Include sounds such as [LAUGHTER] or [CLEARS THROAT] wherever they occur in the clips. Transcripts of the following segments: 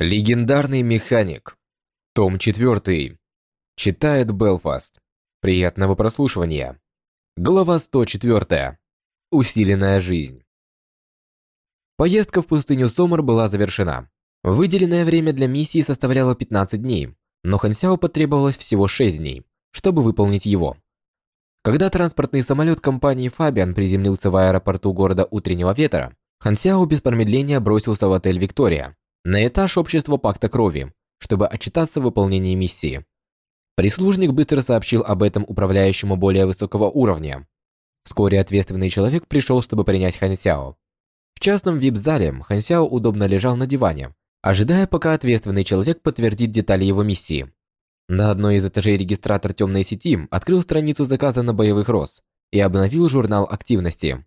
Легендарный механик. Том 4. Читает Белфаст. Приятного прослушивания. Глава 104. Усиленная жизнь. Поездка в пустыню Сомар была завершена. Выделенное время для миссии составляло 15 дней, но Хансяо потребовалось всего 6 дней, чтобы выполнить его. Когда транспортный самолет компании Фабиан приземлился в аэропорту города Утреннего Ветра, Хансяо без промедления бросился в отель Виктория, на этаж общества Пакта Крови, чтобы отчитаться в выполнении миссии. Прислужник быстро сообщил об этом управляющему более высокого уровня. Вскоре ответственный человек пришел, чтобы принять Хансяо. В частном вип-зале Хансяо удобно лежал на диване, ожидая, пока ответственный человек подтвердит детали его миссии. На одной из этажей регистратор темной сети открыл страницу заказа на боевых роз и обновил журнал активности.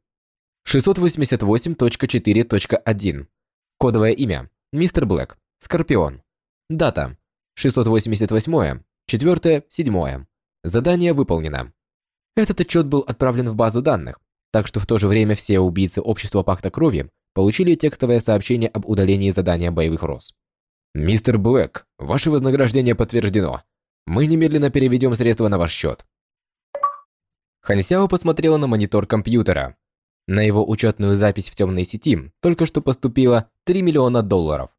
688.4.1. Кодовое имя Мистер Блэк. Скорпион. Дата. 688. 4. 7. Задание выполнено. Этот отчет был отправлен в базу данных, так что в то же время все убийцы Общества Пакта Крови получили текстовое сообщение об удалении задания боевых роз. «Мистер Блэк, ваше вознаграждение подтверждено. Мы немедленно переведем средства на ваш счет». Хансяо посмотрела на монитор компьютера. На его учетную запись в темной сети только что поступило 3 миллиона долларов.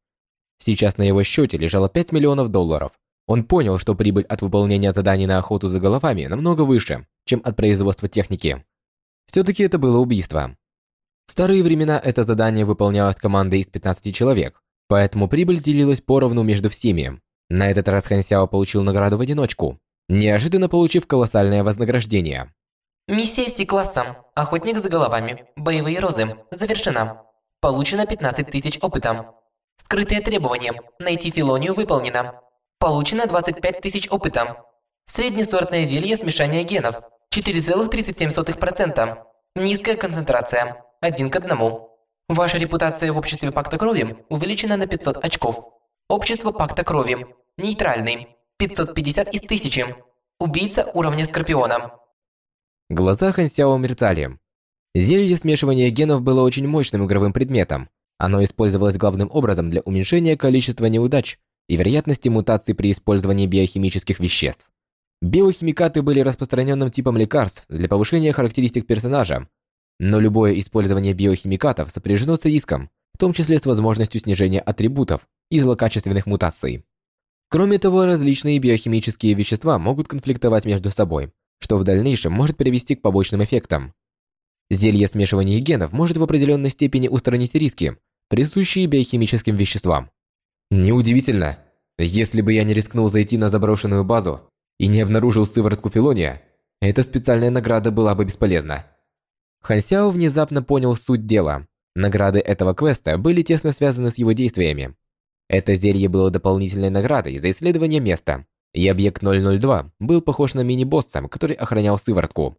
Сейчас на его счете лежало 5 миллионов долларов. Он понял, что прибыль от выполнения заданий на охоту за головами намного выше, чем от производства техники. Все-таки это было убийство. В старые времена это задание выполнялось командой из 15 человек, поэтому прибыль делилась поровну между всеми. На этот раз Хан Сяо получил награду в одиночку, неожиданно получив колоссальное вознаграждение. Миссия Си-класса. Охотник за головами. Боевые розы. Завершена. Получено 15 тысяч опыта. Скрытые требования. Найти Филонию выполнено. Получено 25 тысяч опыта. Среднесортное зелье смешания генов. 4,37%. Низкая концентрация. 1 к 1. Ваша репутация в обществе Пакта Крови увеличена на 500 очков. Общество Пакта Крови. Нейтральный. 550 из 1000. Убийца уровня Скорпиона. Глаза Хан Сяо мерцали. Зелье смешивания генов было очень мощным игровым предметом. Оно использовалось главным образом для уменьшения количества неудач и вероятности мутаций при использовании биохимических веществ. Биохимикаты были распространенным типом лекарств для повышения характеристик персонажа, но любое использование биохимикатов сопряжено с риском, в том числе с возможностью снижения атрибутов и злокачественных мутаций. Кроме того, различные биохимические вещества могут конфликтовать между собой, что в дальнейшем может привести к побочным эффектам. Зелье смешивания генов может в определенной степени устранить риски, присущие биохимическим веществам. Неудивительно, если бы я не рискнул зайти на заброшенную базу и не обнаружил сыворотку Филония, эта специальная награда была бы бесполезна. Хансяо внезапно понял суть дела. Награды этого квеста были тесно связаны с его действиями. Это зелье было дополнительной наградой за исследование места, и объект 002 был похож на мини-босса, который охранял сыворотку.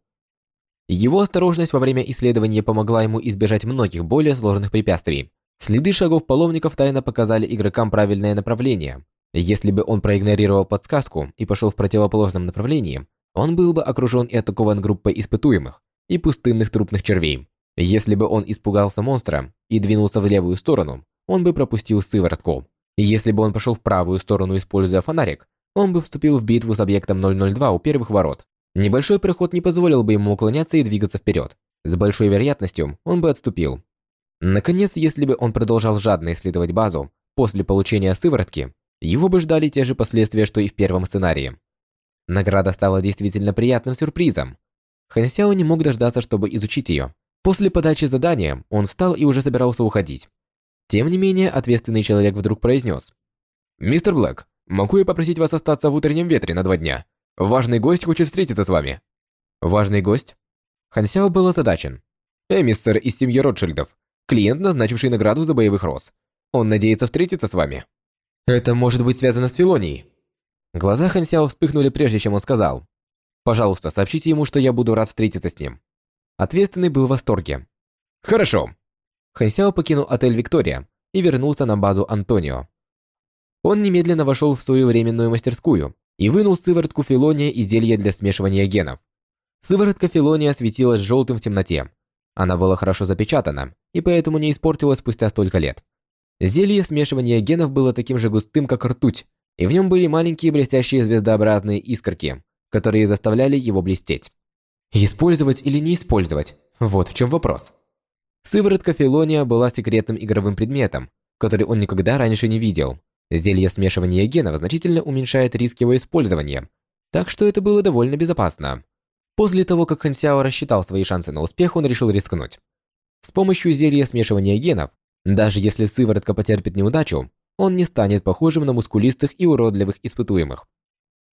Его осторожность во время исследования помогла ему избежать многих более сложных препятствий. Следы шагов паломников тайно показали игрокам правильное направление. Если бы он проигнорировал подсказку и пошел в противоположном направлении, он был бы окружен и атакован группой испытуемых и пустынных трупных червей. Если бы он испугался монстра и двинулся в левую сторону, он бы пропустил сыворотку. Если бы он пошел в правую сторону, используя фонарик, он бы вступил в битву с объектом 002 у первых ворот. Небольшой проход не позволил бы ему уклоняться и двигаться вперед. С большой вероятностью он бы отступил. Наконец, если бы он продолжал жадно исследовать базу, после получения сыворотки, его бы ждали те же последствия, что и в первом сценарии. Награда стала действительно приятным сюрпризом. Хан Сяо не мог дождаться, чтобы изучить ее. После подачи задания он встал и уже собирался уходить. Тем не менее, ответственный человек вдруг произнес. «Мистер Блэк, Могу я попросить вас остаться в утреннем ветре на два дня? Важный гость хочет встретиться с вами». «Важный гость?» Хансяо был озадачен. «Эмиссар из семьи Ротшильдов, клиент, назначивший награду за боевых роз. Он надеется встретиться с вами». «Это может быть связано с Филонией». Глаза Хансяо вспыхнули прежде, чем он сказал. «Пожалуйста, сообщите ему, что я буду рад встретиться с ним». Ответственный был в восторге. «Хорошо». Хансяо покинул отель «Виктория» и вернулся на базу Антонио. Он немедленно вошел в свою временную мастерскую и вынул сыворотку филония и зелье для смешивания генов. Сыворотка филония светилась желтым в темноте. Она была хорошо запечатана и поэтому не испортилась спустя столько лет. Зелье смешивания генов было таким же густым, как ртуть, и в нем были маленькие блестящие звездообразные искорки, которые заставляли его блестеть. Использовать или не использовать? Вот в чем вопрос. Сыворотка Филония была секретным игровым предметом, который он никогда раньше не видел. Зелье смешивания генов значительно уменьшает риск его использования, так что это было довольно безопасно. После того, как Хан Сяо рассчитал свои шансы на успех, он решил рискнуть. С помощью зелья смешивания генов, даже если сыворотка потерпит неудачу, он не станет похожим на мускулистых и уродливых испытуемых.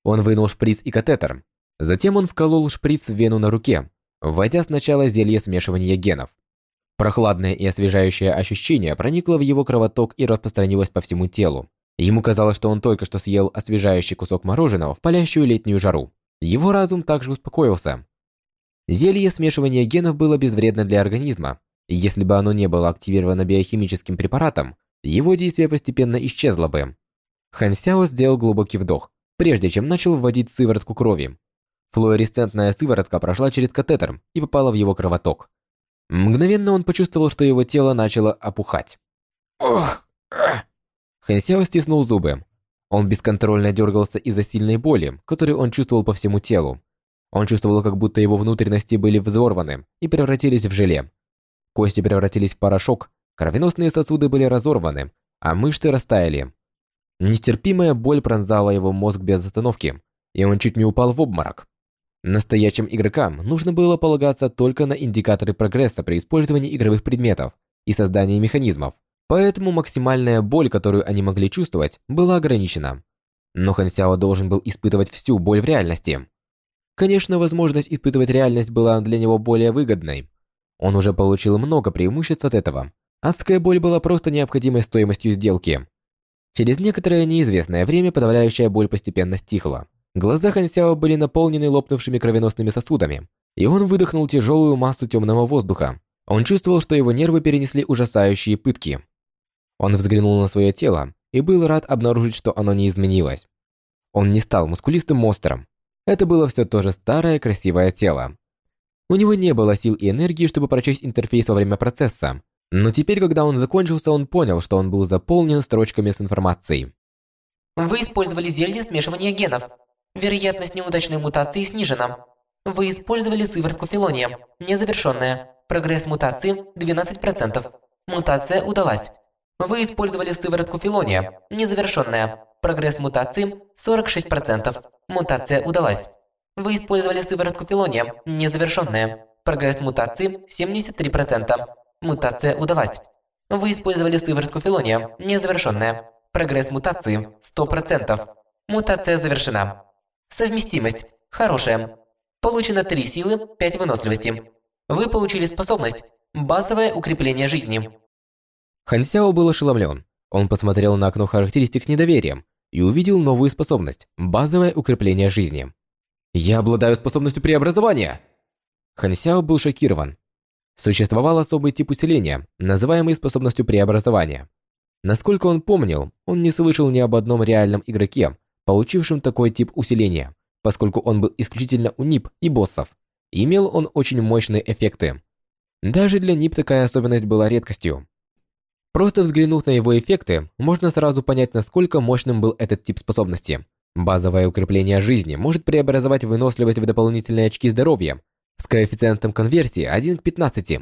Он вынул шприц и катетер. Затем он вколол шприц в вену на руке, вводя сначала зелье смешивания генов. Прохладное и освежающее ощущение проникло в его кровоток и распространилось по всему телу. Ему казалось, что он только что съел освежающий кусок мороженого в палящую летнюю жару. Его разум также успокоился. Зелье смешивания генов было безвредно для организма, если бы оно не было активировано биохимическим препаратом, его действие постепенно исчезло бы. Хан Сяо сделал глубокий вдох, прежде чем начал вводить сыворотку крови. Флуоресцентная сыворотка прошла через катетер и попала в его кровоток. Мгновенно он почувствовал, что его тело начало опухать. Ох! Хан Сяо стиснул зубы. Он бесконтрольно дергался из-за сильной боли, которую он чувствовал по всему телу. Он чувствовал, как будто его внутренности были взорваны и превратились в желе. Кости превратились в порошок, Кровеносные сосуды были разорваны, а мышцы растаяли. Нестерпимая боль пронзала его мозг без остановки, и он чуть не упал в обморок. Настоящим игрокам нужно было полагаться только на индикаторы прогресса при использовании игровых предметов и создании механизмов, поэтому максимальная боль, которую они могли чувствовать, была ограничена. Но Хан Сяо должен был испытывать всю боль в реальности. Конечно, возможность испытывать реальность была для него более выгодной. Он уже получил много преимуществ от этого, Адская боль была просто необходимой стоимостью сделки. Через некоторое неизвестное время подавляющая боль постепенно стихла. Глаза Хан Сяо были наполнены лопнувшими кровеносными сосудами, и он выдохнул тяжелую массу темного воздуха. Он чувствовал, что его нервы перенесли ужасающие пытки. Он взглянул на свое тело и был рад обнаружить, что оно не изменилось. Он не стал мускулистым монстром. Это было все то же старое красивое тело. У него не было сил и энергии, чтобы прочесть интерфейс во время процесса, но теперь, когда он закончился, он понял, что он был заполнен строчками с информацией. Вы использовали зелье смешивания генов. Вероятность неудачной мутации снижена. Вы использовали сыворотку филония, незавершенная. Прогресс мутации 12%. Мутация удалась. Вы использовали сыворотку филония, незавершенная. Прогресс мутации 46%. Мутация удалась. Вы использовали сыворотку филония, незавершенная. Прогресс мутации 73%. Мутация удалась. Вы использовали сыворотку филония, незавершенная. Прогресс мутации 100%. Мутация завершена. Совместимость. Хорошая. Получено 3 силы, 5 выносливости. Вы получили способность «Базовое укрепление жизни». Хан Сяо был ошеломлен. Он посмотрел на окно характеристик с недоверием и увидел новую способность «Базовое укрепление жизни». «Я обладаю способностью преобразования!» Хан Сяо был шокирован. Существовал особый тип усиления, называемый способностью преобразования. Насколько он помнил, он не слышал ни об одном реальном игроке, получившем такой тип усиления, поскольку он был исключительно у НИП и боссов. имел он очень мощные эффекты. Даже для НИП такая особенность была редкостью. Просто взглянув на его эффекты, можно сразу понять, насколько мощным был этот тип способности. Базовое укрепление жизни может преобразовать выносливость в дополнительные очки здоровья, с коэффициентом конверсии 1 к 15.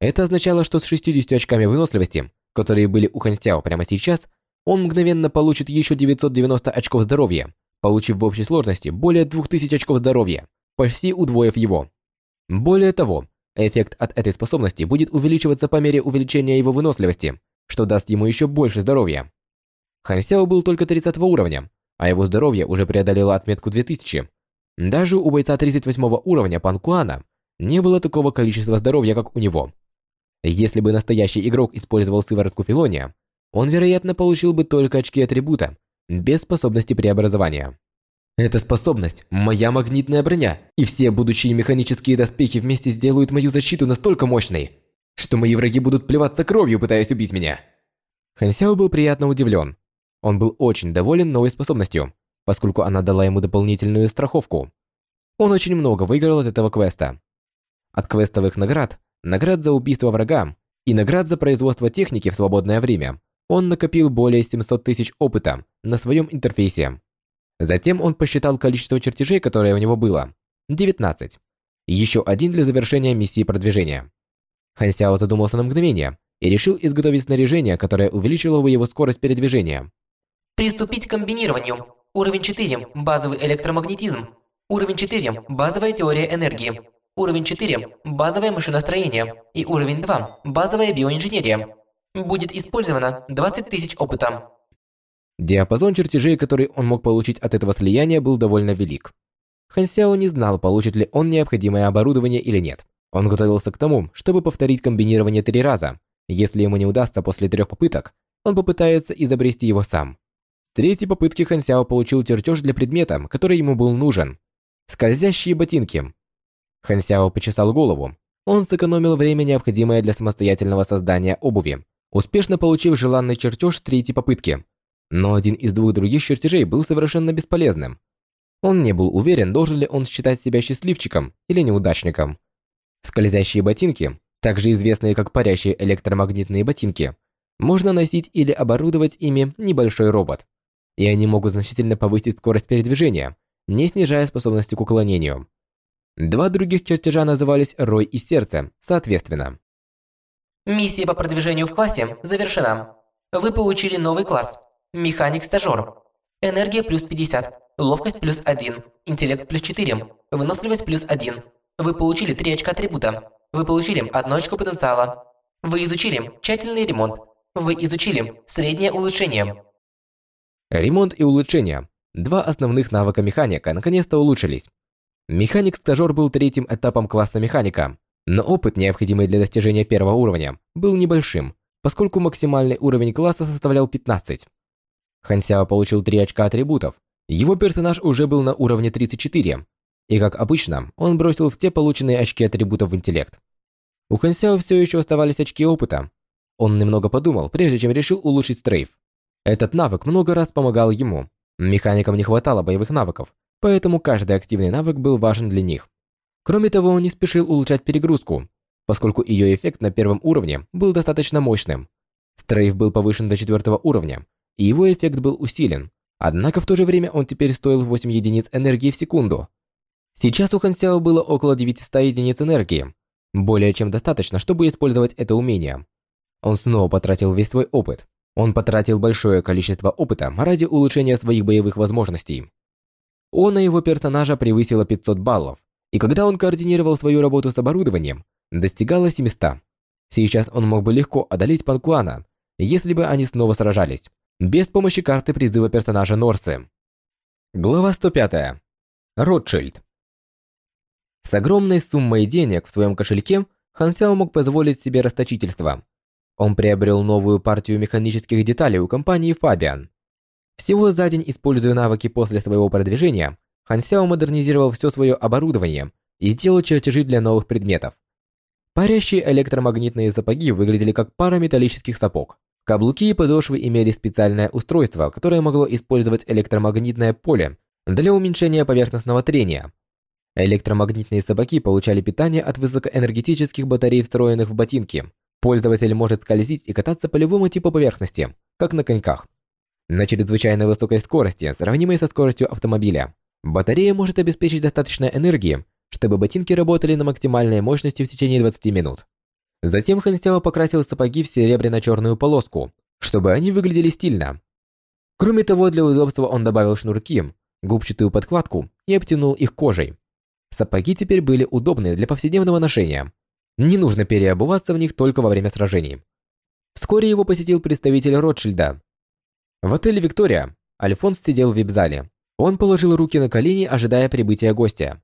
Это означало, что с 60 очками выносливости, которые были у Ханстяо прямо сейчас, он мгновенно получит еще 990 очков здоровья, получив в общей сложности более 2000 очков здоровья, почти удвоив его. Более того, эффект от этой способности будет увеличиваться по мере увеличения его выносливости, что даст ему еще больше здоровья. Хансяо был только 30 уровня, а его здоровье уже преодолело отметку 2000, даже у бойца 38 уровня Панкуана не было такого количества здоровья, как у него. Если бы настоящий игрок использовал сыворотку Филония, он, вероятно, получил бы только очки атрибута, без способности преобразования. Эта способность – моя магнитная броня, и все будущие механические доспехи вместе сделают мою защиту настолько мощной, что мои враги будут плеваться кровью, пытаясь убить меня. Хансяо был приятно удивлен. Он был очень доволен новой способностью, поскольку она дала ему дополнительную страховку. Он очень много выиграл от этого квеста. От квестовых наград, наград за убийство врага и наград за производство техники в свободное время, он накопил более 700 тысяч опыта на своем интерфейсе. Затем он посчитал количество чертежей, которое у него было. 19. Еще один для завершения миссии продвижения. Хан Сяо задумался на мгновение и решил изготовить снаряжение, которое увеличило бы его скорость передвижения. Приступить к комбинированию. Уровень 4. Базовый электромагнетизм. Уровень 4. Базовая теория энергии. Уровень 4. Базовое машиностроение. И уровень 2. Базовая биоинженерия. Будет использовано 20 тысяч опыта. Диапазон чертежей, который он мог получить от этого слияния, был довольно велик. Хан Сяо не знал, получит ли он необходимое оборудование или нет. Он готовился к тому, чтобы повторить комбинирование три раза. Если ему не удастся после трех попыток, он попытается изобрести его сам. В третьей попытке Хан Сяо получил чертеж для предмета, который ему был нужен. Скользящие ботинки. Хан Сяо почесал голову. Он сэкономил время, необходимое для самостоятельного создания обуви, успешно получив желанный чертеж с третьей попытки. Но один из двух других чертежей был совершенно бесполезным. Он не был уверен, должен ли он считать себя счастливчиком или неудачником. Скользящие ботинки, также известные как парящие электромагнитные ботинки, можно носить или оборудовать ими небольшой робот. И они могут значительно повысить скорость передвижения, не снижая способности к уклонению. Два других чертежа назывались «Рой» и «Сердце», соответственно. Миссия по продвижению в классе завершена. Вы получили новый класс. Механик-стажер. Энергия плюс 50, ловкость плюс 1, интеллект плюс 4, выносливость плюс 1. Вы получили 3 очка атрибута. Вы получили 1 очко потенциала. Вы изучили тщательный ремонт. Вы изучили среднее улучшение. Ремонт и улучшение. Два основных навыка механика наконец-то улучшились. Механик-стажер был третьим этапом класса механика, но опыт, необходимый для достижения первого уровня, был небольшим, поскольку максимальный уровень класса составлял 15. Хан Сяо получил 3 очка атрибутов. Его персонаж уже был на уровне 34. И как обычно, он бросил в те полученные очки атрибутов в интеллект. У Хан Сяо все еще оставались очки опыта. Он немного подумал, прежде чем решил улучшить стрейф. Этот навык много раз помогал ему. Механикам не хватало боевых навыков, поэтому каждый активный навык был важен для них. Кроме того, он не спешил улучшать перегрузку, поскольку ее эффект на первом уровне был достаточно мощным. Стрейф был повышен до четвертого уровня, и его эффект был усилен. Однако в то же время он теперь стоил 8 единиц энергии в секунду. Сейчас у Хансяо было около 900 единиц энергии, более чем достаточно, чтобы использовать это умение. Он снова потратил весь свой опыт. Он потратил большое количество опыта ради улучшения своих боевых возможностей. Он и его персонажа превысило 500 баллов, и когда он координировал свою работу с оборудованием, достигало 700. Сейчас он мог бы легко одолеть Панкуана, если бы они снова сражались без помощи карты призыва персонажа Норсы. Глава 105. Ротшильд. С огромной суммой денег в своем кошельке Хан Сяо мог позволить себе расточительство. Он приобрел новую партию механических деталей у компании Fabian. Всего за день, используя навыки после своего продвижения, Хан Сяо модернизировал все свое оборудование и сделал чертежи для новых предметов. Парящие электромагнитные сапоги выглядели как пара металлических сапог. Каблуки и подошвы имели специальное устройство, которое могло использовать электромагнитное поле для уменьшения поверхностного трения. Электромагнитные собаки получали питание от высокоэнергетических батарей, встроенных в ботинки. Пользователь может скользить и кататься по любому типу поверхности, как на коньках. На чрезвычайно высокой скорости, сравнимой со скоростью автомобиля, батарея может обеспечить достаточно энергии, чтобы ботинки работали на максимальной мощности в течение 20 минут. Затем Хан Сяо покрасил сапоги в серебряно-черную полоску, чтобы они выглядели стильно. Кроме того, для удобства он добавил шнурки, губчатую подкладку и обтянул их кожей. Сапоги теперь были удобны для повседневного ношения. Не нужно переобуваться в них только во время сражений. Вскоре его посетил представитель Ротшильда. В отеле «Виктория» Альфонс сидел в вип-зале. Он положил руки на колени, ожидая прибытия гостя.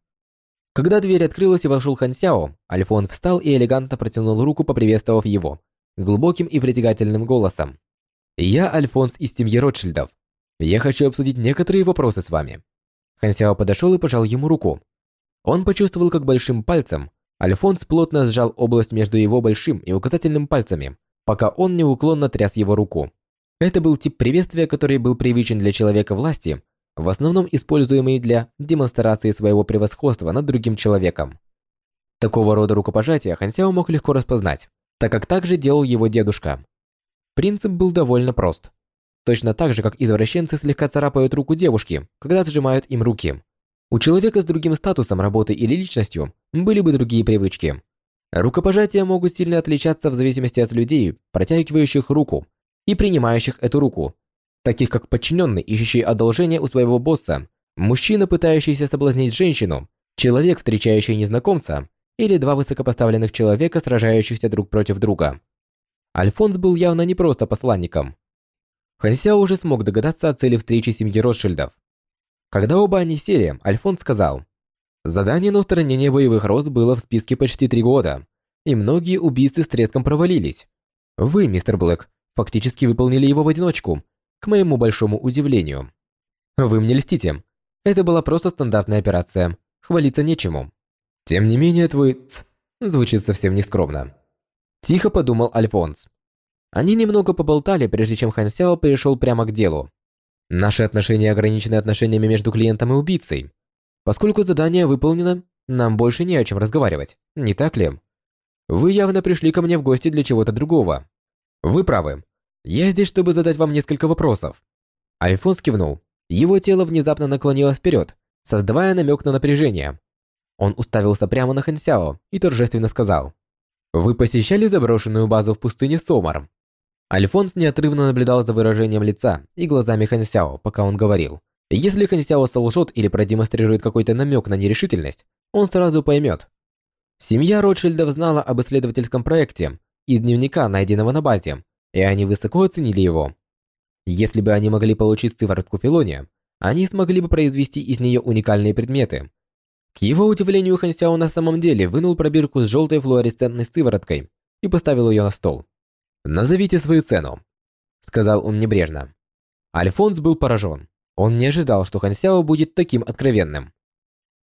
Когда дверь открылась и вошел Хан Сяо, Альфон встал и элегантно протянул руку, поприветствовав его, глубоким и притягательным голосом. «Я Альфонс из семьи Ротшильдов. Я хочу обсудить некоторые вопросы с вами». Хан Сяо подошел и пожал ему руку. Он почувствовал, как большим пальцем Альфонс плотно сжал область между его большим и указательным пальцами, пока он неуклонно тряс его руку. Это был тип приветствия, который был привычен для человека власти в основном используемый для демонстрации своего превосходства над другим человеком. Такого рода рукопожатия Хансяо мог легко распознать, так как также делал его дедушка. Принцип был довольно прост. Точно так же, как извращенцы слегка царапают руку девушки, когда сжимают им руки. У человека с другим статусом работы или личностью были бы другие привычки. Рукопожатия могут сильно отличаться в зависимости от людей, протягивающих руку и принимающих эту руку, таких как подчиненный, ищущий одолжение у своего босса, мужчина, пытающийся соблазнить женщину, человек, встречающий незнакомца, или два высокопоставленных человека, сражающихся друг против друга. Альфонс был явно не просто посланником. Хансяо уже смог догадаться о цели встречи семьи Ротшильдов. Когда оба они сели, Альфонс сказал, «Задание на устранение боевых роз было в списке почти три года, и многие убийцы с треском провалились. Вы, мистер Блэк, фактически выполнили его в одиночку, к моему большому удивлению. Вы мне льстите. Это была просто стандартная операция, хвалиться нечему. Тем не менее, твой «ц» звучит совсем нескромно. Тихо подумал Альфонс. Они немного поболтали, прежде чем Хан Сяо перешел прямо к делу. Наши отношения ограничены отношениями между клиентом и убийцей. Поскольку задание выполнено, нам больше не о чем разговаривать, не так ли? Вы явно пришли ко мне в гости для чего-то другого. Вы правы. Я здесь, чтобы задать вам несколько вопросов. Альфонс кивнул. Его тело внезапно наклонилось вперед, создавая намек на напряжение. Он уставился прямо на Хансяо и торжественно сказал. «Вы посещали заброшенную базу в пустыне Сомар?» Альфонс неотрывно наблюдал за выражением лица и глазами Хансяо, пока он говорил. Если Хансяо солжет или продемонстрирует какой-то намек на нерешительность, он сразу поймет. Семья Ротшильдов знала об исследовательском проекте из дневника, найденного на базе, и они высоко оценили его. Если бы они могли получить сыворотку Филония, они смогли бы произвести из нее уникальные предметы, к его удивлению, Хан Сяо на самом деле вынул пробирку с желтой флуоресцентной сывороткой и поставил ее на стол. «Назовите свою цену», — сказал он небрежно. Альфонс был поражен. Он не ожидал, что Хан Сяо будет таким откровенным.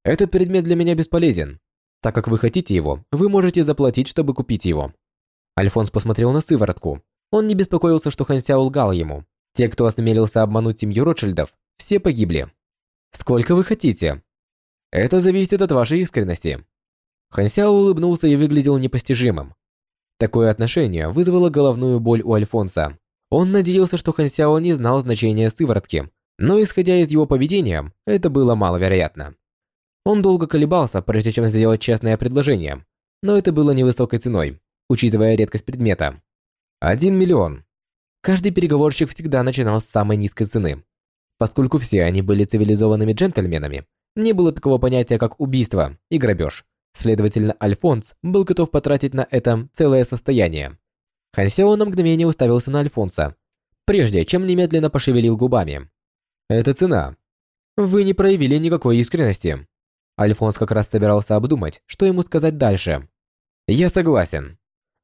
«Этот предмет для меня бесполезен. Так как вы хотите его, вы можете заплатить, чтобы купить его». Альфонс посмотрел на сыворотку. Он не беспокоился, что Хан Сяо лгал ему. Те, кто осмелился обмануть семью Ротшильдов, все погибли. «Сколько вы хотите?» Это зависит от вашей искренности. Хансяо улыбнулся и выглядел непостижимым. Такое отношение вызвало головную боль у Альфонса. Он надеялся, что Хансяо не знал значения сыворотки, но исходя из его поведения, это было маловероятно. Он долго колебался, прежде чем сделать честное предложение, но это было невысокой ценой, учитывая редкость предмета. Один миллион. Каждый переговорщик всегда начинал с самой низкой цены. Поскольку все они были цивилизованными джентльменами, не было такого понятия, как убийство и грабеж. Следовательно, Альфонс был готов потратить на это целое состояние. Хансео на мгновение уставился на Альфонса, прежде чем немедленно пошевелил губами. «Это цена. Вы не проявили никакой искренности». Альфонс как раз собирался обдумать, что ему сказать дальше. «Я согласен.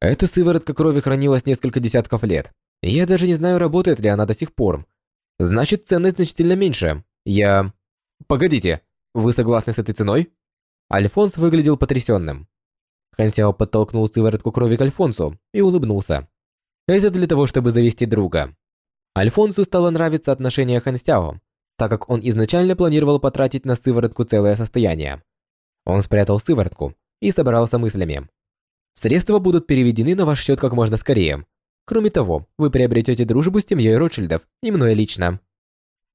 Эта сыворотка крови хранилась несколько десятков лет. Я даже не знаю, работает ли она до сих пор. Значит, ценность значительно меньше. Я... Погодите, вы согласны с этой ценой? Альфонс выглядел потрясенным. Хансяо подтолкнул сыворотку крови к Альфонсу и улыбнулся. Это для того, чтобы завести друга. Альфонсу стало нравиться отношение Хансяо, так как он изначально планировал потратить на сыворотку целое состояние. Он спрятал сыворотку и собрался мыслями. Средства будут переведены на ваш счет как можно скорее. Кроме того, вы приобретете дружбу с семьей Ротшильдов и мной лично.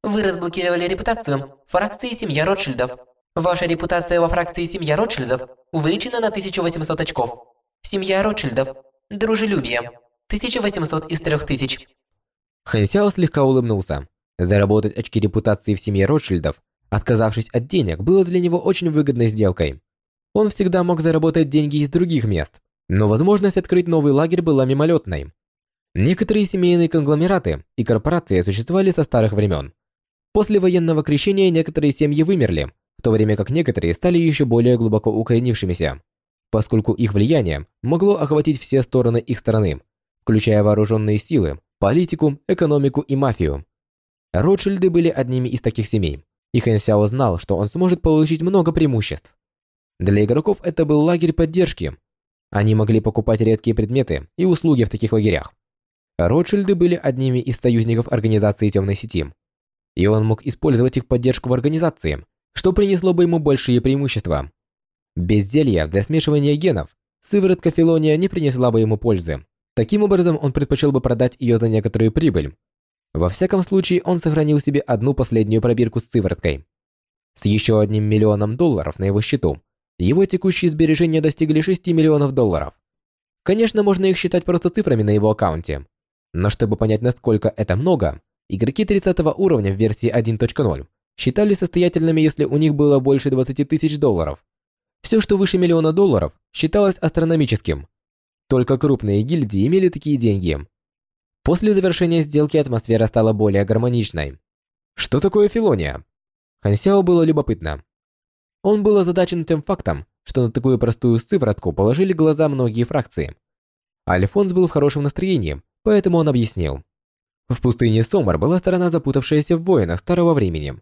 Вы разблокировали репутацию фракции «Семья Ротшильдов». Ваша репутация во фракции «Семья Ротшильдов» увеличена на 1800 очков. Семья Ротшильдов. Дружелюбие. 1800 из 3000. Хэнсяо слегка улыбнулся. Заработать очки репутации в семье Ротшильдов, отказавшись от денег, было для него очень выгодной сделкой. Он всегда мог заработать деньги из других мест, но возможность открыть новый лагерь была мимолетной. Некоторые семейные конгломераты и корпорации существовали со старых времен. После военного крещения некоторые семьи вымерли, в то время как некоторые стали еще более глубоко укоренившимися, поскольку их влияние могло охватить все стороны их страны, включая вооруженные силы, политику, экономику и мафию. Ротшильды были одними из таких семей, и Хэн Сяо знал, что он сможет получить много преимуществ. Для игроков это был лагерь поддержки. Они могли покупать редкие предметы и услуги в таких лагерях. Ротшильды были одними из союзников организации Темной Сети, и он мог использовать их поддержку в организации, что принесло бы ему большие преимущества. Без зелья для смешивания генов сыворотка Филония не принесла бы ему пользы, Таким образом, он предпочел бы продать ее за некоторую прибыль. Во всяком случае, он сохранил себе одну последнюю пробирку с сывороткой. С еще одним миллионом долларов на его счету, его текущие сбережения достигли 6 миллионов долларов. Конечно, можно их считать просто цифрами на его аккаунте. Но чтобы понять, насколько это много, игроки 30 уровня в версии 1.0 считали состоятельными, если у них было больше 20 тысяч долларов. Все, что выше миллиона долларов, считалось астрономическим. Только крупные гильдии имели такие деньги. После завершения сделки атмосфера стала более гармоничной. Что такое Филония? Хансяо было любопытно. Он был озадачен тем фактом, что на такую простую сыворотку положили глаза многие фракции. Альфонс был в хорошем настроении, поэтому он объяснил. В пустыне Сомар была сторона, запутавшаяся в войнах старого времени.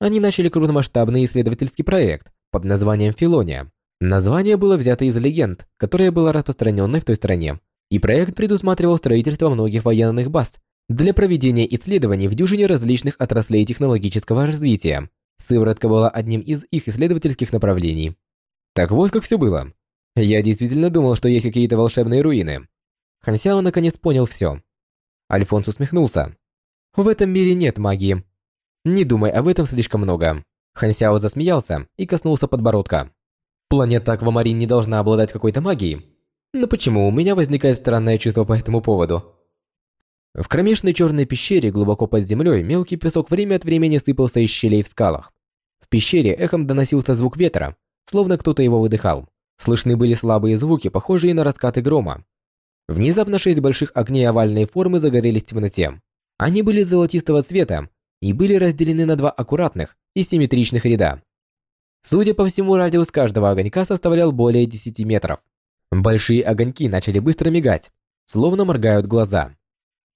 Они начали крупномасштабный исследовательский проект под названием Филония. Название было взято из легенд, которая была распространенной в той стране, и проект предусматривал строительство многих военных баз для проведения исследований в дюжине различных отраслей технологического развития. Сыворотка была одним из их исследовательских направлений. Так вот как все было. Я действительно думал, что есть какие-то волшебные руины. Хансяо наконец понял все. Альфонс усмехнулся. В этом мире нет магии. Не думай об этом слишком много. Хансяо засмеялся и коснулся подбородка. Планета Аквамарин не должна обладать какой-то магией. Но почему у меня возникает странное чувство по этому поводу? В кромешной черной пещере глубоко под землей мелкий песок время от времени сыпался из щелей в скалах. В пещере эхом доносился звук ветра, словно кто-то его выдыхал. Слышны были слабые звуки, похожие на раскаты грома. Внезапно шесть больших огней овальной формы загорелись в темноте. Они были золотистого цвета и были разделены на два аккуратных и симметричных ряда. Судя по всему, радиус каждого огонька составлял более 10 метров. Большие огоньки начали быстро мигать, словно моргают глаза.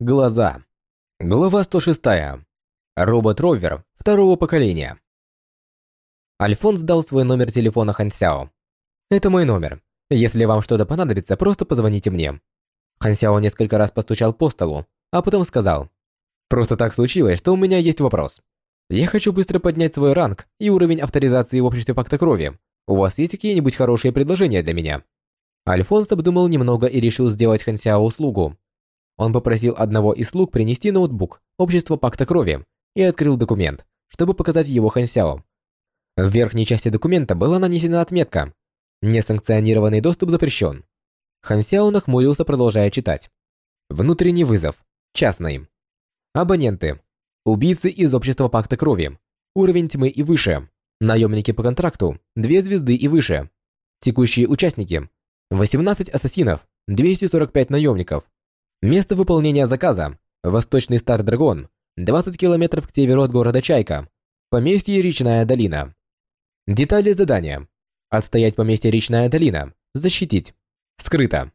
Глаза. Глава 106. Робот-ровер второго поколения. Альфонс дал свой номер телефона Хансяо. «Это мой номер. Если вам что-то понадобится, просто позвоните мне». Хансяо несколько раз постучал по столу, а потом сказал. «Просто так случилось, что у меня есть вопрос. Я хочу быстро поднять свой ранг и уровень авторизации в обществе Пакта Крови. У вас есть какие-нибудь хорошие предложения для меня?» Альфонс обдумал немного и решил сделать Хансяо услугу. Он попросил одного из слуг принести ноутбук Общества Пакта Крови и открыл документ, чтобы показать его Хансяо. В верхней части документа была нанесена отметка «Несанкционированный доступ запрещен». Хансяо нахмурился, продолжая читать. Внутренний вызов. Частный. Абоненты. Убийцы из общества Пакта Крови. Уровень тьмы и выше. Наемники по контракту. Две звезды и выше. Текущие участники. 18 ассасинов. 245 наемников. Место выполнения заказа. Восточный Стар Драгон. 20 километров к северу от города Чайка. Поместье Речная долина. Детали задания. Отстоять поместье Речная долина. Защитить. Скрыто.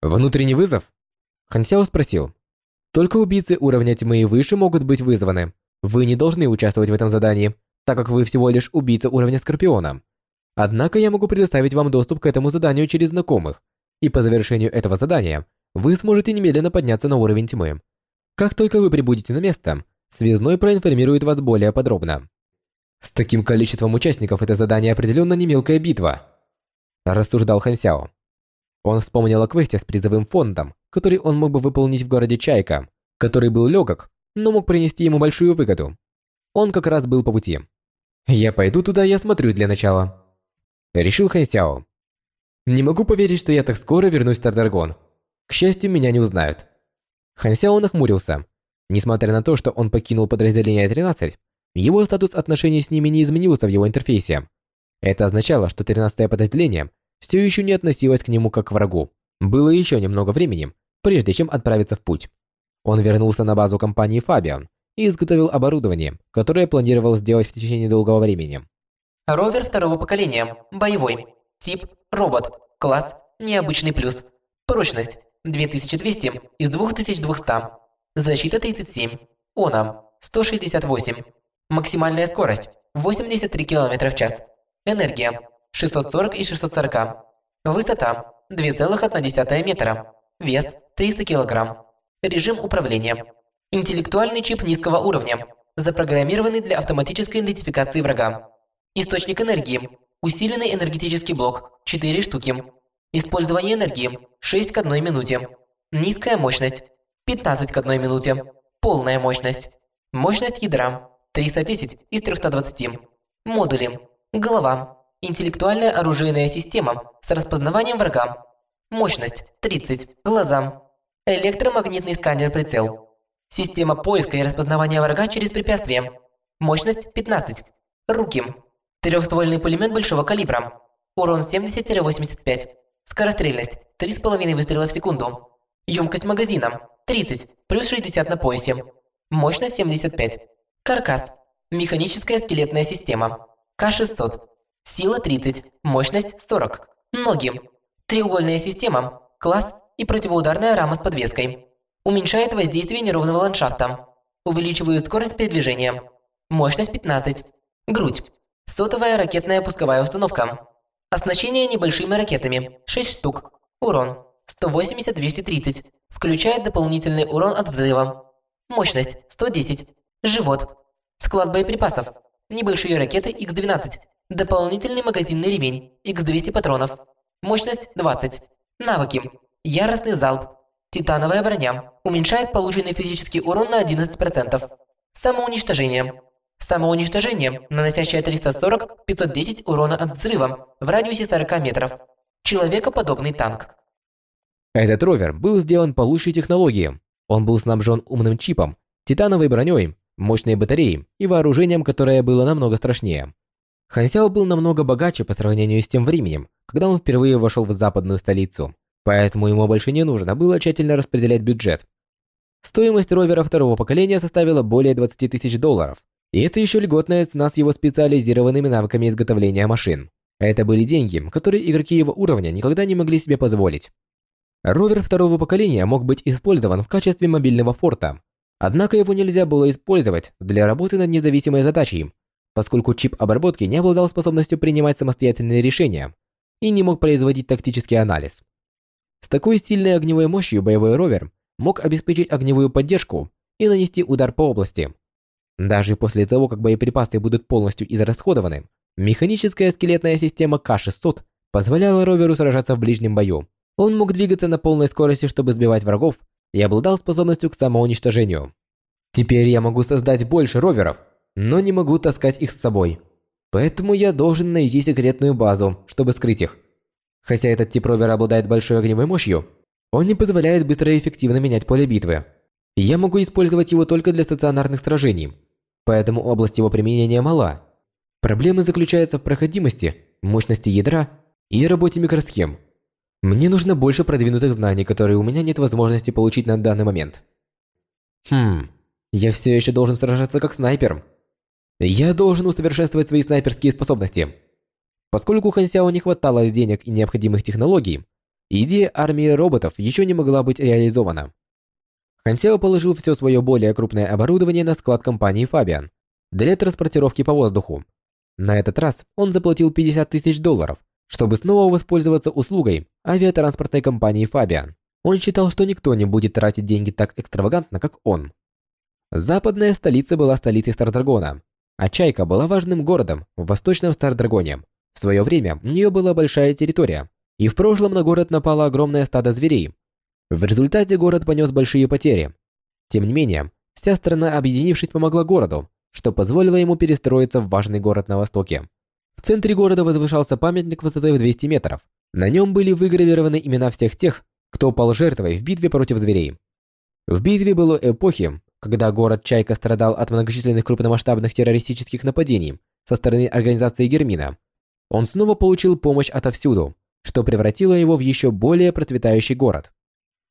Внутренний вызов? Хансяо спросил. Только убийцы уровня тьмы и выше могут быть вызваны. Вы не должны участвовать в этом задании, так как вы всего лишь убийца уровня Скорпиона. Однако я могу предоставить вам доступ к этому заданию через знакомых, и по завершению этого задания вы сможете немедленно подняться на уровень тьмы. Как только вы прибудете на место, связной проинформирует вас более подробно. С таким количеством участников это задание определенно не мелкая битва, рассуждал Хансяо. Он вспомнил о квесте с призовым фондом, который он мог бы выполнить в городе Чайка, который был легок, но мог принести ему большую выгоду. Он как раз был по пути. «Я пойду туда и осмотрюсь для начала», — решил Хансяо. «Не могу поверить, что я так скоро вернусь в Тардаргон. К счастью, меня не узнают». Хансяо нахмурился. Несмотря на то, что он покинул подразделение 13, его статус отношений с ними не изменился в его интерфейсе. Это означало, что 13-е подразделение все еще не относилось к нему как к врагу. Было еще немного времени, прежде чем отправиться в путь. Он вернулся на базу компании Фабиан и изготовил оборудование, которое планировал сделать в течение долгого времени. Ровер второго поколения. Боевой. Тип – робот. Класс – необычный плюс. Прочность – 2200 из 2200. Защита 37. ОНА – 168. Максимальная скорость – 83 км в час. Энергия – 640 и 640. Высота – 2,1 метра. Вес – 300 кг. Режим управления. Интеллектуальный чип низкого уровня, запрограммированный для автоматической идентификации врага. Источник энергии. Усиленный энергетический блок – 4 штуки. Использование энергии – 6 к 1 минуте. Низкая мощность. 15 к 1 минуте. Полная мощность. Мощность ядра. 310 из 320. Модули. Голова. Интеллектуальная оружейная система с распознаванием врага. Мощность 30. Глаза. Электромагнитный сканер-прицел. Система поиска и распознавания врага через препятствия. Мощность 15. Руки. Трехствольный пулемет большого калибра. Урон 70-85. Скорострельность 3,5 выстрела в секунду. Емкость магазина 30 плюс 60 на поясе. Мощность 75. Каркас. Механическая скелетная система. К-600. Сила 30. Мощность 40. Ноги. Треугольная система. Класс и противоударная рама с подвеской. Уменьшает воздействие неровного ландшафта. Увеличивает скорость передвижения. Мощность 15. Грудь. Сотовая ракетная пусковая установка. Оснащение небольшими ракетами. 6 штук. Урон. 180-230. Включает дополнительный урон от взрыва. Мощность 110. Живот. Склад боеприпасов. Небольшие ракеты X-12. Дополнительный магазинный ремень. X-200 патронов. Мощность 20. Навыки. Яростный залп. Титановая броня. Уменьшает полученный физический урон на 11%. Самоуничтожение. Самоуничтожение, наносящее 340-510 урона от взрыва в радиусе 40 метров. Человекоподобный танк. Этот ровер был сделан по лучшей технологии. Он был снабжен умным чипом, титановой броней, мощной батареей и вооружением, которое было намного страшнее. Хансяо был намного богаче по сравнению с тем временем, когда он впервые вошел в западную столицу, поэтому ему больше не нужно было тщательно распределять бюджет. Стоимость ровера второго поколения составила более 20 тысяч долларов, и это еще льготная цена с его специализированными навыками изготовления машин. Это были деньги, которые игроки его уровня никогда не могли себе позволить. Ровер второго поколения мог быть использован в качестве мобильного форта, однако его нельзя было использовать для работы над независимой задачей, поскольку чип обработки не обладал способностью принимать самостоятельные решения и не мог производить тактический анализ. С такой сильной огневой мощью боевой ровер мог обеспечить огневую поддержку и нанести удар по области. Даже после того, как боеприпасы будут полностью израсходованы, механическая скелетная система К-600 позволяла роверу сражаться в ближнем бою он мог двигаться на полной скорости, чтобы сбивать врагов, и обладал способностью к самоуничтожению. Теперь я могу создать больше роверов, но не могу таскать их с собой. Поэтому я должен найти секретную базу, чтобы скрыть их. Хотя этот тип ровера обладает большой огневой мощью, он не позволяет быстро и эффективно менять поле битвы. Я могу использовать его только для стационарных сражений, поэтому область его применения мала. Проблемы заключаются в проходимости, мощности ядра и работе микросхем. Мне нужно больше продвинутых знаний, которые у меня нет возможности получить на данный момент. Хм, я все еще должен сражаться как снайпер. Я должен усовершенствовать свои снайперские способности. Поскольку Хан Сяо не хватало денег и необходимых технологий, идея армии роботов еще не могла быть реализована. Хан Сяо положил все свое более крупное оборудование на склад компании Fabian для транспортировки по воздуху. На этот раз он заплатил 50 тысяч долларов – чтобы снова воспользоваться услугой авиатранспортной компании Fabian. Он считал, что никто не будет тратить деньги так экстравагантно, как он. Западная столица была столицей Стардрагона, а Чайка была важным городом в восточном Стардрагоне. В свое время у нее была большая территория, и в прошлом на город напало огромное стадо зверей. В результате город понес большие потери. Тем не менее, вся страна, объединившись, помогла городу, что позволило ему перестроиться в важный город на востоке. В центре города возвышался памятник высотой в 200 метров. На нем были выгравированы имена всех тех, кто пал жертвой в битве против зверей. В битве было эпохи, когда город Чайка страдал от многочисленных крупномасштабных террористических нападений со стороны организации Гермина. Он снова получил помощь отовсюду, что превратило его в еще более процветающий город.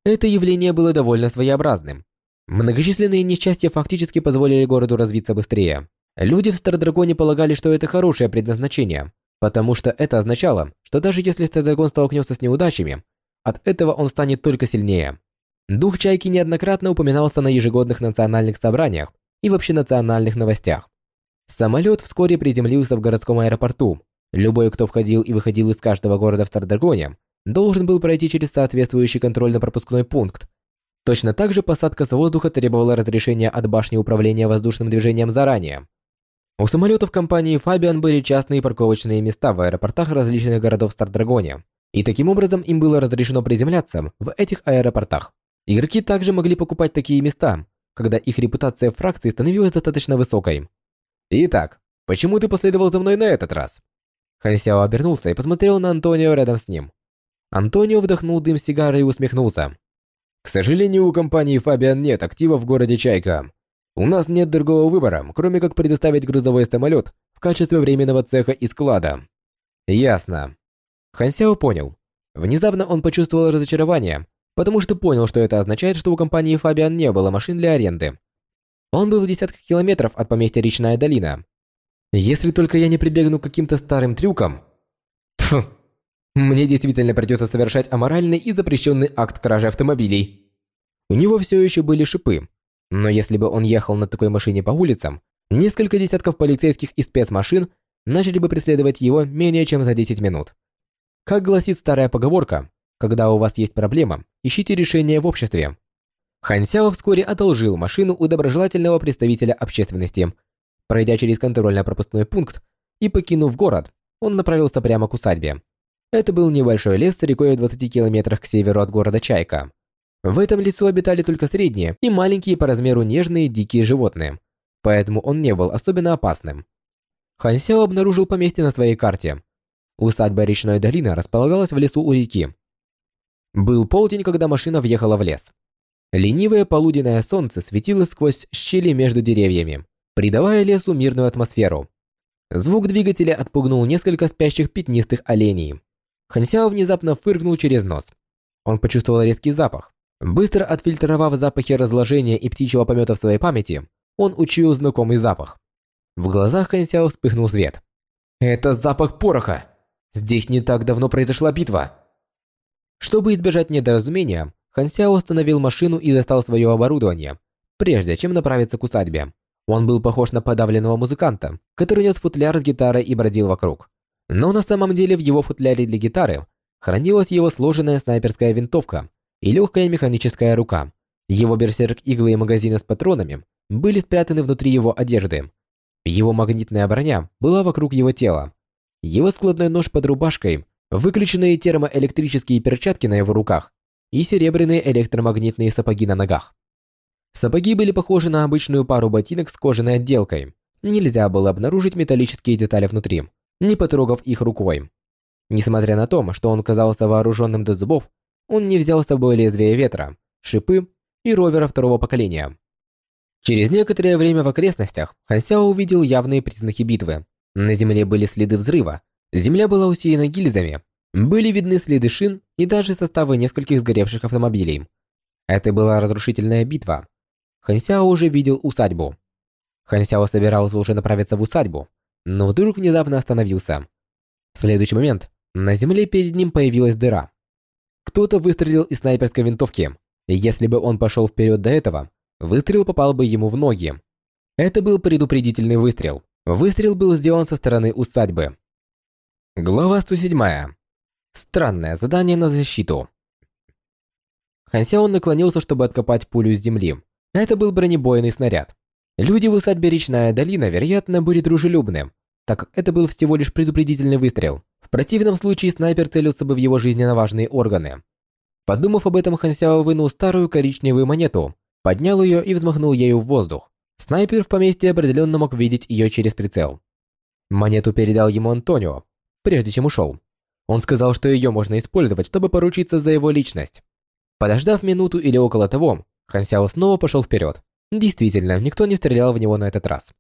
Это явление было довольно своеобразным. Многочисленные несчастья фактически позволили городу развиться быстрее. Люди в Стардрагоне полагали, что это хорошее предназначение, потому что это означало, что даже если Стардрагон столкнется с неудачами, от этого он станет только сильнее. Дух Чайки неоднократно упоминался на ежегодных национальных собраниях и в общенациональных новостях. Самолет вскоре приземлился в городском аэропорту. Любой, кто входил и выходил из каждого города в Стардрагоне, должен был пройти через соответствующий контрольно-пропускной пункт. Точно так же посадка с воздуха требовала разрешения от башни управления воздушным движением заранее. У самолетов компании Fabian были частные парковочные места в аэропортах различных городов Стардрагоне, и таким образом им было разрешено приземляться в этих аэропортах. Игроки также могли покупать такие места, когда их репутация фракции становилась достаточно высокой. Итак, почему ты последовал за мной на этот раз? Хан обернулся и посмотрел на Антонио рядом с ним. Антонио вдохнул дым сигары и усмехнулся. К сожалению, у компании Фабиан нет актива в городе Чайка. У нас нет другого выбора, кроме как предоставить грузовой самолет в качестве временного цеха и склада. Ясно. Хан Сяо понял. Внезапно он почувствовал разочарование, потому что понял, что это означает, что у компании Фабиан не было машин для аренды. Он был в десятках километров от поместья Речная долина. Если только я не прибегну к каким-то старым трюкам... Пф, мне действительно придется совершать аморальный и запрещенный акт кражи автомобилей. У него все еще были шипы, но если бы он ехал на такой машине по улицам, несколько десятков полицейских и спецмашин начали бы преследовать его менее чем за 10 минут. Как гласит старая поговорка, когда у вас есть проблема, ищите решение в обществе. Хан Сяо вскоре одолжил машину у доброжелательного представителя общественности. Пройдя через контрольно-пропускной пункт и покинув город, он направился прямо к усадьбе. Это был небольшой лес рекой в 20 километрах к северу от города Чайка. В этом лесу обитали только средние и маленькие по размеру нежные дикие животные, поэтому он не был особенно опасным. Хан Сяо обнаружил поместье на своей карте. Усадьба Речной долины располагалась в лесу у реки, был полдень, когда машина въехала в лес. Ленивое полуденное солнце светило сквозь щели между деревьями, придавая лесу мирную атмосферу. Звук двигателя отпугнул несколько спящих пятнистых оленей. Хансяо внезапно фыркнул через нос. Он почувствовал резкий запах. Быстро отфильтровав запахи разложения и птичьего помета в своей памяти, он учуял знакомый запах. В глазах Хансяо вспыхнул свет. «Это запах пороха! Здесь не так давно произошла битва!» Чтобы избежать недоразумения, Хан Сяо остановил машину и достал свое оборудование, прежде чем направиться к усадьбе. Он был похож на подавленного музыканта, который нес футляр с гитарой и бродил вокруг. Но на самом деле в его футляре для гитары хранилась его сложенная снайперская винтовка и легкая механическая рука. Его берсерк-иглы и магазины с патронами были спрятаны внутри его одежды. Его магнитная броня была вокруг его тела. Его складной нож под рубашкой выключенные термоэлектрические перчатки на его руках и серебряные электромагнитные сапоги на ногах. Сапоги были похожи на обычную пару ботинок с кожаной отделкой. Нельзя было обнаружить металлические детали внутри, не потрогав их рукой. Несмотря на то, что он казался вооруженным до зубов, он не взял с собой лезвие ветра, шипы и ровера второго поколения. Через некоторое время в окрестностях Хансяо увидел явные признаки битвы. На земле были следы взрыва, Земля была усеяна гильзами, были видны следы шин и даже составы нескольких сгоревших автомобилей. Это была разрушительная битва. Хансяо уже видел усадьбу. Хансяо собирался уже направиться в усадьбу, но вдруг внезапно остановился. В следующий момент на земле перед ним появилась дыра. Кто-то выстрелил из снайперской винтовки. Если бы он пошел вперед до этого, выстрел попал бы ему в ноги. Это был предупредительный выстрел. Выстрел был сделан со стороны усадьбы. Глава 107. Странное задание на защиту. Хансяон наклонился, чтобы откопать пулю с земли. Это был бронебойный снаряд. Люди в усадьбе Речная долина, вероятно, были дружелюбны, так как это был всего лишь предупредительный выстрел. В противном случае снайпер целился бы в его жизненно важные органы. Подумав об этом, Хансяо вынул старую коричневую монету, поднял ее и взмахнул ею в воздух. Снайпер в поместье определенно мог видеть ее через прицел. Монету передал ему Антонио, прежде чем ушел. Он сказал, что ее можно использовать, чтобы поручиться за его личность. Подождав минуту или около того, Хан Сяо снова пошел вперед. Действительно, никто не стрелял в него на этот раз.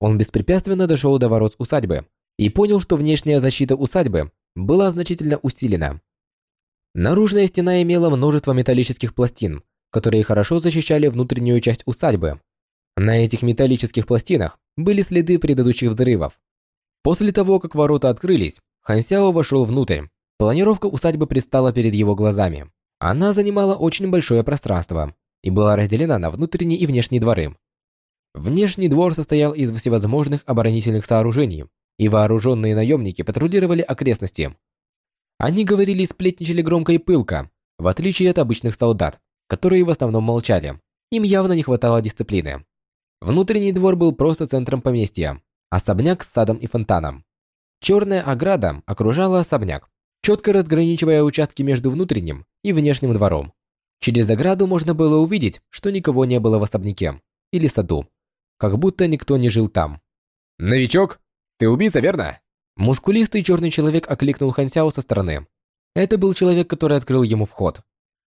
Он беспрепятственно дошел до ворот усадьбы и понял, что внешняя защита усадьбы была значительно усилена. Наружная стена имела множество металлических пластин, которые хорошо защищали внутреннюю часть усадьбы. На этих металлических пластинах были следы предыдущих взрывов. После того, как ворота открылись, Хан Сяо вошел внутрь. Планировка усадьбы предстала перед его глазами. Она занимала очень большое пространство и была разделена на внутренние и внешние дворы. Внешний двор состоял из всевозможных оборонительных сооружений, и вооруженные наемники патрулировали окрестности. Они говорили и сплетничали громко и пылко, в отличие от обычных солдат, которые в основном молчали. Им явно не хватало дисциплины. Внутренний двор был просто центром поместья, Особняк с садом и фонтаном. Черная ограда окружала особняк, четко разграничивая участки между внутренним и внешним двором. Через ограду можно было увидеть, что никого не было в особняке или саду, как будто никто не жил там. «Новичок, ты убийца, верно?» Мускулистый черный человек окликнул Хансяо со стороны. Это был человек, который открыл ему вход.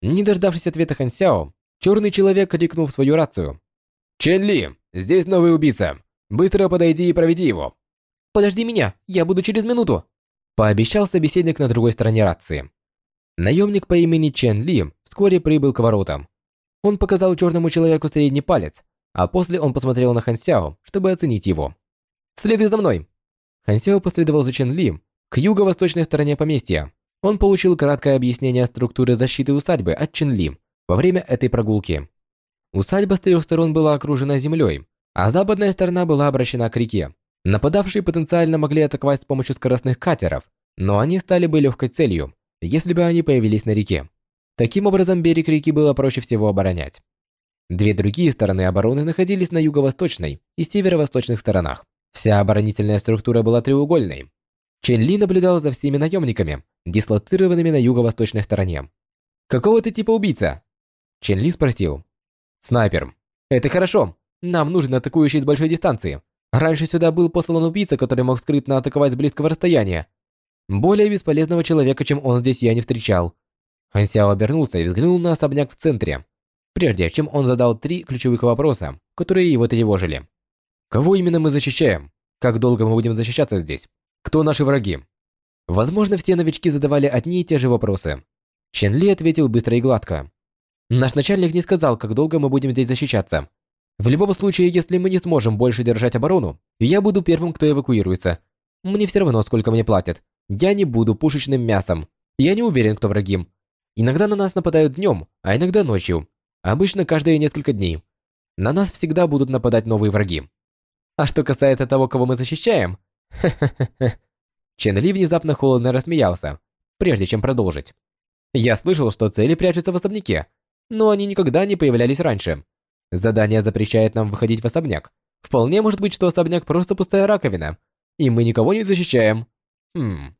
Не дождавшись ответа Хансяо, черный человек крикнул в свою рацию. «Чен Ли, здесь новый убийца. Быстро подойди и проведи его». «Подожди меня, я буду через минуту», пообещал собеседник на другой стороне рации. Наемник по имени Чен Ли вскоре прибыл к воротам. Он показал черному человеку средний палец, а после он посмотрел на Хан Сяо, чтобы оценить его. «Следуй за мной!» Хан Сяо последовал за Чен Ли к юго-восточной стороне поместья. Он получил краткое объяснение структуры защиты усадьбы от Чен Ли во время этой прогулки. Усадьба с трех сторон была окружена землей, а западная сторона была обращена к реке. Нападавшие потенциально могли атаковать с помощью скоростных катеров, но они стали бы легкой целью, если бы они появились на реке. Таким образом, берег реки было проще всего оборонять. Две другие стороны обороны находились на юго-восточной и северо-восточных сторонах. Вся оборонительная структура была треугольной. Чен Ли наблюдал за всеми наемниками, дислоцированными на юго-восточной стороне. «Какого ты типа убийца?» Чен Ли спросил. «Снайпер. Это хорошо. Нам нужен атакующий с большой дистанции. Раньше сюда был послан убийца, который мог скрытно атаковать с близкого расстояния. Более бесполезного человека, чем он здесь, я не встречал. Хан Сяо обернулся и взглянул на особняк в центре, прежде чем он задал три ключевых вопроса, которые его тревожили. Кого именно мы защищаем? Как долго мы будем защищаться здесь? Кто наши враги? Возможно, все новички задавали одни и те же вопросы. Чен Ли ответил быстро и гладко. Наш начальник не сказал, как долго мы будем здесь защищаться. В любом случае, если мы не сможем больше держать оборону, я буду первым, кто эвакуируется. Мне все равно, сколько мне платят. Я не буду пушечным мясом. Я не уверен, кто враги. Иногда на нас нападают днем, а иногда ночью. Обычно каждые несколько дней. На нас всегда будут нападать новые враги. А что касается того, кого мы защищаем... Чен Ли внезапно холодно рассмеялся, прежде чем продолжить. Я слышал, что цели прячутся в особняке, но они никогда не появлялись раньше. Задание запрещает нам выходить в особняк. Вполне может быть, что особняк просто пустая раковина, и мы никого не защищаем. Хм,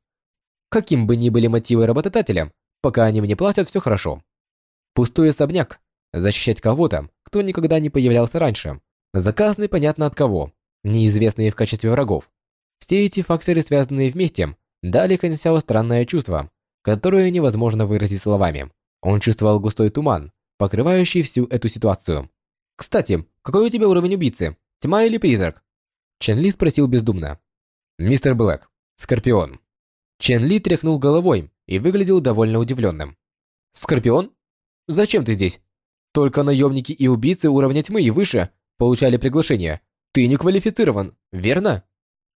Каким бы ни были мотивы работодателя, пока они мне платят, все хорошо. Пустой особняк. Защищать кого-то, кто никогда не появлялся раньше. Заказанный понятно от кого. Неизвестные в качестве врагов. Все эти факторы, связанные вместе, дали Хансяо странное чувство, которое невозможно выразить словами. Он чувствовал густой туман, покрывающий всю эту ситуацию. «Кстати, какой у тебя уровень убийцы? Тьма или призрак?» Чен Ли спросил бездумно. «Мистер Блэк, Скорпион». Чен Ли тряхнул головой и выглядел довольно удивленным. «Скорпион? Зачем ты здесь? Только наемники и убийцы уровня тьмы и выше получали приглашение. Ты не квалифицирован, верно?»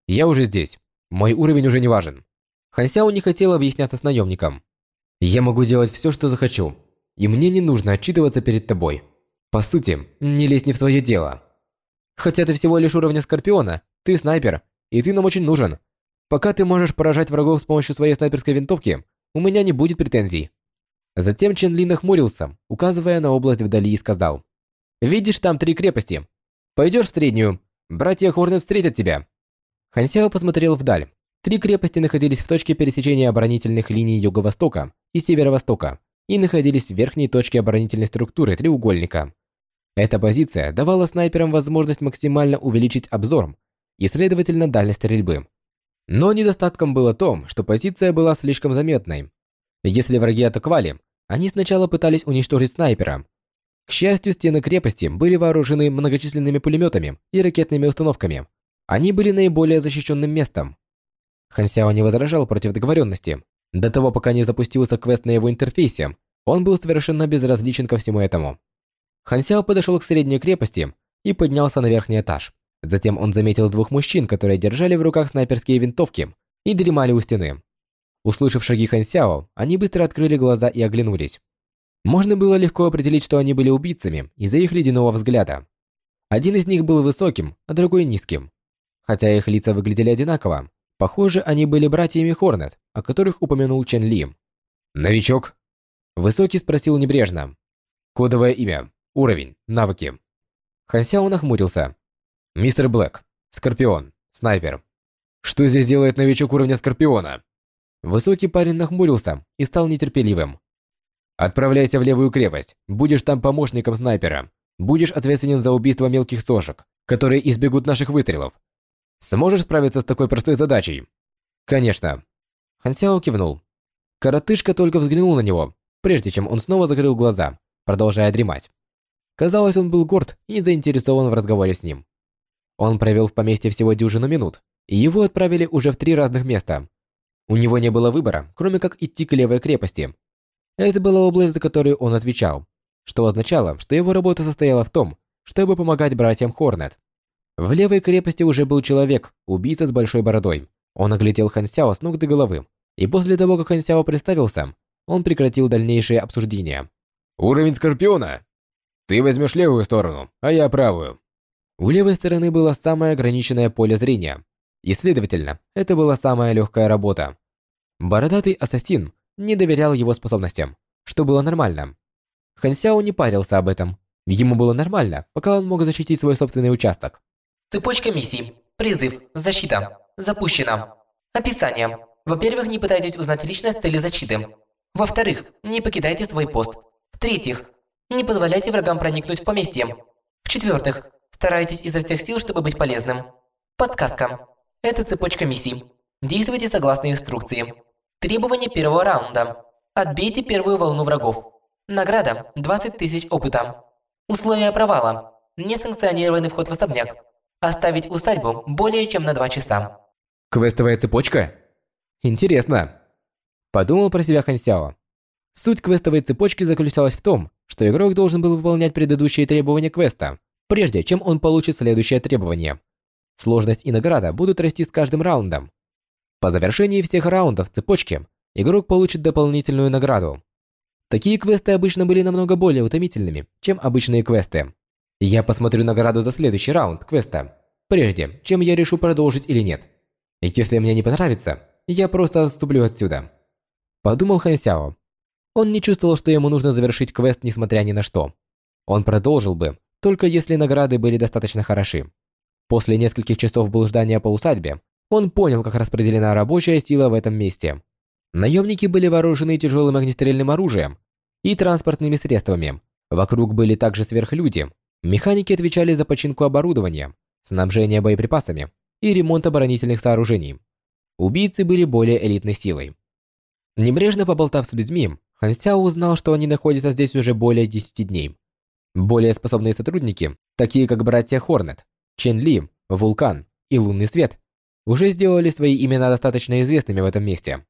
«Я уже здесь. Мой уровень уже не важен». Хан Сяо не хотел объясняться с наемником. «Я могу делать все, что захочу, и мне не нужно отчитываться перед тобой. По сути, не лезь не в свое дело. Хотя ты всего лишь уровня Скорпиона, ты снайпер, и ты нам очень нужен. Пока ты можешь поражать врагов с помощью своей снайперской винтовки, у меня не будет претензий. Затем Чен Ли нахмурился, указывая на область вдали и сказал. «Видишь там три крепости? Пойдешь в среднюю, братья Хорнет встретят тебя». Хан Сяо посмотрел вдаль. Три крепости находились в точке пересечения оборонительных линий юго-востока и северо-востока и находились в верхней точке оборонительной структуры треугольника. Эта позиция давала снайперам возможность максимально увеличить обзор и, следовательно, дальность стрельбы. Но недостатком было то, что позиция была слишком заметной. Если враги атаковали, они сначала пытались уничтожить снайпера. К счастью, стены крепости были вооружены многочисленными пулеметами и ракетными установками. Они были наиболее защищенным местом. Хан Сяо не возражал против договоренности. До того, пока не запустился квест на его интерфейсе, он был совершенно безразличен ко всему этому. Хан Сяо подошел к средней крепости и поднялся на верхний этаж. Затем он заметил двух мужчин, которые держали в руках снайперские винтовки и дремали у стены. Услышав шаги Хан Сяо, они быстро открыли глаза и оглянулись. Можно было легко определить, что они были убийцами из-за их ледяного взгляда. Один из них был высоким, а другой низким. Хотя их лица выглядели одинаково, похоже, они были братьями Хорнет, о которых упомянул Чен Ли. «Новичок?» Высокий спросил небрежно. «Кодовое имя, уровень, навыки». Хан Сяо нахмурился. Мистер Блэк, Скорпион, снайпер. Что здесь делает новичок уровня Скорпиона? Высокий парень нахмурился и стал нетерпеливым. Отправляйся в левую крепость. Будешь там помощником снайпера. Будешь ответственен за убийство мелких сошек, которые избегут наших выстрелов. Сможешь справиться с такой простой задачей? Конечно. Хансяо кивнул. Коротышка только взглянул на него, прежде чем он снова закрыл глаза, продолжая дремать. Казалось, он был горд и заинтересован в разговоре с ним. Он провел в поместье всего дюжину минут, и его отправили уже в три разных места. У него не было выбора, кроме как идти к левой крепости. Это была область, за которую он отвечал, что означало, что его работа состояла в том, чтобы помогать братьям Хорнет. В левой крепости уже был человек, убийца с большой бородой. Он оглядел Хан Сяо с ног до головы, и после того, как Хан Сяо представился, он прекратил дальнейшее обсуждение. «Уровень Скорпиона! Ты возьмешь левую сторону, а я правую». У левой стороны было самое ограниченное поле зрения, и, следовательно, это была самая легкая работа. Бородатый ассасин не доверял его способностям, что было нормально. Хан Сяо не парился об этом. Ему было нормально, пока он мог защитить свой собственный участок. Цепочка миссий. Призыв. Защита. Запущена. Описание. Во-первых, не пытайтесь узнать личность цели защиты. Во-вторых, не покидайте свой пост. В-третьих, не позволяйте врагам проникнуть в поместье. В-четвертых, старайтесь изо всех сил, чтобы быть полезным. Подсказка. Это цепочка миссий. Действуйте согласно инструкции. Требования первого раунда. Отбейте первую волну врагов. Награда – 20 тысяч опыта. Условия провала. Несанкционированный вход в особняк. Оставить усадьбу более чем на 2 часа. Квестовая цепочка? Интересно. Подумал про себя Хан Сяо. Суть квестовой цепочки заключалась в том, что игрок должен был выполнять предыдущие требования квеста, прежде чем он получит следующее требование. Сложность и награда будут расти с каждым раундом. По завершении всех раундов цепочки игрок получит дополнительную награду. Такие квесты обычно были намного более утомительными, чем обычные квесты. Я посмотрю награду за следующий раунд квеста, прежде чем я решу продолжить или нет. И если мне не понравится, я просто отступлю отсюда. Подумал Хан Сяо. Он не чувствовал, что ему нужно завершить квест несмотря ни на что. Он продолжил бы, только если награды были достаточно хороши. После нескольких часов блуждания по усадьбе, он понял, как распределена рабочая сила в этом месте. Наемники были вооружены тяжелым огнестрельным оружием и транспортными средствами. Вокруг были также сверхлюди. Механики отвечали за починку оборудования, снабжение боеприпасами и ремонт оборонительных сооружений. Убийцы были более элитной силой. Небрежно поболтав с людьми, Хан Сяо узнал, что они находятся здесь уже более 10 дней. Более способные сотрудники, такие как братья Хорнет, Чен Ли, Вулкан и Лунный Свет, уже сделали свои имена достаточно известными в этом месте.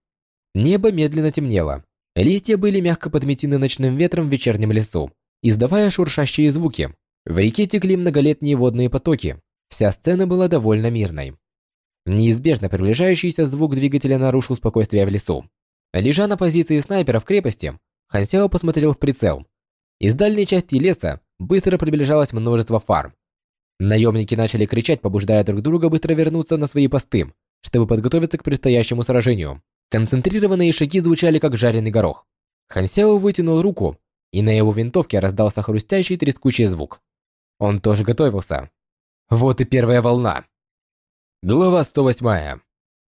Небо медленно темнело. Листья были мягко подметены ночным ветром в вечернем лесу, издавая шуршащие звуки. В реке текли многолетние водные потоки. Вся сцена была довольно мирной. Неизбежно приближающийся звук двигателя нарушил спокойствие в лесу. Лежа на позиции снайпера в крепости, Хан Сяо посмотрел в прицел. Из дальней части леса быстро приближалось множество фар. Наемники начали кричать, побуждая друг друга быстро вернуться на свои посты, чтобы подготовиться к предстоящему сражению. Концентрированные шаги звучали как жареный горох. Хансяо вытянул руку, и на его винтовке раздался хрустящий трескучий звук. Он тоже готовился. Вот и первая волна. Глава 108.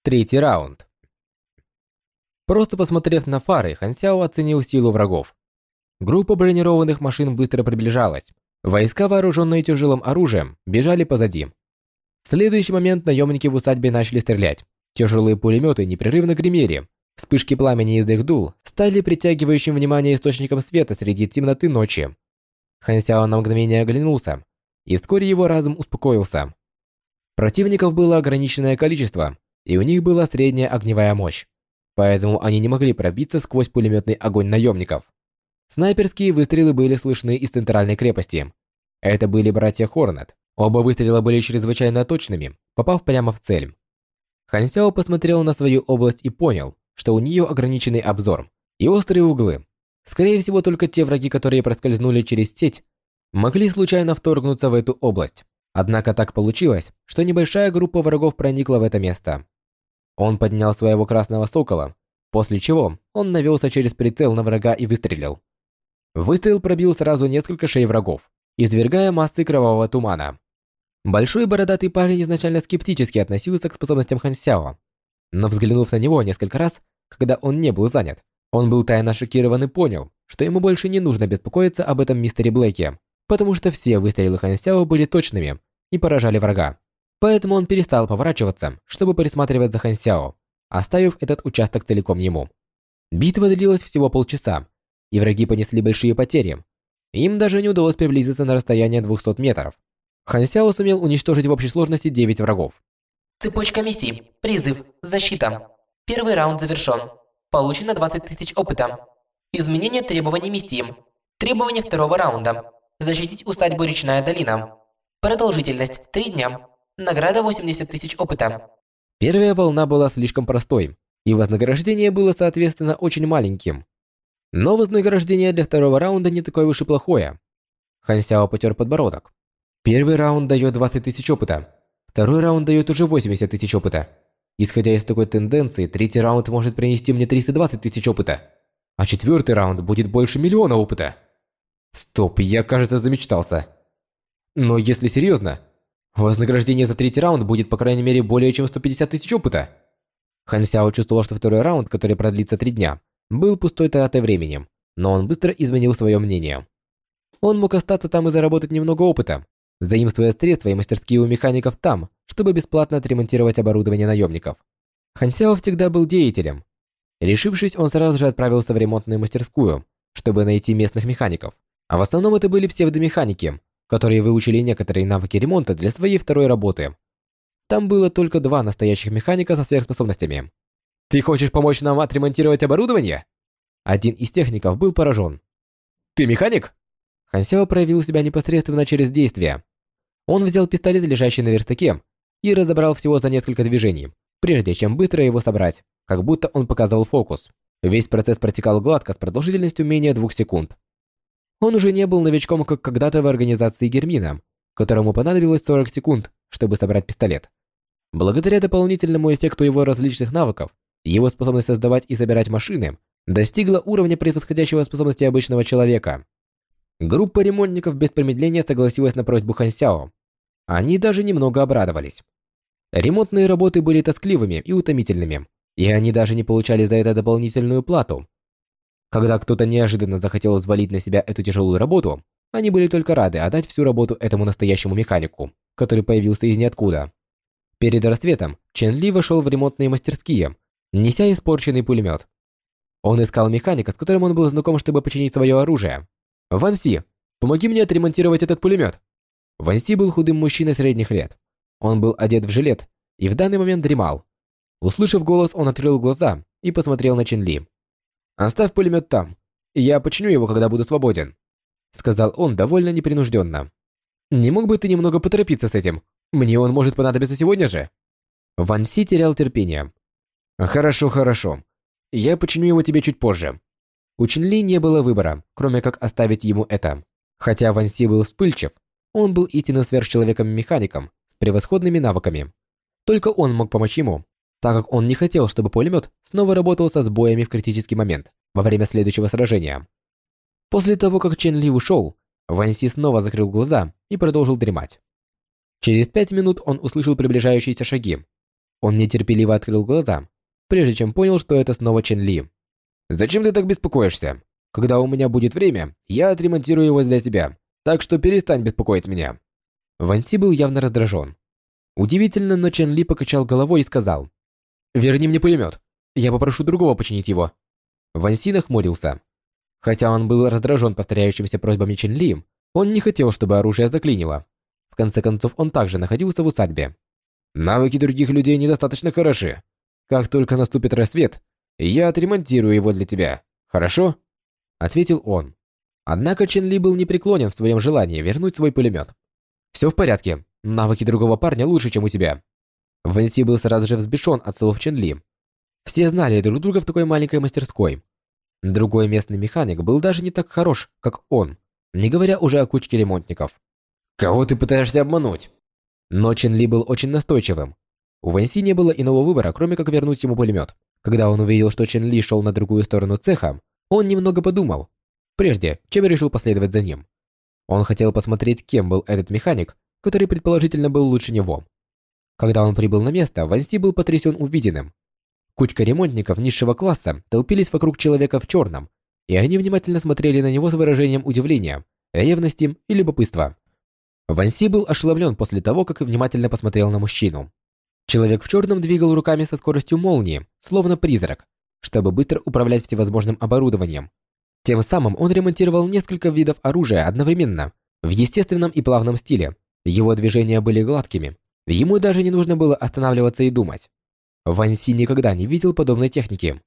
Третий раунд. Просто посмотрев на фары, Хансяо оценил силу врагов. Группа бронированных машин быстро приближалась. Войска, вооруженные тяжелым оружием, бежали позади. В следующий момент наемники в усадьбе начали стрелять. Тяжелые пулеметы непрерывно гремели. Вспышки пламени из их дул стали притягивающим внимание источником света среди темноты ночи. Хан Сяо на мгновение оглянулся, и вскоре его разум успокоился. Противников было ограниченное количество, и у них была средняя огневая мощь, поэтому они не могли пробиться сквозь пулеметный огонь наемников. Снайперские выстрелы были слышны из центральной крепости. Это были братья Хорнет. Оба выстрела были чрезвычайно точными, попав прямо в цель. Хан посмотрел на свою область и понял, что у нее ограниченный обзор и острые углы. Скорее всего, только те враги, которые проскользнули через сеть, могли случайно вторгнуться в эту область. Однако так получилось, что небольшая группа врагов проникла в это место. Он поднял своего красного сокола, после чего он навелся через прицел на врага и выстрелил. Выстрел пробил сразу несколько шеи врагов, извергая массы кровавого тумана. Большой бородатый парень изначально скептически относился к способностям Хан Сяо, но взглянув на него несколько раз, когда он не был занят, он был тайно шокирован и понял, что ему больше не нужно беспокоиться об этом мистере Блэке, потому что все выстрелы Хан Сяо были точными и поражали врага. Поэтому он перестал поворачиваться, чтобы присматривать за Хан Сяо, оставив этот участок целиком ему. Битва длилась всего полчаса, и враги понесли большие потери. Им даже не удалось приблизиться на расстояние 200 метров. Хан Сяо сумел уничтожить в общей сложности 9 врагов. Цепочка миссий. Призыв. Защита. Первый раунд завершен. Получено 20 тысяч опыта. Изменение требований миссии. Требования второго раунда. Защитить усадьбу Речная долина. Продолжительность 3 дня. Награда 80 тысяч опыта. Первая волна была слишком простой, и вознаграждение было, соответственно, очень маленьким. Но вознаграждение для второго раунда не такое уж и плохое. Хан Сяо потер подбородок. Первый раунд дает 20 тысяч опыта, второй раунд дает уже 80 тысяч опыта. Исходя из такой тенденции, третий раунд может принести мне 320 тысяч опыта, а четвертый раунд будет больше миллиона опыта. Стоп, я, кажется, замечтался. Но если серьезно, вознаграждение за третий раунд будет по крайней мере более чем 150 тысяч опыта. Хан Сяо чувствовал, что второй раунд, который продлится три дня, был пустой тратой времени, но он быстро изменил свое мнение. Он мог остаться там и заработать немного опыта, заимствуя средства и мастерские у механиков там, чтобы бесплатно отремонтировать оборудование наемников. Хан Сяо всегда был деятелем. Решившись, он сразу же отправился в ремонтную мастерскую, чтобы найти местных механиков. А в основном это были псевдомеханики, которые выучили некоторые навыки ремонта для своей второй работы. Там было только два настоящих механика со сверхспособностями. «Ты хочешь помочь нам отремонтировать оборудование?» Один из техников был поражен. «Ты механик?» Хансяо проявил себя непосредственно через действие. Он взял пистолет, лежащий на верстаке, и разобрал всего за несколько движений, прежде чем быстро его собрать, как будто он показывал фокус. Весь процесс протекал гладко с продолжительностью менее двух секунд. Он уже не был новичком, как когда-то в организации Гермина, которому понадобилось 40 секунд, чтобы собрать пистолет. Благодаря дополнительному эффекту его различных навыков, его способность создавать и собирать машины достигла уровня превосходящего способности обычного человека. Группа ремонтников без промедления согласилась на просьбу Хан Сяо. Они даже немного обрадовались. Ремонтные работы были тоскливыми и утомительными, и они даже не получали за это дополнительную плату, когда кто-то неожиданно захотел взвалить на себя эту тяжелую работу, они были только рады отдать всю работу этому настоящему механику, который появился из ниоткуда. Перед рассветом Чен Ли вошел в ремонтные мастерские, неся испорченный пулемет. Он искал механика, с которым он был знаком, чтобы починить свое оружие. «Ван Си, помоги мне отремонтировать этот пулемет!» Ван Си был худым мужчиной средних лет. Он был одет в жилет и в данный момент дремал. Услышав голос, он открыл глаза и посмотрел на Чен Ли. «Оставь пулемет там. Я починю его, когда буду свободен», — сказал он довольно непринужденно. «Не мог бы ты немного поторопиться с этим? Мне он может понадобиться сегодня же». Ван Си терял терпение. «Хорошо, хорошо. Я починю его тебе чуть позже». У Чин Ли не было выбора, кроме как оставить ему это. Хотя Ван Си был вспыльчив, он был истинным сверхчеловеком-механиком с превосходными навыками. Только он мог помочь ему, так как он не хотел, чтобы пулемет снова работал со сбоями в критический момент во время следующего сражения. После того, как Чен Ли ушел, Ван Си снова закрыл глаза и продолжил дремать. Через пять минут он услышал приближающиеся шаги. Он нетерпеливо открыл глаза, прежде чем понял, что это снова Чен Ли. «Зачем ты так беспокоишься? Когда у меня будет время, я отремонтирую его для тебя, так что перестань беспокоить меня». Ван Си был явно раздражен. Удивительно, но Чен Ли покачал головой и сказал, «Верни мне пулемет. Я попрошу другого починить его». Ван Си нахмурился. Хотя он был раздражен повторяющимися просьбами Чин Ли, он не хотел, чтобы оружие заклинило. В конце концов, он также находился в усадьбе. «Навыки других людей недостаточно хороши. Как только наступит рассвет, я отремонтирую его для тебя. Хорошо?» Ответил он. Однако Чин Ли был непреклонен в своем желании вернуть свой пулемет. «Все в порядке. Навыки другого парня лучше, чем у тебя. Вэнси был сразу же взбешен от слов Чен Ли. Все знали друг друга в такой маленькой мастерской. Другой местный механик был даже не так хорош, как он, не говоря уже о кучке ремонтников. «Кого ты пытаешься обмануть?» Но Чен Ли был очень настойчивым. У Вэнси не было иного выбора, кроме как вернуть ему пулемет. Когда он увидел, что Чен Ли шел на другую сторону цеха, он немного подумал, прежде чем решил последовать за ним. Он хотел посмотреть, кем был этот механик, который предположительно был лучше него. Когда он прибыл на место, Ванси был потрясен увиденным. Кучка ремонтников низшего класса толпились вокруг человека в черном, и они внимательно смотрели на него с выражением удивления, ревности и любопытства. Ванси был ошеломлен после того, как внимательно посмотрел на мужчину. Человек в черном двигал руками со скоростью молнии, словно призрак, чтобы быстро управлять всевозможным оборудованием. Тем самым он ремонтировал несколько видов оружия одновременно, в естественном и плавном стиле. Его движения были гладкими. Ему даже не нужно было останавливаться и думать. Ван Си никогда не видел подобной техники.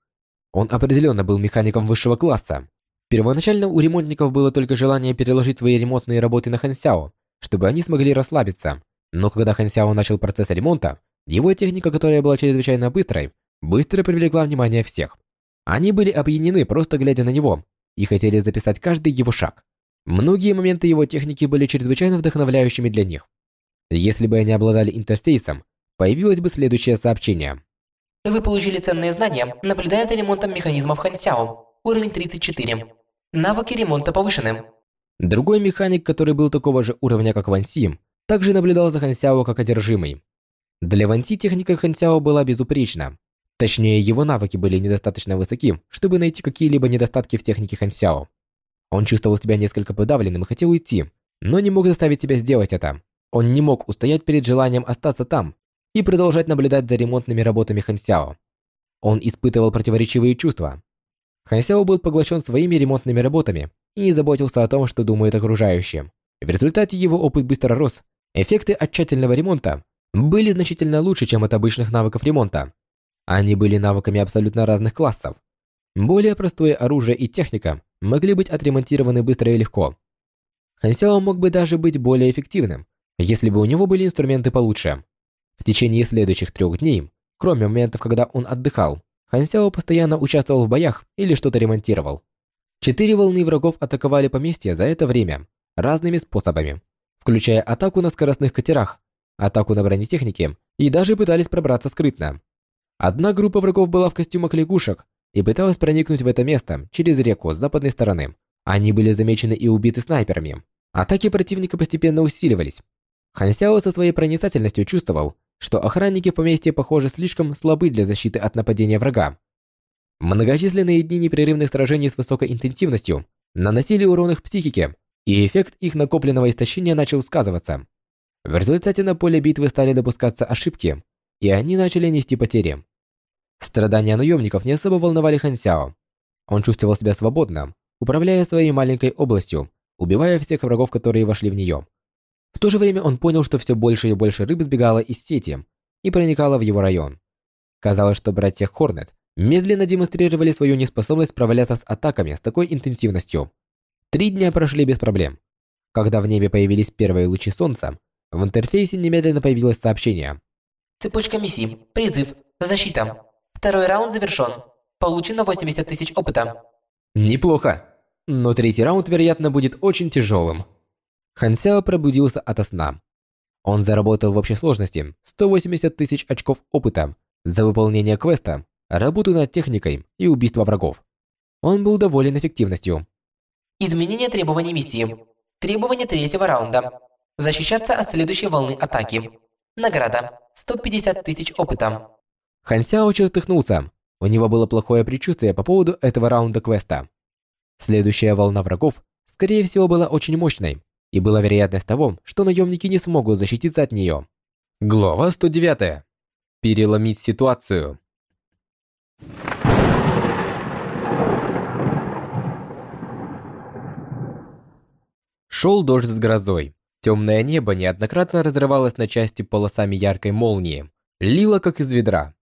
Он определенно был механиком высшего класса. Первоначально у ремонтников было только желание переложить свои ремонтные работы на Хан Сяо, чтобы они смогли расслабиться. Но когда Хан Сяо начал процесс ремонта, его техника, которая была чрезвычайно быстрой, быстро привлекла внимание всех. Они были опьянены, просто глядя на него, и хотели записать каждый его шаг. Многие моменты его техники были чрезвычайно вдохновляющими для них. Если бы они обладали интерфейсом, появилось бы следующее сообщение. Вы получили ценные знания, наблюдая за ремонтом механизмов Хансяо. Уровень 34. Навыки ремонта повышены. Другой механик, который был такого же уровня, как Ван Си, также наблюдал за Хансяо как одержимый. Для Ван Си техника Хансяо была безупречна. Точнее, его навыки были недостаточно высоки, чтобы найти какие-либо недостатки в технике Хансяо. Он чувствовал себя несколько подавленным и хотел уйти, но не мог заставить себя сделать это. Он не мог устоять перед желанием остаться там и продолжать наблюдать за ремонтными работами Хансяо. Он испытывал противоречивые чувства. Хансяо был поглощен своими ремонтными работами и не заботился о том, что думают окружающие. В результате его опыт быстро рос. Эффекты от тщательного ремонта были значительно лучше, чем от обычных навыков ремонта. Они были навыками абсолютно разных классов. Более простое оружие и техника могли быть отремонтированы быстро и легко. Хансяо мог бы даже быть более эффективным, если бы у него были инструменты получше. В течение следующих трех дней, кроме моментов, когда он отдыхал, Хансяо постоянно участвовал в боях или что-то ремонтировал. Четыре волны врагов атаковали поместье за это время разными способами, включая атаку на скоростных катерах, атаку на бронетехнике и даже пытались пробраться скрытно. Одна группа врагов была в костюмах лягушек и пыталась проникнуть в это место через реку с западной стороны. Они были замечены и убиты снайперами. Атаки противника постепенно усиливались. Хан Сяо со своей проницательностью чувствовал, что охранники в поместье, похоже, слишком слабы для защиты от нападения врага. Многочисленные дни непрерывных сражений с высокой интенсивностью наносили урон их психике, и эффект их накопленного истощения начал сказываться. В результате на поле битвы стали допускаться ошибки, и они начали нести потери. Страдания наемников не особо волновали Хан Сяо. Он чувствовал себя свободно, управляя своей маленькой областью, убивая всех врагов, которые вошли в нее. В то же время он понял, что все больше и больше рыб сбегало из сети и проникало в его район. Казалось, что братья Хорнет медленно демонстрировали свою неспособность справляться с атаками с такой интенсивностью. Три дня прошли без проблем. Когда в небе появились первые лучи солнца, в интерфейсе немедленно появилось сообщение. Цепочка миссий. Призыв. Защита. Второй раунд завершен. Получено 80 тысяч опыта. Неплохо. Но третий раунд, вероятно, будет очень тяжелым. Хан Сяо пробудился ото сна. Он заработал в общей сложности 180 тысяч очков опыта за выполнение квеста, работу над техникой и убийство врагов. Он был доволен эффективностью. Изменение требований миссии. Требование третьего раунда. Защищаться от следующей волны атаки. Награда. 150 тысяч опыта. Хан Сяо чертыхнулся. У него было плохое предчувствие по поводу этого раунда квеста. Следующая волна врагов, скорее всего, была очень мощной, и была вероятность того, что наемники не смогут защититься от нее. Глава 109. Переломить ситуацию. Шел дождь с грозой. Темное небо неоднократно разрывалось на части полосами яркой молнии, лило как из ведра.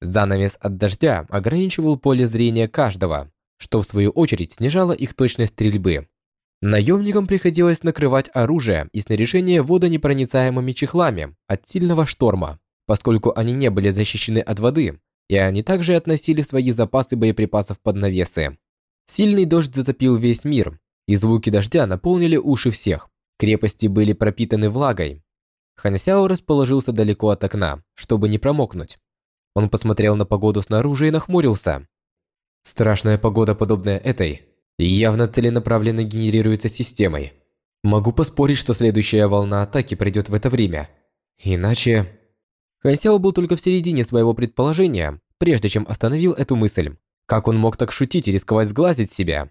Занавес от дождя ограничивал поле зрения каждого, что в свою очередь снижало их точность стрельбы. Наемникам приходилось накрывать оружие и снаряжение водонепроницаемыми чехлами от сильного шторма, поскольку они не были защищены от воды, и они также относили свои запасы боеприпасов под навесы. Сильный дождь затопил весь мир, и звуки дождя наполнили уши всех. Крепости были пропитаны влагой. Хансяо расположился далеко от окна, чтобы не промокнуть. Он посмотрел на погоду снаружи и нахмурился. Страшная погода, подобная этой, явно целенаправленно генерируется системой. Могу поспорить, что следующая волна атаки придет в это время. Иначе... Хансяо был только в середине своего предположения, прежде чем остановил эту мысль. Как он мог так шутить и рисковать сглазить себя?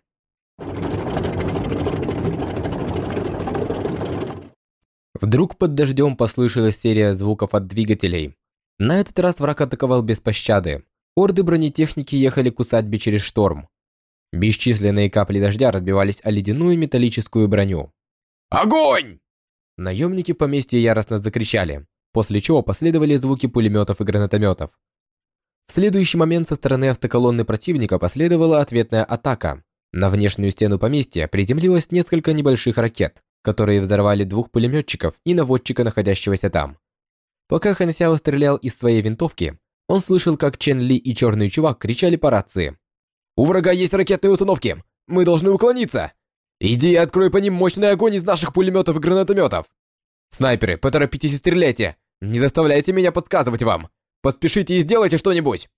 Вдруг под дождем послышалась серия звуков от двигателей. На этот раз враг атаковал без пощады. Орды бронетехники ехали к усадьбе через шторм. Бесчисленные капли дождя разбивались о ледяную металлическую броню. «Огонь!» Наемники в поместье яростно закричали, после чего последовали звуки пулеметов и гранатометов. В следующий момент со стороны автоколонны противника последовала ответная атака. На внешнюю стену поместья приземлилось несколько небольших ракет, которые взорвали двух пулеметчиков и наводчика, находящегося там. Пока Хан Сяо стрелял из своей винтовки, он слышал, как Чен Ли и Черный Чувак кричали по рации. «У врага есть ракетные установки! Мы должны уклониться! Иди и открой по ним мощный огонь из наших пулеметов и гранатометов! Снайперы, поторопитесь и стреляйте! Не заставляйте меня подсказывать вам! Поспешите и сделайте что-нибудь!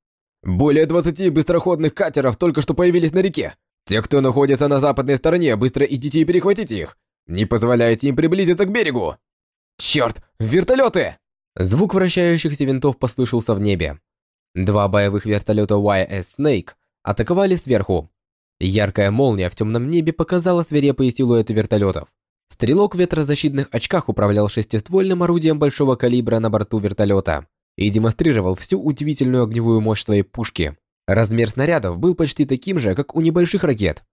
Более 20 быстроходных катеров только что появились на реке. Те, кто находится на западной стороне, быстро идите и перехватите их. Не позволяйте им приблизиться к берегу. Черт, вертолеты! Звук вращающихся винтов послышался в небе. Два боевых вертолета YS Snake атаковали сверху. Яркая молния в темном небе показала свирепые силуэты вертолетов. Стрелок в ветрозащитных очках управлял шестиствольным орудием большого калибра на борту вертолета и демонстрировал всю удивительную огневую мощь своей пушки. Размер снарядов был почти таким же, как у небольших ракет.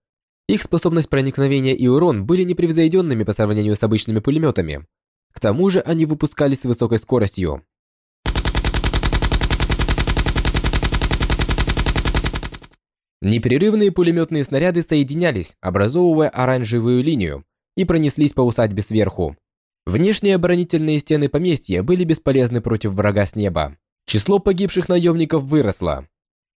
Их способность проникновения и урон были непревзойденными по сравнению с обычными пулеметами, к тому же они выпускались с высокой скоростью. Непрерывные пулеметные снаряды соединялись, образовывая оранжевую линию, и пронеслись по усадьбе сверху. Внешние оборонительные стены поместья были бесполезны против врага с неба. Число погибших наемников выросло.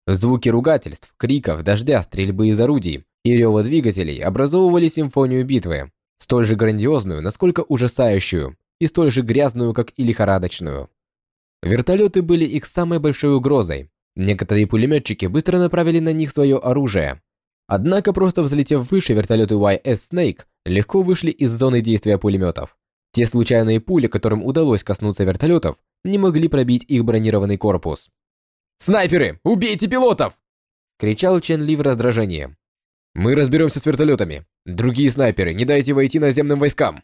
Звуки ругательств, криков, дождя, стрельбы из орудий и рева двигателей образовывали симфонию битвы, столь же грандиозную, насколько ужасающую, и столь же грязную, как и лихорадочную. Вертолеты были их самой большой угрозой. Некоторые пулеметчики быстро направили на них свое оружие. Однако, просто взлетев выше, вертолеты YS Snake легко вышли из зоны действия пулеметов. Те случайные пули, которым удалось коснуться вертолетов, не могли пробить их бронированный корпус. «Снайперы! Убейте пилотов!» кричал Чен Ли в раздражении. «Мы разберемся с вертолетами. Другие снайперы, не дайте войти наземным войскам!»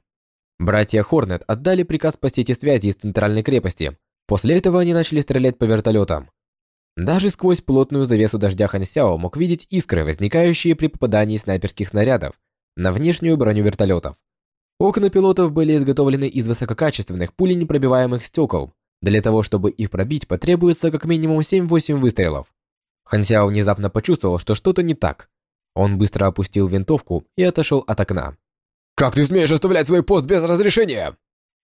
Братья Хорнет отдали приказ по сети связи из центральной крепости. После этого они начали стрелять по вертолетам. Даже сквозь плотную завесу дождя Хан Сяо мог видеть искры, возникающие при попадании снайперских снарядов на внешнюю броню вертолетов. Окна пилотов были изготовлены из высококачественных пуленепробиваемых стекол. Для того, чтобы их пробить, потребуется как минимум 7-8 выстрелов. Хан Сяо внезапно почувствовал, что что-то не так. Он быстро опустил винтовку и отошел от окна. «Как ты смеешь оставлять свой пост без разрешения?»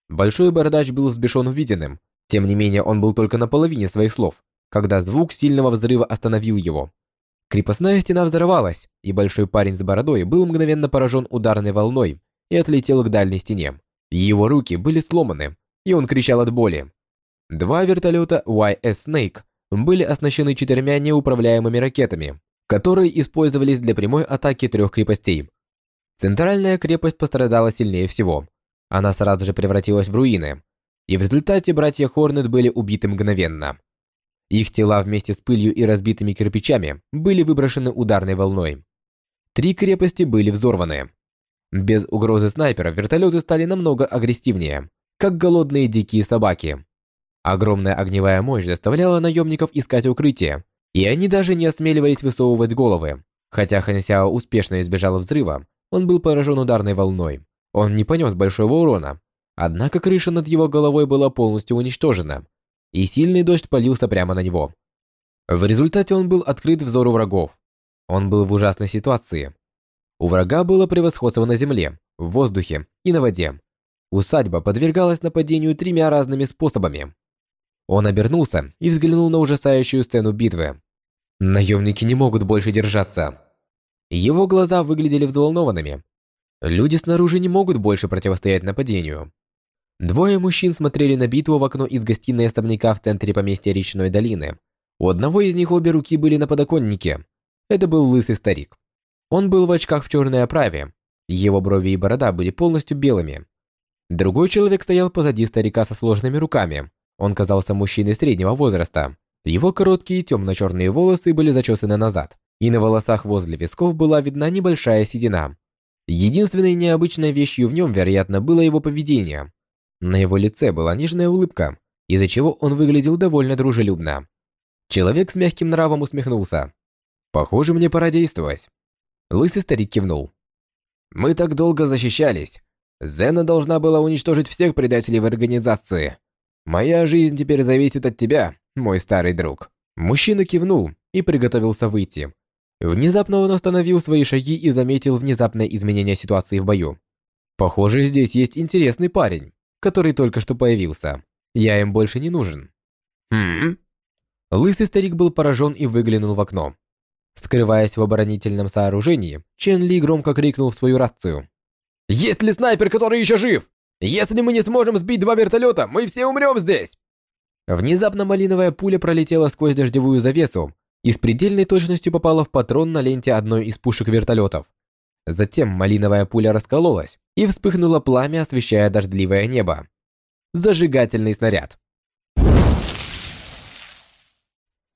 Большой бородач был взбешен увиденным. Тем не менее, он был только на половине своих слов, когда звук сильного взрыва остановил его. Крепостная стена взорвалась, и большой парень с бородой был мгновенно поражен ударной волной и отлетел к дальней стене. Его руки были сломаны, и он кричал от боли. Два вертолета YS Snake были оснащены четырьмя неуправляемыми ракетами, которые использовались для прямой атаки трех крепостей Центральная крепость пострадала сильнее всего. Она сразу же превратилась в руины, и в результате братья Хорнет были убиты мгновенно. Их тела вместе с пылью и разбитыми кирпичами были выброшены ударной волной. Три крепости были взорваны. Без угрозы снайперов вертолеты стали намного агрессивнее, как голодные дикие собаки. Огромная огневая мощь заставляла наемников искать укрытие, и они даже не осмеливались высовывать головы. Хотя Хансяо успешно избежал взрыва, он был поражен ударной волной. Он не понес большого урона. Однако крыша над его головой была полностью уничтожена, и сильный дождь полился прямо на него. В результате он был открыт взору врагов. Он был в ужасной ситуации. У врага было превосходство на земле, в воздухе и на воде. Усадьба подвергалась нападению тремя разными способами. Он обернулся и взглянул на ужасающую сцену битвы. Наемники не могут больше держаться. Его глаза выглядели взволнованными. Люди снаружи не могут больше противостоять нападению. Двое мужчин смотрели на битву в окно из гостиной особняка в центре поместья речной долины. У одного из них обе руки были на подоконнике. Это был лысый старик. Он был в очках в черной оправе. Его брови и борода были полностью белыми. Другой человек стоял позади старика со сложными руками. Он казался мужчиной среднего возраста. Его короткие темно-черные волосы были зачесаны назад, и на волосах возле висков была видна небольшая седина. Единственной необычной вещью в нем, вероятно, было его поведение. На его лице была нежная улыбка, из-за чего он выглядел довольно дружелюбно. Человек с мягким нравом усмехнулся. «Похоже, мне пора действовать». Лысый старик кивнул. «Мы так долго защищались. Зена должна была уничтожить всех предателей в организации. Моя жизнь теперь зависит от тебя, мой старый друг». Мужчина кивнул и приготовился выйти. Внезапно он остановил свои шаги и заметил внезапное изменение ситуации в бою. Похоже, здесь есть интересный парень, который только что появился. Я им больше не нужен. Хм? Лысый старик был поражен и выглянул в окно. Скрываясь в оборонительном сооружении, Чен Ли громко крикнул в свою рацию. «Есть ли снайпер, который еще жив? Если мы не сможем сбить два вертолета, мы все умрем здесь!» Внезапно малиновая пуля пролетела сквозь дождевую завесу и с предельной точностью попала в патрон на ленте одной из пушек вертолетов. Затем малиновая пуля раскололась и вспыхнуло пламя, освещая дождливое небо. Зажигательный снаряд.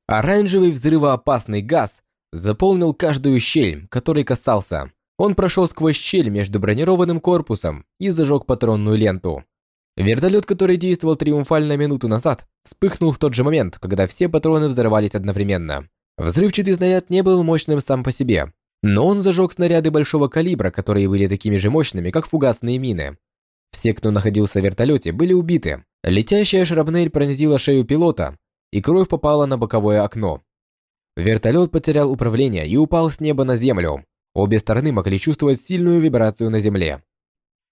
Оранжевый взрывоопасный газ заполнил каждую щель, которой касался. Он прошел сквозь щель между бронированным корпусом и зажег патронную ленту. Вертолет, который действовал триумфально минуту назад, вспыхнул в тот же момент, когда все патроны взорвались одновременно. Взрывчатый снаряд не был мощным сам по себе, но он зажег снаряды большого калибра, которые были такими же мощными, как фугасные мины. Все, кто находился в вертолете, были убиты. Летящая шрапнель пронзила шею пилота, и кровь попала на боковое окно. Вертолет потерял управление и упал с неба на землю. Обе стороны могли чувствовать сильную вибрацию на земле.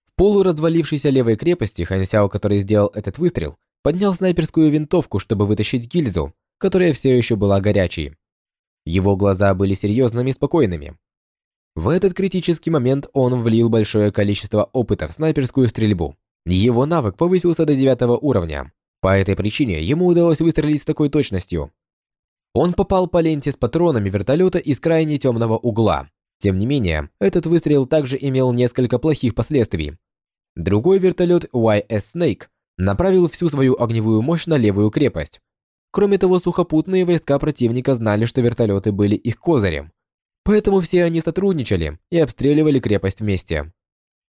В полуразвалившейся левой крепости Хан Сяо, который сделал этот выстрел, поднял снайперскую винтовку, чтобы вытащить гильзу, которая все еще была горячей. Его глаза были серьезными и спокойными. В этот критический момент он влил большое количество опыта в снайперскую стрельбу. Его навык повысился до девятого уровня. По этой причине ему удалось выстрелить с такой точностью. Он попал по ленте с патронами вертолета из крайне темного угла. Тем не менее, этот выстрел также имел несколько плохих последствий. Другой вертолет YS Snake направил всю свою огневую мощь на левую крепость. Кроме того, сухопутные войска противника знали, что вертолеты были их козырем. Поэтому все они сотрудничали и обстреливали крепость вместе.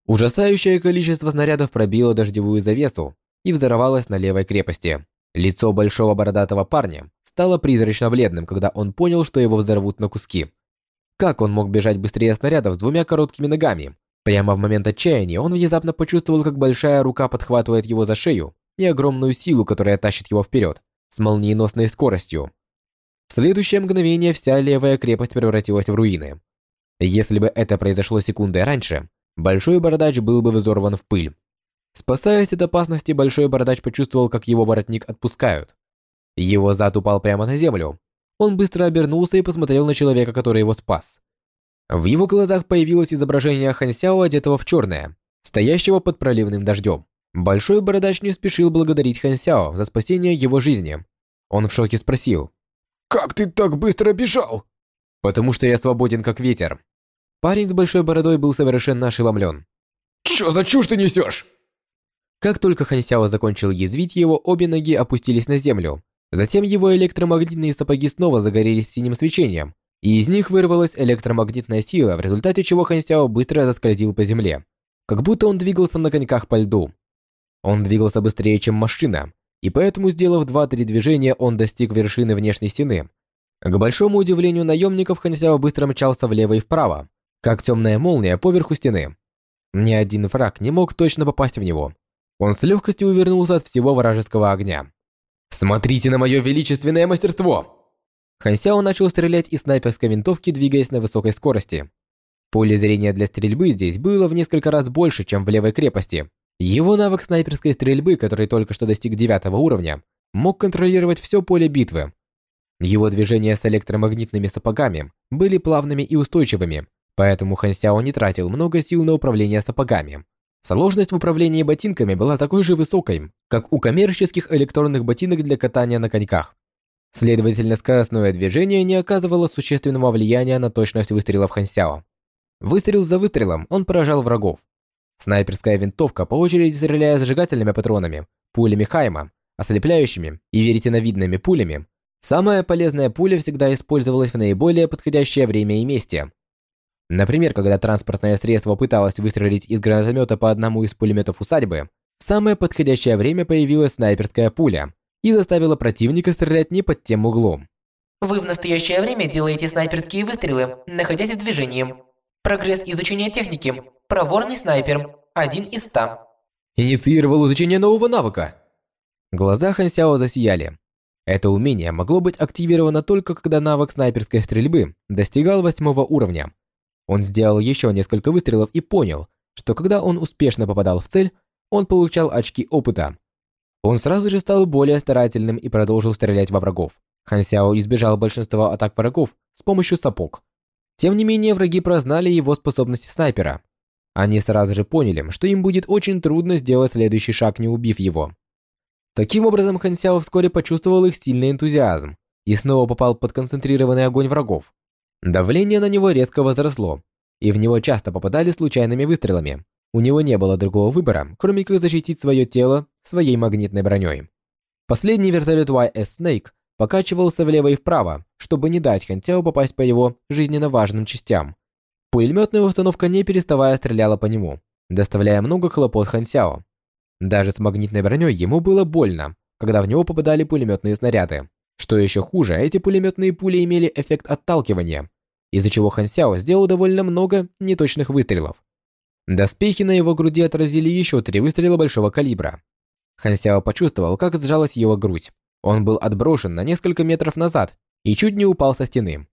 Ужасающее количество снарядов пробило дождевую завесу и взорвалось на левой крепости. Лицо большого бородатого парня стало призрачно бледным, когда он понял, что его взорвут на куски. Как он мог бежать быстрее снарядов с двумя короткими ногами? Прямо в момент отчаяния он внезапно почувствовал, как большая рука подхватывает его за шею и огромную силу, которая тащит его вперед, с молниеносной скоростью. В следующее мгновение вся левая крепость превратилась в руины. Если бы это произошло секундой раньше, Большой Бородач был бы взорван в пыль. Спасаясь от опасности, Большой Бородач почувствовал, как его воротник отпускают. Его зад упал прямо на землю. Он быстро обернулся и посмотрел на человека, который его спас. В его глазах появилось изображение Хансяо, одетого в черное, стоящего под проливным дождем. Большой Бородач не спешил благодарить Хансяо за спасение его жизни. Он в шоке спросил, «Как ты так быстро бежал?» «Потому что я свободен как ветер». Парень с большой бородой был совершенно ошеломлен. «Чё за чушь ты несешь?» Как только Хансяо закончил язвить его, обе ноги опустились на землю. Затем его электромагнитные сапоги снова загорелись синим свечением, и из них вырвалась электромагнитная сила, в результате чего Хансяо быстро заскользил по земле, как будто он двигался на коньках по льду. Он двигался быстрее, чем машина, и поэтому, сделав два-три движения, он достиг вершины внешней стены. К большому удивлению наемников, Хансяо быстро мчался влево и вправо, как темная молния поверху стены. Ни один враг не мог точно попасть в него. Он с легкостью увернулся от всего вражеского огня. «Смотрите на мое величественное мастерство!» Хансяо начал стрелять из снайперской винтовки, двигаясь на высокой скорости. Поле зрения для стрельбы здесь было в несколько раз больше, чем в левой крепости, его навык снайперской стрельбы, который только что достиг девятого уровня, мог контролировать все поле битвы. Его движения с электромагнитными сапогами были плавными и устойчивыми, поэтому Хан Сяо не тратил много сил на управление сапогами. Сложность в управлении ботинками была такой же высокой, как у коммерческих электронных ботинок для катания на коньках. Следовательно, скоростное движение не оказывало существенного влияния на точность выстрелов Хан Сяо. Выстрел за выстрелом он поражал врагов, Снайперская винтовка, по очереди стреляя зажигательными патронами, пулями Хайма, ослепляющими и веретеновидными пулями, Самая полезная пуля всегда использовалась в наиболее подходящее время и месте. Например, когда транспортное средство пыталось выстрелить из гранатомета по одному из пулеметов усадьбы, в самое подходящее время появилась снайперская пуля и заставила противника стрелять не под тем углом. Вы в настоящее время делаете снайперские выстрелы, находясь в движении. Прогресс изучения техники. Проворный снайпер. Один из ста. Инициировал изучение нового навыка. Глаза Хан Сяо засияли. Это умение могло быть активировано только когда навык снайперской стрельбы достигал восьмого уровня. Он сделал еще несколько выстрелов и понял, что когда он успешно попадал в цель, он получал очки опыта. Он сразу же стал более старательным и продолжил стрелять во врагов. Хан Сяо избежал большинства атак врагов с помощью сапог. Тем не менее, враги прознали его способности снайпера. Они сразу же поняли, что им будет очень трудно сделать следующий шаг, не убив его. Таким образом, Хан Сяо вскоре почувствовал их сильный энтузиазм и снова попал под концентрированный огонь врагов. Давление на него резко возросло, и в него часто попадали случайными выстрелами. У него не было другого выбора, кроме как защитить свое тело своей магнитной броней. Последний вертолет YS Snake покачивался влево и вправо, чтобы не дать Хантяо попасть по его жизненно важным частям. Пулеметная установка не переставая стреляла по нему, доставляя много хлопот Хансяо. Даже с магнитной броней ему было больно, когда в него попадали пулеметные снаряды. Что еще хуже, эти пулеметные пули имели эффект отталкивания, из-за чего Хан Сяо сделал довольно много неточных выстрелов. Доспехи на его груди отразили еще три выстрела большого калибра. Хан Сяо почувствовал, как сжалась его грудь. Он был отброшен на несколько метров назад и чуть не упал со стены.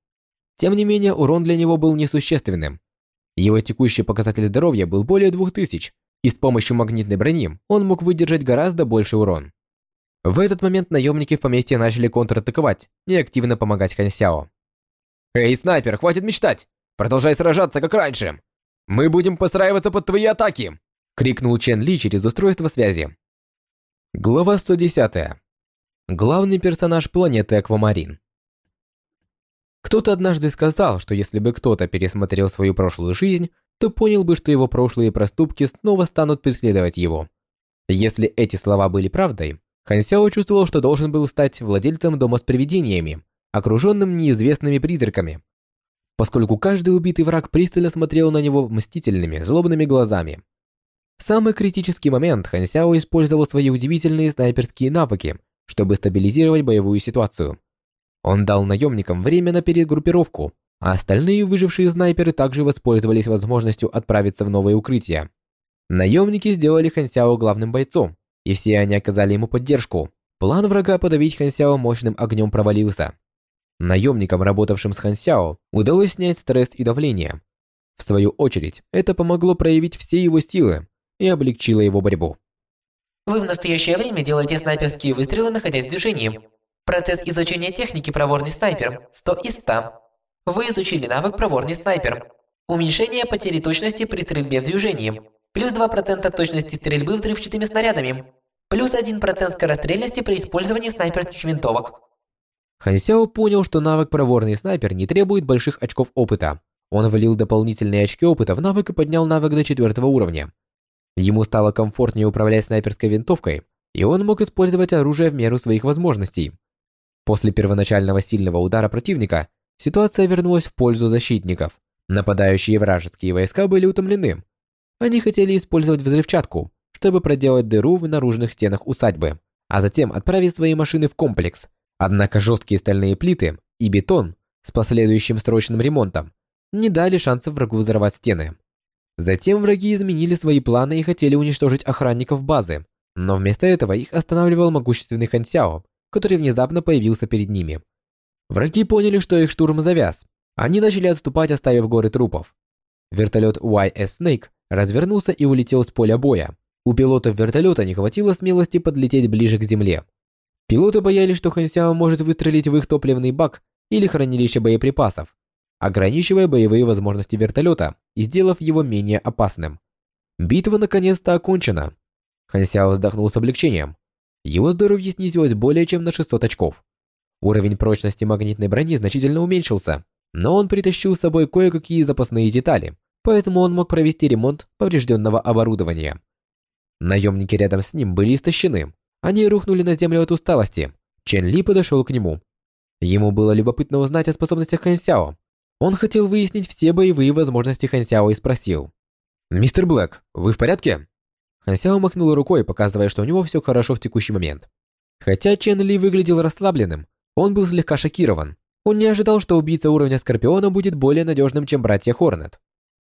Тем не менее, урон для него был несущественным. Его текущий показатель здоровья был более 2000, и с помощью магнитной брони он мог выдержать гораздо больше урон. В этот момент наемники в поместье начали контратаковать и активно помогать Хан Сяо. «Эй, снайпер, хватит мечтать! Продолжай сражаться, как раньше! Мы будем постраиваться под твои атаки!» — крикнул Чен Ли через устройство связи. Глава 110. Главный персонаж планеты Аквамарин. Кто-то однажды сказал, что если бы кто-то пересмотрел свою прошлую жизнь, то понял бы, что его прошлые проступки снова станут преследовать его. Если эти слова были правдой, Хан Сяо чувствовал, что должен был стать владельцем дома с привидениями, окруженным неизвестными призраками. Поскольку каждый убитый враг пристально смотрел на него мстительными, злобными глазами. В самый критический момент Хан Сяо использовал свои удивительные снайперские навыки, чтобы стабилизировать боевую ситуацию. Он дал наемникам время на перегруппировку, а остальные выжившие снайперы также воспользовались возможностью отправиться в новое укрытие. Наемники сделали Хансяо главным бойцом, и все они оказали ему поддержку. План врага подавить Хансяо мощным огнем провалился. Наемникам, работавшим с Хансяо, удалось снять стресс и давление. В свою очередь, это помогло проявить все его силы и облегчило его борьбу. Вы в настоящее время делаете снайперские выстрелы, находясь в движении. Процесс изучения техники «Проворный снайпер» 100 из 100. Вы изучили навык «Проворный снайпер». Уменьшение потери точности при стрельбе в движении. Плюс 2% точности стрельбы взрывчатыми снарядами. Плюс 1% скорострельности при использовании снайперских винтовок. Хан Сяо понял, что навык «Проворный снайпер» не требует больших очков опыта. Он влил дополнительные очки опыта в навык и поднял навык до четвертого уровня. Ему стало комфортнее управлять снайперской винтовкой, и он мог использовать оружие в меру своих возможностей. После первоначального сильного удара противника, ситуация вернулась в пользу защитников. Нападающие вражеские войска были утомлены. Они хотели использовать взрывчатку, чтобы проделать дыру в наружных стенах усадьбы, а затем отправить свои машины в комплекс. Однако жесткие стальные плиты и бетон с последующим срочным ремонтом не дали шансов врагу взорвать стены. Затем враги изменили свои планы и хотели уничтожить охранников базы, но вместо этого их останавливал могущественный Хан Сяо, который внезапно появился перед ними. Враги поняли, что их штурм завяз. Они начали отступать, оставив горы трупов. Вертолет YS Snake развернулся и улетел с поля боя. У пилотов вертолета не хватило смелости подлететь ближе к земле. Пилоты боялись, что Хан Сяо может выстрелить в их топливный бак или хранилище боеприпасов, ограничивая боевые возможности вертолета и сделав его менее опасным. Битва наконец-то окончена. Хан Сяо вздохнул с облегчением. Его здоровье снизилось более чем на 600 очков. Уровень прочности магнитной брони значительно уменьшился, но он притащил с собой кое-какие запасные детали, поэтому он мог провести ремонт поврежденного оборудования. Наемники рядом с ним были истощены. Они рухнули на землю от усталости. Чен Ли подошел к нему. Ему было любопытно узнать о способностях Хан Сяо. Он хотел выяснить все боевые возможности Хан Сяо и спросил. «Мистер Блэк, вы в порядке?» Хан Сяо махнул рукой, показывая, что у него все хорошо в текущий момент. Хотя Чен Ли выглядел расслабленным, он был слегка шокирован. Он не ожидал, что убийца уровня Скорпиона будет более надежным, чем братья Хорнет.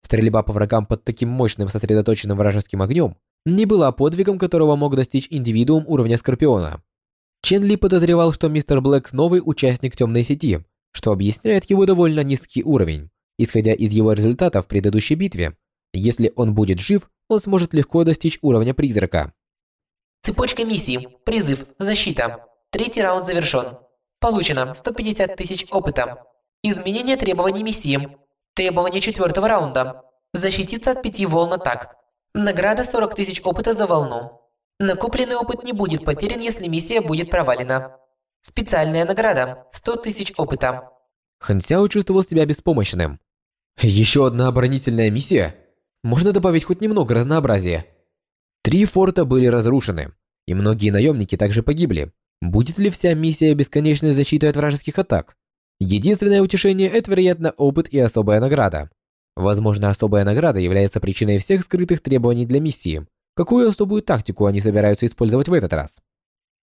Стрельба по врагам под таким мощным сосредоточенным вражеским огнем не была подвигом, которого мог достичь индивидуум уровня Скорпиона. Чен Ли подозревал, что мистер Блэк новый участник темной сети, что объясняет его довольно низкий уровень. Исходя из его результатов в предыдущей битве, если он будет жив, он сможет легко достичь уровня призрака. Цепочка миссий. Призыв. Защита. Третий раунд завершен. Получено 150 тысяч опыта. Изменение требований миссии. Требование четвертого раунда. Защититься от пяти волн атак. Награда 40 тысяч опыта за волну. Накопленный опыт не будет потерян, если миссия будет провалена. Специальная награда. 100 тысяч опыта. Хан Сяо чувствовал себя беспомощным. Еще одна оборонительная миссия? Можно добавить хоть немного разнообразия. Три форта были разрушены, и многие наемники также погибли. Будет ли вся миссия бесконечной защиты от вражеских атак? Единственное утешение – это, вероятно, опыт и особая награда. Возможно, особая награда является причиной всех скрытых требований для миссии. Какую особую тактику они собираются использовать в этот раз?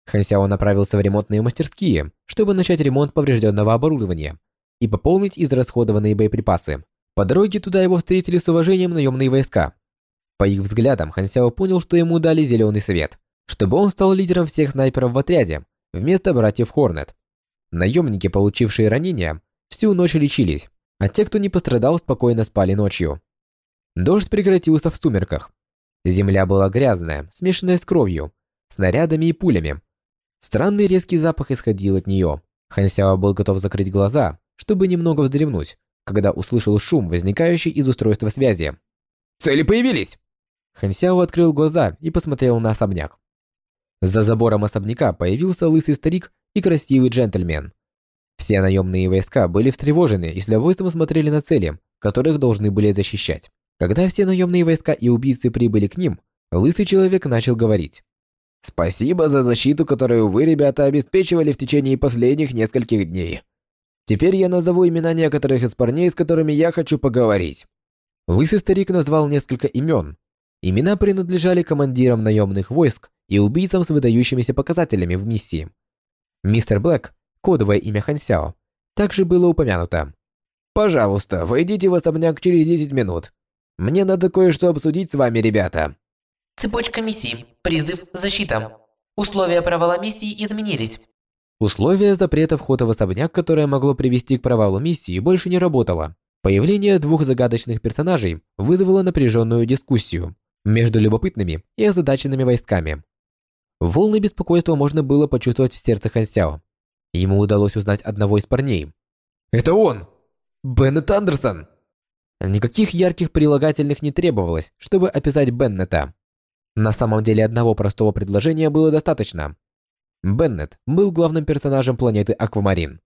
Хансяо направился в ремонтные мастерские, чтобы начать ремонт поврежденного оборудования и пополнить израсходованные боеприпасы. По дороге туда его встретили с уважением наемные войска. По их взглядам, Хансяо понял, что ему дали зеленый свет, чтобы он стал лидером всех снайперов в отряде, вместо братьев Хорнет. Наемники, получившие ранения, всю ночь лечились, а те, кто не пострадал, спокойно спали ночью. Дождь прекратился в сумерках. Земля была грязная, смешанная с кровью, снарядами и пулями. Странный резкий запах исходил от нее. Хансяо был готов закрыть глаза, чтобы немного вздремнуть, когда услышал шум, возникающий из устройства связи. «Цели появились!» Хансяо открыл глаза и посмотрел на особняк. За забором особняка появился лысый старик и красивый джентльмен. Все наемные войска были встревожены и с любопытством смотрели на цели, которых должны были защищать. Когда все наемные войска и убийцы прибыли к ним, лысый человек начал говорить. «Спасибо за защиту, которую вы, ребята, обеспечивали в течение последних нескольких дней. Теперь я назову имена некоторых из парней, с которыми я хочу поговорить». Лысый старик назвал несколько имен. Имена принадлежали командирам наемных войск и убийцам с выдающимися показателями в миссии. Мистер Блэк, кодовое имя Хансяо, также было упомянуто. «Пожалуйста, войдите в особняк через 10 минут. Мне надо кое-что обсудить с вами, ребята». Цепочка миссий. Призыв. Защита. Условия провала миссии изменились. Условие запрета входа в особняк, которое могло привести к провалу миссии, больше не работало. Появление двух загадочных персонажей вызвало напряженную дискуссию между любопытными и озадаченными войсками. Волны беспокойства можно было почувствовать в сердце Хансяо. Ему удалось узнать одного из парней. «Это он! Беннет Андерсон!» Никаких ярких прилагательных не требовалось, чтобы описать Беннета. На самом деле одного простого предложения было достаточно. Беннет был главным персонажем планеты Аквамарин.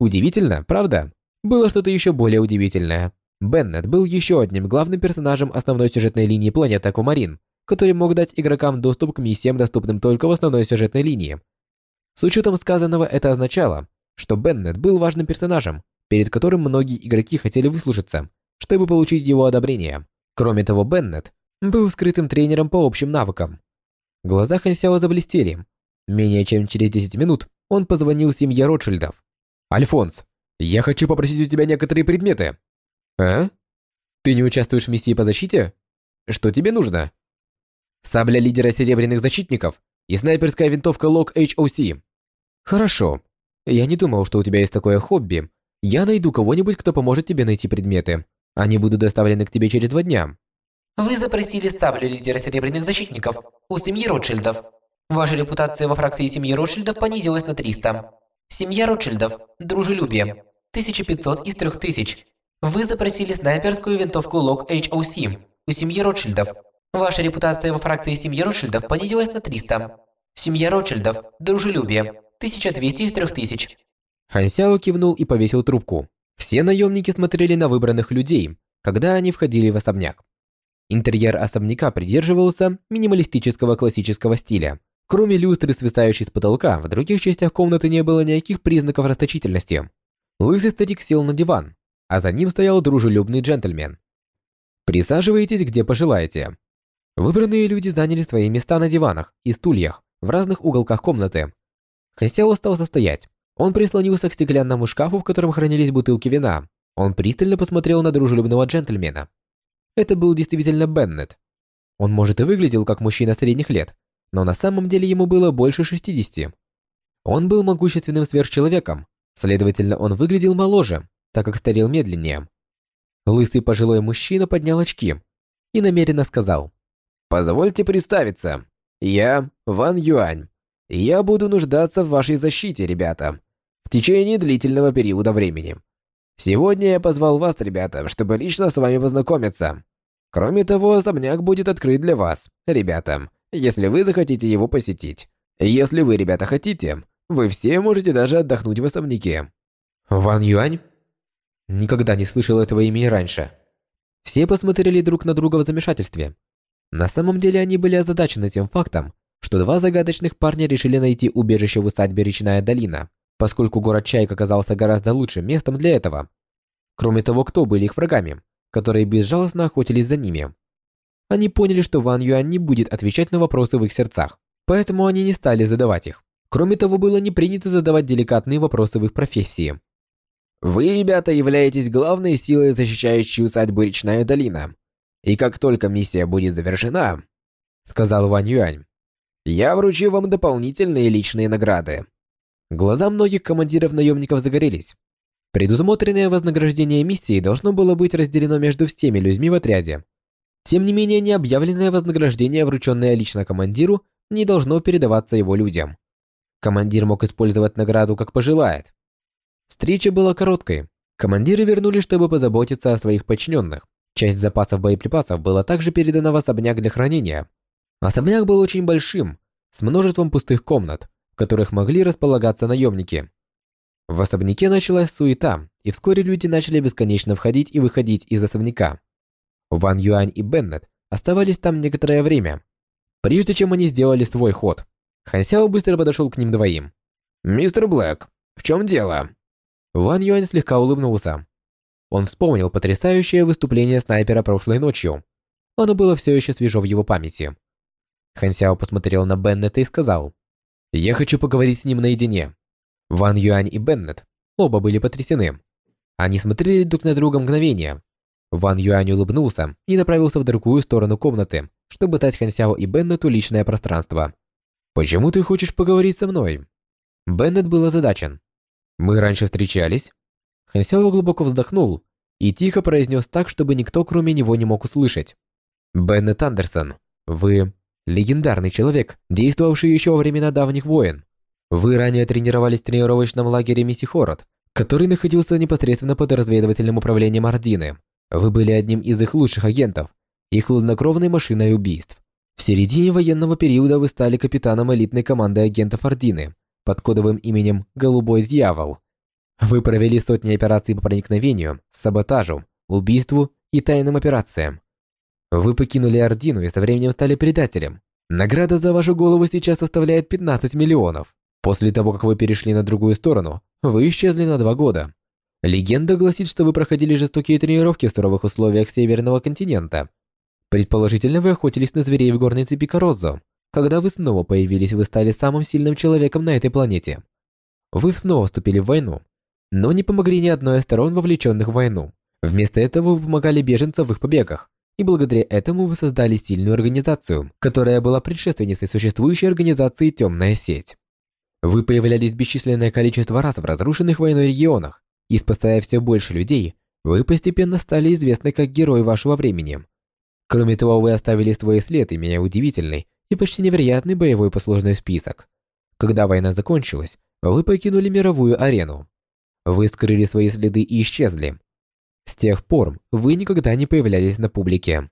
Удивительно, правда? Было что-то еще более удивительное. Беннет был еще одним главным персонажем основной сюжетной линии планеты Аквамарин, который мог дать игрокам доступ к миссиям, доступным только в основной сюжетной линии. С учетом сказанного это означало, что Беннет был важным персонажем, перед которым многие игроки хотели выслушаться, чтобы получить его одобрение. Кроме того, Беннет был скрытым тренером по общим навыкам. Глаза Хансяо заблестели. Менее чем через 10 минут он позвонил семье Ротшильдов. «Альфонс, я хочу попросить у тебя некоторые предметы». «А? Ты не участвуешь в миссии по защите? Что тебе нужно?» «Сабля лидера серебряных защитников и снайперская винтовка Лок HOC». «Хорошо. Я не думал, что у тебя есть такое хобби. Я найду кого-нибудь, кто поможет тебе найти предметы. Они будут доставлены к тебе через два дня». Вы запросили саблю лидера серебряных защитников у семьи Ротшильдов. Ваша репутация во фракции семьи Ротшильдов понизилась на 300. Семья Ротшильдов. Дружелюбие. 1500 из 3000. Вы запросили снайперскую винтовку Лок HOC у семьи Ротшильдов. Ваша репутация во фракции семьи Ротшильдов понизилась на 300. Семья Ротшильдов. Дружелюбие. 1200 из 3000. Хансяо кивнул и повесил трубку. Все наемники смотрели на выбранных людей, когда они входили в особняк. Интерьер особняка придерживался минималистического классического стиля. Кроме люстры, свисающей с потолка, в других частях комнаты не было никаких признаков расточительности. Лысый старик сел на диван, а за ним стоял дружелюбный джентльмен. Присаживайтесь, где пожелаете. Выбранные люди заняли свои места на диванах и стульях в разных уголках комнаты. Хансяо стал состоять. Он прислонился к стеклянному шкафу, в котором хранились бутылки вина. Он пристально посмотрел на дружелюбного джентльмена. Это был действительно Беннет. Он, может, и выглядел как мужчина средних лет, но на самом деле ему было больше 60. Он был могущественным сверхчеловеком, следовательно, он выглядел моложе, так как старел медленнее. Лысый пожилой мужчина поднял очки и намеренно сказал. «Позвольте представиться. Я Ван Юань. Я буду нуждаться в вашей защите, ребята, в течение длительного периода времени. Сегодня я позвал вас, ребята, чтобы лично с вами познакомиться. Кроме того, особняк будет открыт для вас, ребята, если вы захотите его посетить. Если вы, ребята, хотите, вы все можете даже отдохнуть в особняке. Ван Юань? Никогда не слышал этого имени раньше. Все посмотрели друг на друга в замешательстве. На самом деле они были озадачены тем фактом, что два загадочных парня решили найти убежище в усадьбе Речная долина, поскольку город Чайк оказался гораздо лучшим местом для этого. Кроме того, кто были их врагами, которые безжалостно охотились за ними. Они поняли, что Ван Юань не будет отвечать на вопросы в их сердцах, поэтому они не стали задавать их. Кроме того, было не принято задавать деликатные вопросы в их профессии. Вы, ребята, являетесь главной силой, защищающей усадьбу Речная долина. И как только миссия будет завершена, сказал Ван Юань, я вручу вам дополнительные личные награды. Глаза многих командиров наемников загорелись. Предусмотренное вознаграждение миссии должно было быть разделено между всеми людьми в отряде. Тем не менее, необъявленное вознаграждение, врученное лично командиру, не должно передаваться его людям. Командир мог использовать награду как пожелает. Встреча была короткой. Командиры вернулись, чтобы позаботиться о своих подчиненных. Часть запасов боеприпасов была также передана в особняк для хранения. Особняк был очень большим, с множеством пустых комнат, в которых могли располагаться наемники. В особняке началась суета, и вскоре люди начали бесконечно входить и выходить из особняка. Ван Юань и Беннет оставались там некоторое время, прежде чем они сделали свой ход. Хан быстро подошел к ним двоим. «Мистер Блэк, в чем дело?» Ван Юань слегка улыбнулся. Он вспомнил потрясающее выступление снайпера прошлой ночью. Оно было все еще свежо в его памяти. Хан Сяо посмотрел на Беннета и сказал, «Я хочу поговорить с ним наедине. Ван Юань и Беннет оба были потрясены. Они смотрели друг на друга мгновение. Ван Юань улыбнулся и направился в другую сторону комнаты, чтобы дать Хан Сяо и Беннету личное пространство. «Почему ты хочешь поговорить со мной?» Беннет был озадачен. «Мы раньше встречались?» Хан Сяо глубоко вздохнул и тихо произнес так, чтобы никто кроме него не мог услышать. «Беннет Андерсон, вы легендарный человек, действовавший еще во времена давних войн. Вы ранее тренировались в тренировочном лагере Миссихород, который находился непосредственно под разведывательным управлением Ордины. Вы были одним из их лучших агентов и хладнокровной машиной убийств. В середине военного периода вы стали капитаном элитной команды агентов Ордины под кодовым именем «Голубой дьявол». Вы провели сотни операций по проникновению, саботажу, убийству и тайным операциям. Вы покинули Ордину и со временем стали предателем. Награда за вашу голову сейчас составляет 15 миллионов. После того, как вы перешли на другую сторону, вы исчезли на два года. Легенда гласит, что вы проходили жестокие тренировки в суровых условиях Северного континента. Предположительно, вы охотились на зверей в горной цепи Корозо. Когда вы снова появились, вы стали самым сильным человеком на этой планете. Вы снова вступили в войну, но не помогли ни одной из сторон, вовлеченных в войну. Вместо этого вы помогали беженцам в их побегах, и благодаря этому вы создали сильную организацию, которая была предшественницей существующей организации «Темная сеть». Вы появлялись бесчисленное количество раз в разрушенных войной регионах, и спасая все больше людей, вы постепенно стали известны как герой вашего времени. Кроме того, вы оставили свой след, имея удивительный и почти невероятный боевой послужной список. Когда война закончилась, вы покинули мировую арену. Вы скрыли свои следы и исчезли. С тех пор вы никогда не появлялись на публике.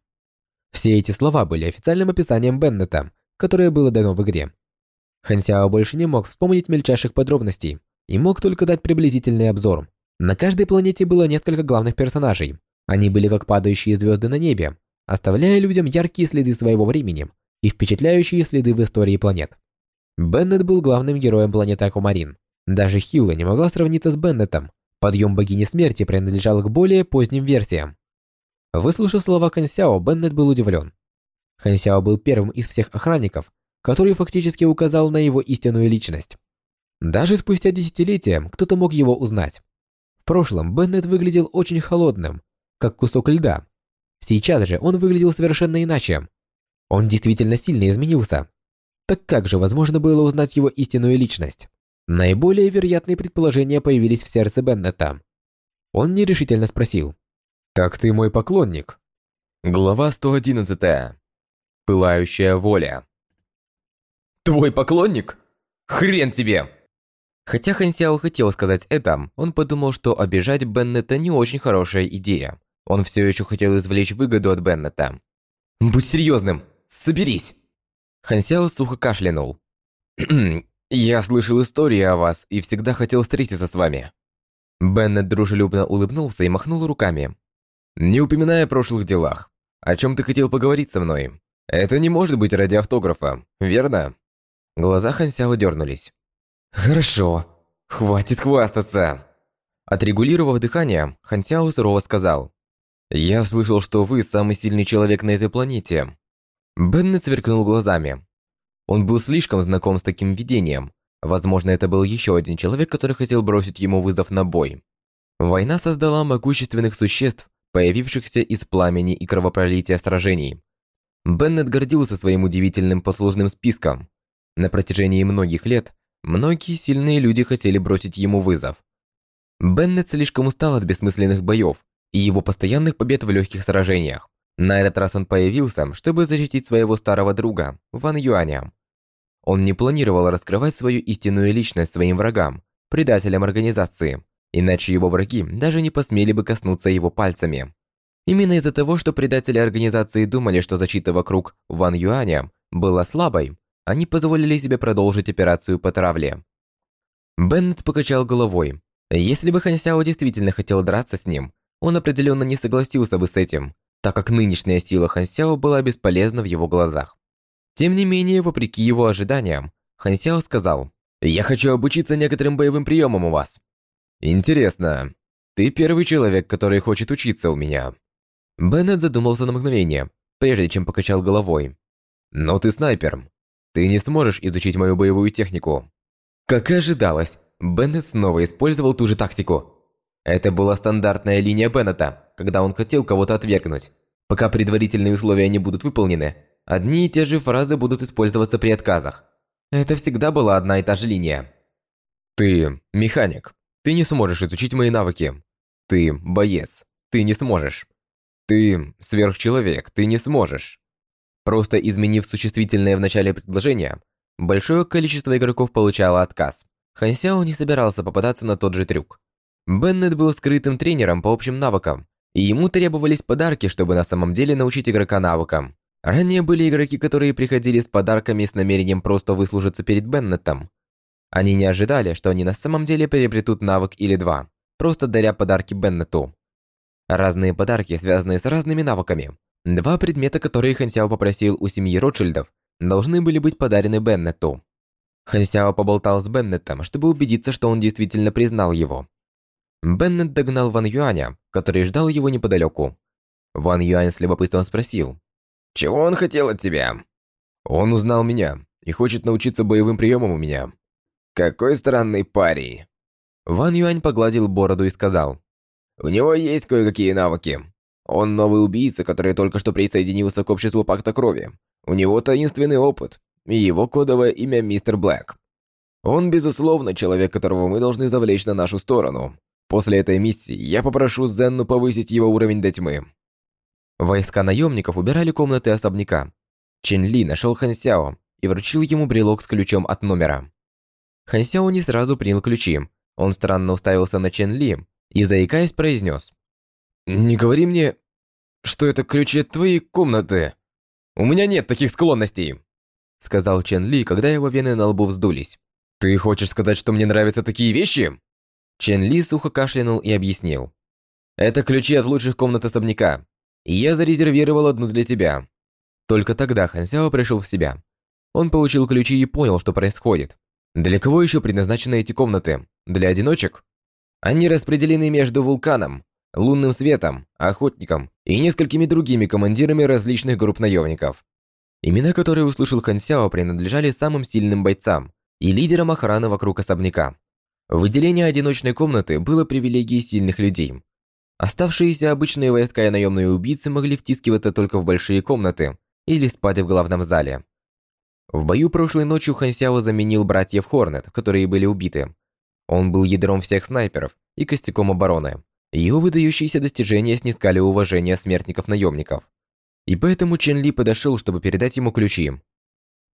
Все эти слова были официальным описанием Беннета, которое было дано в игре. Хан Сяо больше не мог вспомнить мельчайших подробностей и мог только дать приблизительный обзор. На каждой планете было несколько главных персонажей. Они были как падающие звезды на небе, оставляя людям яркие следы своего времени и впечатляющие следы в истории планет. Беннет был главным героем планеты Аквамарин. Даже Хилла не могла сравниться с Беннетом. Подъем богини смерти принадлежал к более поздним версиям. Выслушав слова Хансяо, Беннет был удивлен. Хансяо был первым из всех охранников, который фактически указал на его истинную личность. Даже спустя десятилетия кто-то мог его узнать. В прошлом Беннет выглядел очень холодным, как кусок льда. Сейчас же он выглядел совершенно иначе. Он действительно сильно изменился. Так как же возможно было узнать его истинную личность? Наиболее вероятные предположения появились в сердце Беннета. Он нерешительно спросил. «Так ты мой поклонник?» Глава 111. Пылающая воля. «Твой поклонник? Хрен тебе!» Хотя Хан Сяо хотел сказать это, он подумал, что обижать Беннета не очень хорошая идея. Он все еще хотел извлечь выгоду от Беннета. «Будь серьезным! Соберись!» Хан Сяо сухо кашлянул. [CLEARS THROAT] «Я слышал истории о вас и всегда хотел встретиться с вами». Беннет дружелюбно улыбнулся и махнул руками. «Не упоминая о прошлых делах, о чем ты хотел поговорить со мной? Это не может быть ради автографа, верно?» Глаза Хан Сяо дернулись. «Хорошо, хватит хвастаться!» Отрегулировав дыхание, Хантяо сурово сказал. «Я слышал, что вы самый сильный человек на этой планете». Беннет сверкнул глазами. Он был слишком знаком с таким видением. Возможно, это был еще один человек, который хотел бросить ему вызов на бой. Война создала могущественных существ, появившихся из пламени и кровопролития сражений. Беннет гордился своим удивительным послужным списком. На протяжении многих лет Многие сильные люди хотели бросить ему вызов. Беннет слишком устал от бессмысленных боев и его постоянных побед в легких сражениях. На этот раз он появился, чтобы защитить своего старого друга, Ван Юаня. Он не планировал раскрывать свою истинную личность своим врагам, предателям организации, иначе его враги даже не посмели бы коснуться его пальцами. Именно из-за того, что предатели организации думали, что защита вокруг Ван Юаня была слабой, они позволили себе продолжить операцию по травле. Беннет покачал головой. Если бы Хан Сяо действительно хотел драться с ним, он определенно не согласился бы с этим, так как нынешняя сила Хан Сяо была бесполезна в его глазах. Тем не менее, вопреки его ожиданиям, Хан Сяо сказал, «Я хочу обучиться некоторым боевым приемам у вас». «Интересно. Ты первый человек, который хочет учиться у меня». Беннет задумался на мгновение, прежде чем покачал головой. «Но ты снайпер. Ты не сможешь изучить мою боевую технику. Как и ожидалось, Беннет снова использовал ту же тактику. Это была стандартная линия Беннета, когда он хотел кого-то отвергнуть. Пока предварительные условия не будут выполнены, одни и те же фразы будут использоваться при отказах. Это всегда была одна и та же линия. Ты механик. Ты не сможешь изучить мои навыки. Ты боец. Ты не сможешь. Ты сверхчеловек. Ты не сможешь. Просто изменив существительное в начале предложения, большое количество игроков получало отказ. Хан Сяо не собирался попадаться на тот же трюк. Беннет был скрытым тренером по общим навыкам, и ему требовались подарки, чтобы на самом деле научить игрока навыкам. Ранее были игроки, которые приходили с подарками с намерением просто выслужиться перед Беннетом. Они не ожидали, что они на самом деле приобретут навык или два, просто даря подарки Беннету. Разные подарки, связанные с разными навыками, Два предмета, которые Хансяо попросил у семьи Ротшильдов, должны были быть подарены Беннету. Хансяо поболтал с Беннетом, чтобы убедиться, что он действительно признал его. Беннет догнал Ван Юаня, который ждал его неподалеку. Ван Юань с любопытством спросил. «Чего он хотел от тебя?» «Он узнал меня и хочет научиться боевым приемам у меня». «Какой странный парень!» Ван Юань погладил бороду и сказал. «У него есть кое-какие навыки, он новый убийца, который только что присоединился к обществу Пакта Крови. У него таинственный опыт, и его кодовое имя Мистер Блэк. Он, безусловно, человек, которого мы должны завлечь на нашу сторону. После этой миссии я попрошу Зенну повысить его уровень до тьмы. Войска наемников убирали комнаты особняка. Чен Ли нашел Хан Сяо и вручил ему брелок с ключом от номера. Хан Сяо не сразу принял ключи. Он странно уставился на Чен Ли и, заикаясь, произнес. «Не говори мне, что это ключи от твоей комнаты. У меня нет таких склонностей», сказал Чен Ли, когда его вены на лбу вздулись. «Ты хочешь сказать, что мне нравятся такие вещи?» Чен Ли сухо кашлянул и объяснил. «Это ключи от лучших комнат особняка, я зарезервировал одну для тебя». Только тогда Хан Сяо пришел в себя. Он получил ключи и понял, что происходит. Для кого еще предназначены эти комнаты? Для одиночек? Они распределены между вулканом, лунным светом, охотником и несколькими другими командирами различных групп наемников. Имена, которые услышал Хан Сяо, принадлежали самым сильным бойцам и лидерам охраны вокруг особняка. Выделение одиночной комнаты было привилегией сильных людей. Оставшиеся обычные войска и наемные убийцы могли втискиваться только в большие комнаты или спать в главном зале. В бою прошлой ночью Хан Сяо заменил братьев Хорнет, которые были убиты. Он был ядром всех снайперов и костяком обороны. Его выдающиеся достижения снискали уважение смертников-наемников. И поэтому Чен Ли подошел, чтобы передать ему ключи.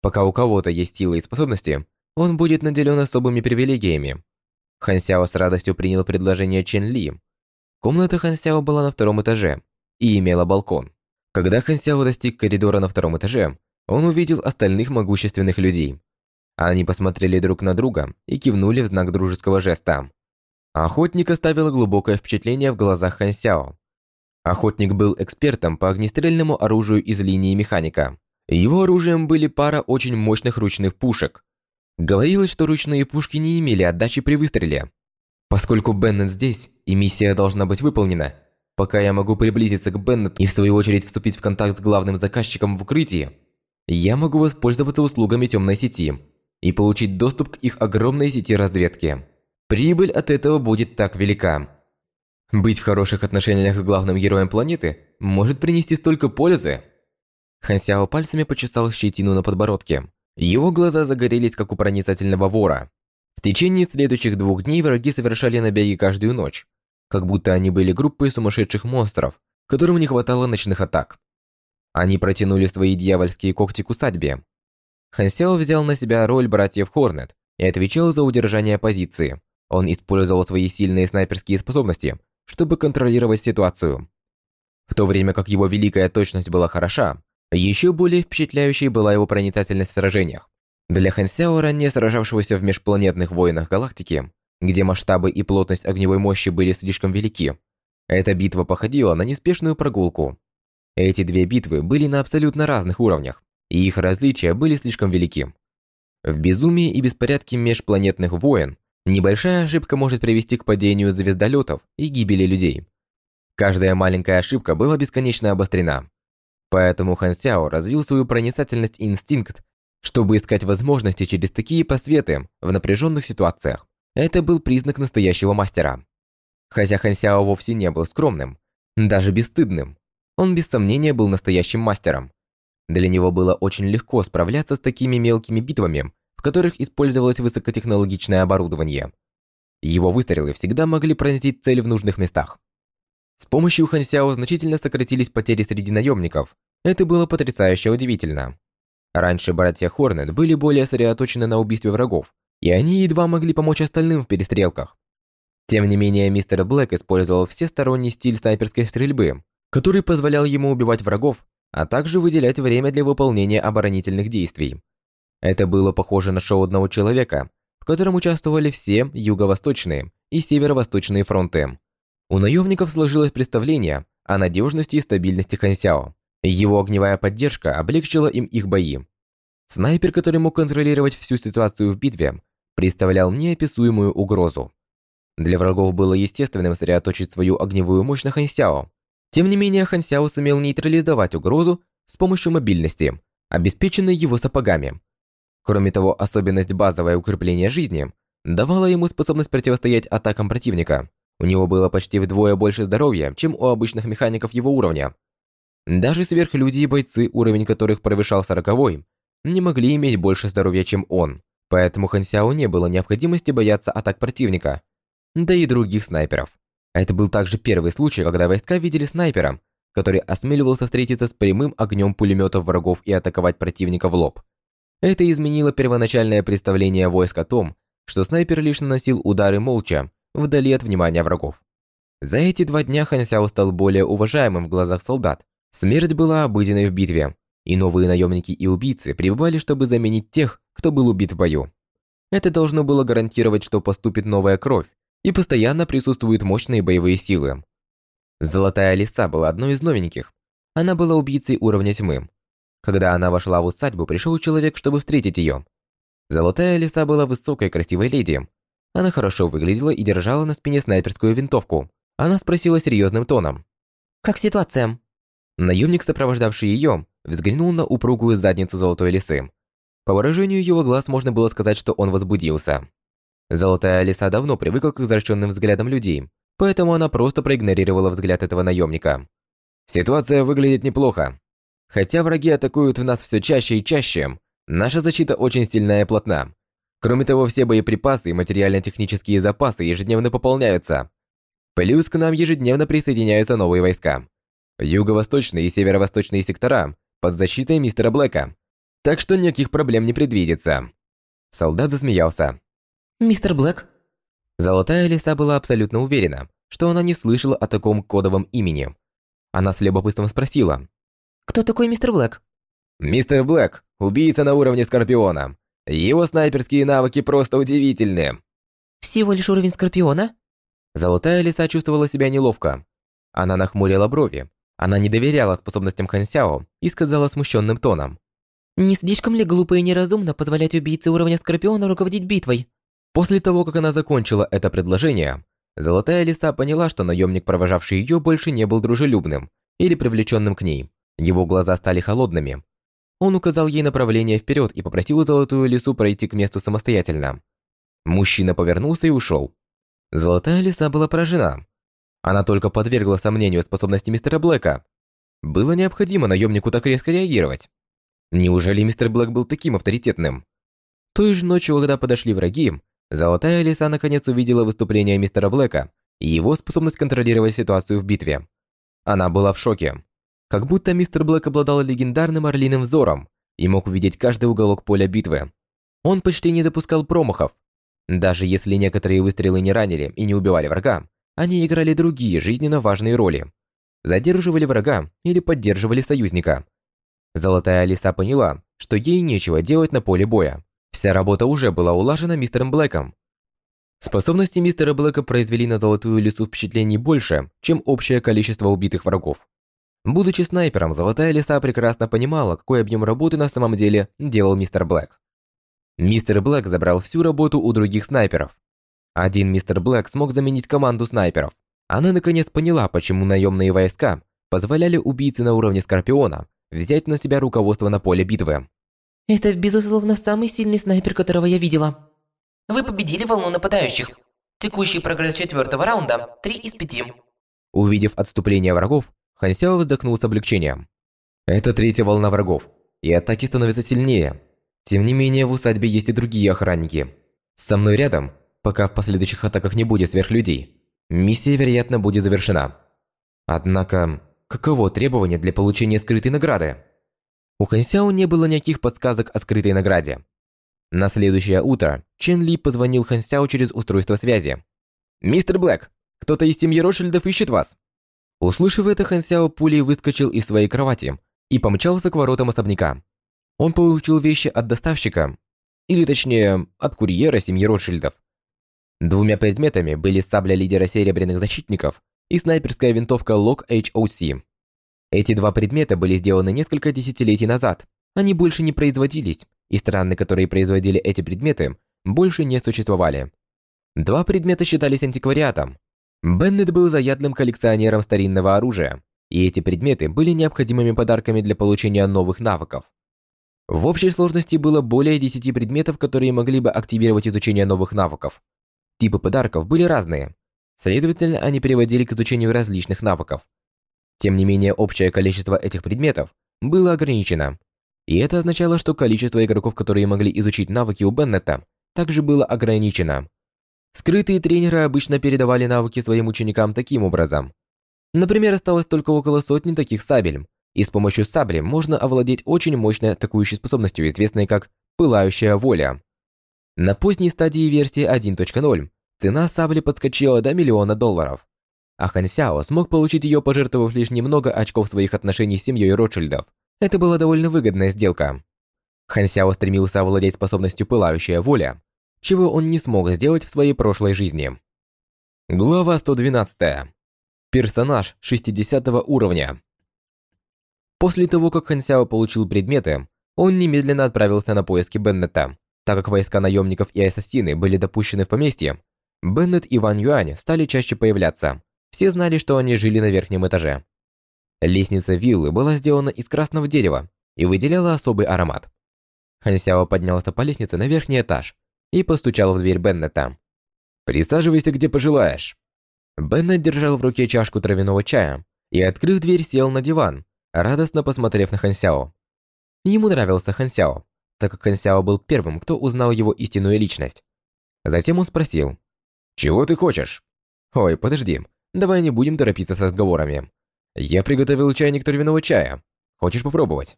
Пока у кого-то есть силы и способности, он будет наделен особыми привилегиями. Хан с радостью принял предложение Чен Ли. Комната Хан Сяо была на втором этаже и имела балкон. Когда Хан Сяо достиг коридора на втором этаже, он увидел остальных могущественных людей. Они посмотрели друг на друга и кивнули в знак дружеского жеста. Охотник оставил глубокое впечатление в глазах Хан Сяо. Охотник был экспертом по огнестрельному оружию из линии механика. Его оружием были пара очень мощных ручных пушек. Говорилось, что ручные пушки не имели отдачи при выстреле. Поскольку Беннет здесь, и миссия должна быть выполнена, пока я могу приблизиться к Беннету и в свою очередь вступить в контакт с главным заказчиком в укрытии, я могу воспользоваться услугами темной сети и получить доступ к их огромной сети разведки. Прибыль от этого будет так велика. Быть в хороших отношениях с главным героем планеты может принести столько пользы. Хансяо пальцами почесал щетину на подбородке. Его глаза загорелись, как у проницательного вора. В течение следующих двух дней враги совершали набеги каждую ночь, как будто они были группой сумасшедших монстров, которым не хватало ночных атак. Они протянули свои дьявольские когти к усадьбе. Хансяо взял на себя роль братьев Хорнет и отвечал за удержание позиции. Он использовал свои сильные снайперские способности, чтобы контролировать ситуацию. В то время как его великая точность была хороша, еще более впечатляющей была его проницательность в сражениях. Для Хансяо, ранее сражавшегося в межпланетных войнах галактики, где масштабы и плотность огневой мощи были слишком велики, эта битва походила на неспешную прогулку. Эти две битвы были на абсолютно разных уровнях, и их различия были слишком велики. В безумии и беспорядке межпланетных войн небольшая ошибка может привести к падению звездолетов и гибели людей. Каждая маленькая ошибка была бесконечно обострена. Поэтому Хан Сяо развил свою проницательность и инстинкт, чтобы искать возможности через такие посветы в напряженных ситуациях. Это был признак настоящего мастера. Хотя Хан Сяо вовсе не был скромным, даже бесстыдным, он без сомнения был настоящим мастером. Для него было очень легко справляться с такими мелкими битвами, в которых использовалось высокотехнологичное оборудование. Его выстрелы всегда могли пронзить цель в нужных местах. С помощью Хансяо значительно сократились потери среди наемников. Это было потрясающе удивительно. Раньше братья Хорнет были более сосредоточены на убийстве врагов, и они едва могли помочь остальным в перестрелках. Тем не менее, мистер Блэк использовал всесторонний стиль снайперской стрельбы, который позволял ему убивать врагов, а также выделять время для выполнения оборонительных действий. Это было похоже на шоу одного человека, в котором участвовали все юго-восточные и северо-восточные фронты. У наемников сложилось представление о надежности и стабильности Хансяо. Его огневая поддержка облегчила им их бои. Снайпер, который мог контролировать всю ситуацию в битве, представлял неописуемую угрозу. Для врагов было естественным сосредоточить свою огневую мощь на Хансяо, тем не менее, Хан Сяо сумел нейтрализовать угрозу с помощью мобильности, обеспеченной его сапогами. Кроме того, особенность базовое укрепление жизни давала ему способность противостоять атакам противника. У него было почти вдвое больше здоровья, чем у обычных механиков его уровня. Даже сверхлюди и бойцы, уровень которых превышал сороковой, не могли иметь больше здоровья, чем он. Поэтому Хан Сяо не было необходимости бояться атак противника, да и других снайперов. Это был также первый случай, когда войска видели снайпера, который осмеливался встретиться с прямым огнем пулеметов врагов и атаковать противника в лоб. Это изменило первоначальное представление войск о том, что снайпер лишь наносил удары молча, вдали от внимания врагов. За эти два дня Хан Сяо стал более уважаемым в глазах солдат. Смерть была обыденной в битве, и новые наемники и убийцы прибывали, чтобы заменить тех, кто был убит в бою. Это должно было гарантировать, что поступит новая кровь, и постоянно присутствуют мощные боевые силы. Золотая лиса была одной из новеньких. Она была убийцей уровня тьмы. Когда она вошла в усадьбу, пришел человек, чтобы встретить ее. Золотая лиса была высокой, красивой леди. Она хорошо выглядела и держала на спине снайперскую винтовку. Она спросила серьезным тоном. «Как ситуация?» Наемник, сопровождавший ее, взглянул на упругую задницу золотой лисы. По выражению его глаз можно было сказать, что он возбудился. Золотая лиса давно привыкла к извращенным взглядам людей, поэтому она просто проигнорировала взгляд этого наемника. Ситуация выглядит неплохо. Хотя враги атакуют в нас все чаще и чаще, наша защита очень сильная и плотна. Кроме того, все боеприпасы и материально-технические запасы ежедневно пополняются. Плюс к нам ежедневно присоединяются новые войска. Юго-восточные и северо-восточные сектора под защитой мистера Блэка. Так что никаких проблем не предвидится. Солдат засмеялся. «Мистер Блэк?» Золотая лиса была абсолютно уверена, что она не слышала о таком кодовом имени. Она с любопытством спросила. «Кто такой мистер Блэк?» «Мистер Блэк – убийца на уровне Скорпиона. Его снайперские навыки просто удивительны». «Всего лишь уровень Скорпиона?» Золотая лиса чувствовала себя неловко. Она нахмурила брови. Она не доверяла способностям Хан Сяо и сказала смущенным тоном. «Не слишком ли глупо и неразумно позволять убийце уровня Скорпиона руководить битвой?» После того, как она закончила это предложение, Золотая Лиса поняла, что наемник, провожавший ее, больше не был дружелюбным или привлеченным к ней. Его глаза стали холодными. Он указал ей направление вперед и попросил Золотую Лису пройти к месту самостоятельно. Мужчина повернулся и ушел. Золотая Лиса была поражена. Она только подвергла сомнению способности мистера Блэка. Было необходимо наемнику так резко реагировать. Неужели мистер Блэк был таким авторитетным? Той же ночью, когда подошли враги, Золотая лиса наконец увидела выступление мистера Блэка и его способность контролировать ситуацию в битве. Она была в шоке. Как будто мистер Блэк обладал легендарным орлиным взором и мог увидеть каждый уголок поля битвы. Он почти не допускал промахов. Даже если некоторые выстрелы не ранили и не убивали врага, они играли другие жизненно важные роли. Задерживали врага или поддерживали союзника. Золотая лиса поняла, что ей нечего делать на поле боя. Вся работа уже была улажена мистером Блэком. Способности мистера Блэка произвели на Золотую Лису впечатлений больше, чем общее количество убитых врагов. Будучи снайпером, Золотая Лиса прекрасно понимала, какой объем работы на самом деле делал мистер Блэк. Мистер Блэк забрал всю работу у других снайперов. Один мистер Блэк смог заменить команду снайперов. Она наконец поняла, почему наемные войска позволяли убийце на уровне Скорпиона взять на себя руководство на поле битвы. Это, безусловно, самый сильный снайпер, которого я видела. Вы победили волну нападающих. Текущий прогресс четвертого раунда – 3 из 5. Увидев отступление врагов, Хан Сяо вздохнул с облегчением. Это третья волна врагов, и атаки становятся сильнее. Тем не менее, в усадьбе есть и другие охранники. Со мной рядом, пока в последующих атаках не будет сверхлюдей, миссия, вероятно, будет завершена. Однако, каково требование для получения скрытой награды? У Хансяо не было никаких подсказок о скрытой награде. На следующее утро Чен Ли позвонил Хансяо через устройство связи. «Мистер Блэк, кто-то из семьи Ротшильдов ищет вас!» Услышав это, Хансяо пулей выскочил из своей кровати и помчался к воротам особняка. Он получил вещи от доставщика, или точнее, от курьера семьи Ротшильдов. Двумя предметами были сабля лидера Серебряных Защитников и снайперская винтовка Лок HOC. Эти два предмета были сделаны несколько десятилетий назад. Они больше не производились, и страны, которые производили эти предметы, больше не существовали. Два предмета считались антиквариатом. Беннет был заядлым коллекционером старинного оружия, и эти предметы были необходимыми подарками для получения новых навыков. В общей сложности было более 10 предметов, которые могли бы активировать изучение новых навыков. Типы подарков были разные. Следовательно, они приводили к изучению различных навыков. Тем не менее, общее количество этих предметов было ограничено. И это означало, что количество игроков, которые могли изучить навыки у Беннета, также было ограничено. Скрытые тренеры обычно передавали навыки своим ученикам таким образом. Например, осталось только около сотни таких сабель, и с помощью сабли можно овладеть очень мощной атакующей способностью, известной как «пылающая воля». На поздней стадии версии 1.0 цена сабли подскочила до миллиона долларов а Хан Сяо смог получить ее, пожертвовав лишь немного очков своих отношений с семьей Ротшильдов. Это была довольно выгодная сделка. Хан Сяо стремился овладеть способностью «Пылающая воля», чего он не смог сделать в своей прошлой жизни. Глава 112. Персонаж 60 уровня. После того, как Хан Сяо получил предметы, он немедленно отправился на поиски Беннета. Так как войска наемников и ассасины были допущены в поместье, Беннет и Ван Юань стали чаще появляться. Все знали, что они жили на верхнем этаже. Лестница виллы была сделана из красного дерева и выделяла особый аромат. Хан Сяо поднялся по лестнице на верхний этаж и постучал в дверь Беннета. «Присаживайся, где пожелаешь». Беннет держал в руке чашку травяного чая и, открыв дверь, сел на диван, радостно посмотрев на Хан Сяо. Ему нравился Хан Сяо, так как Хан Сяо был первым, кто узнал его истинную личность. Затем он спросил, «Чего ты хочешь?» «Ой, подожди, давай не будем торопиться с разговорами. Я приготовил чайник травяного чая. Хочешь попробовать?»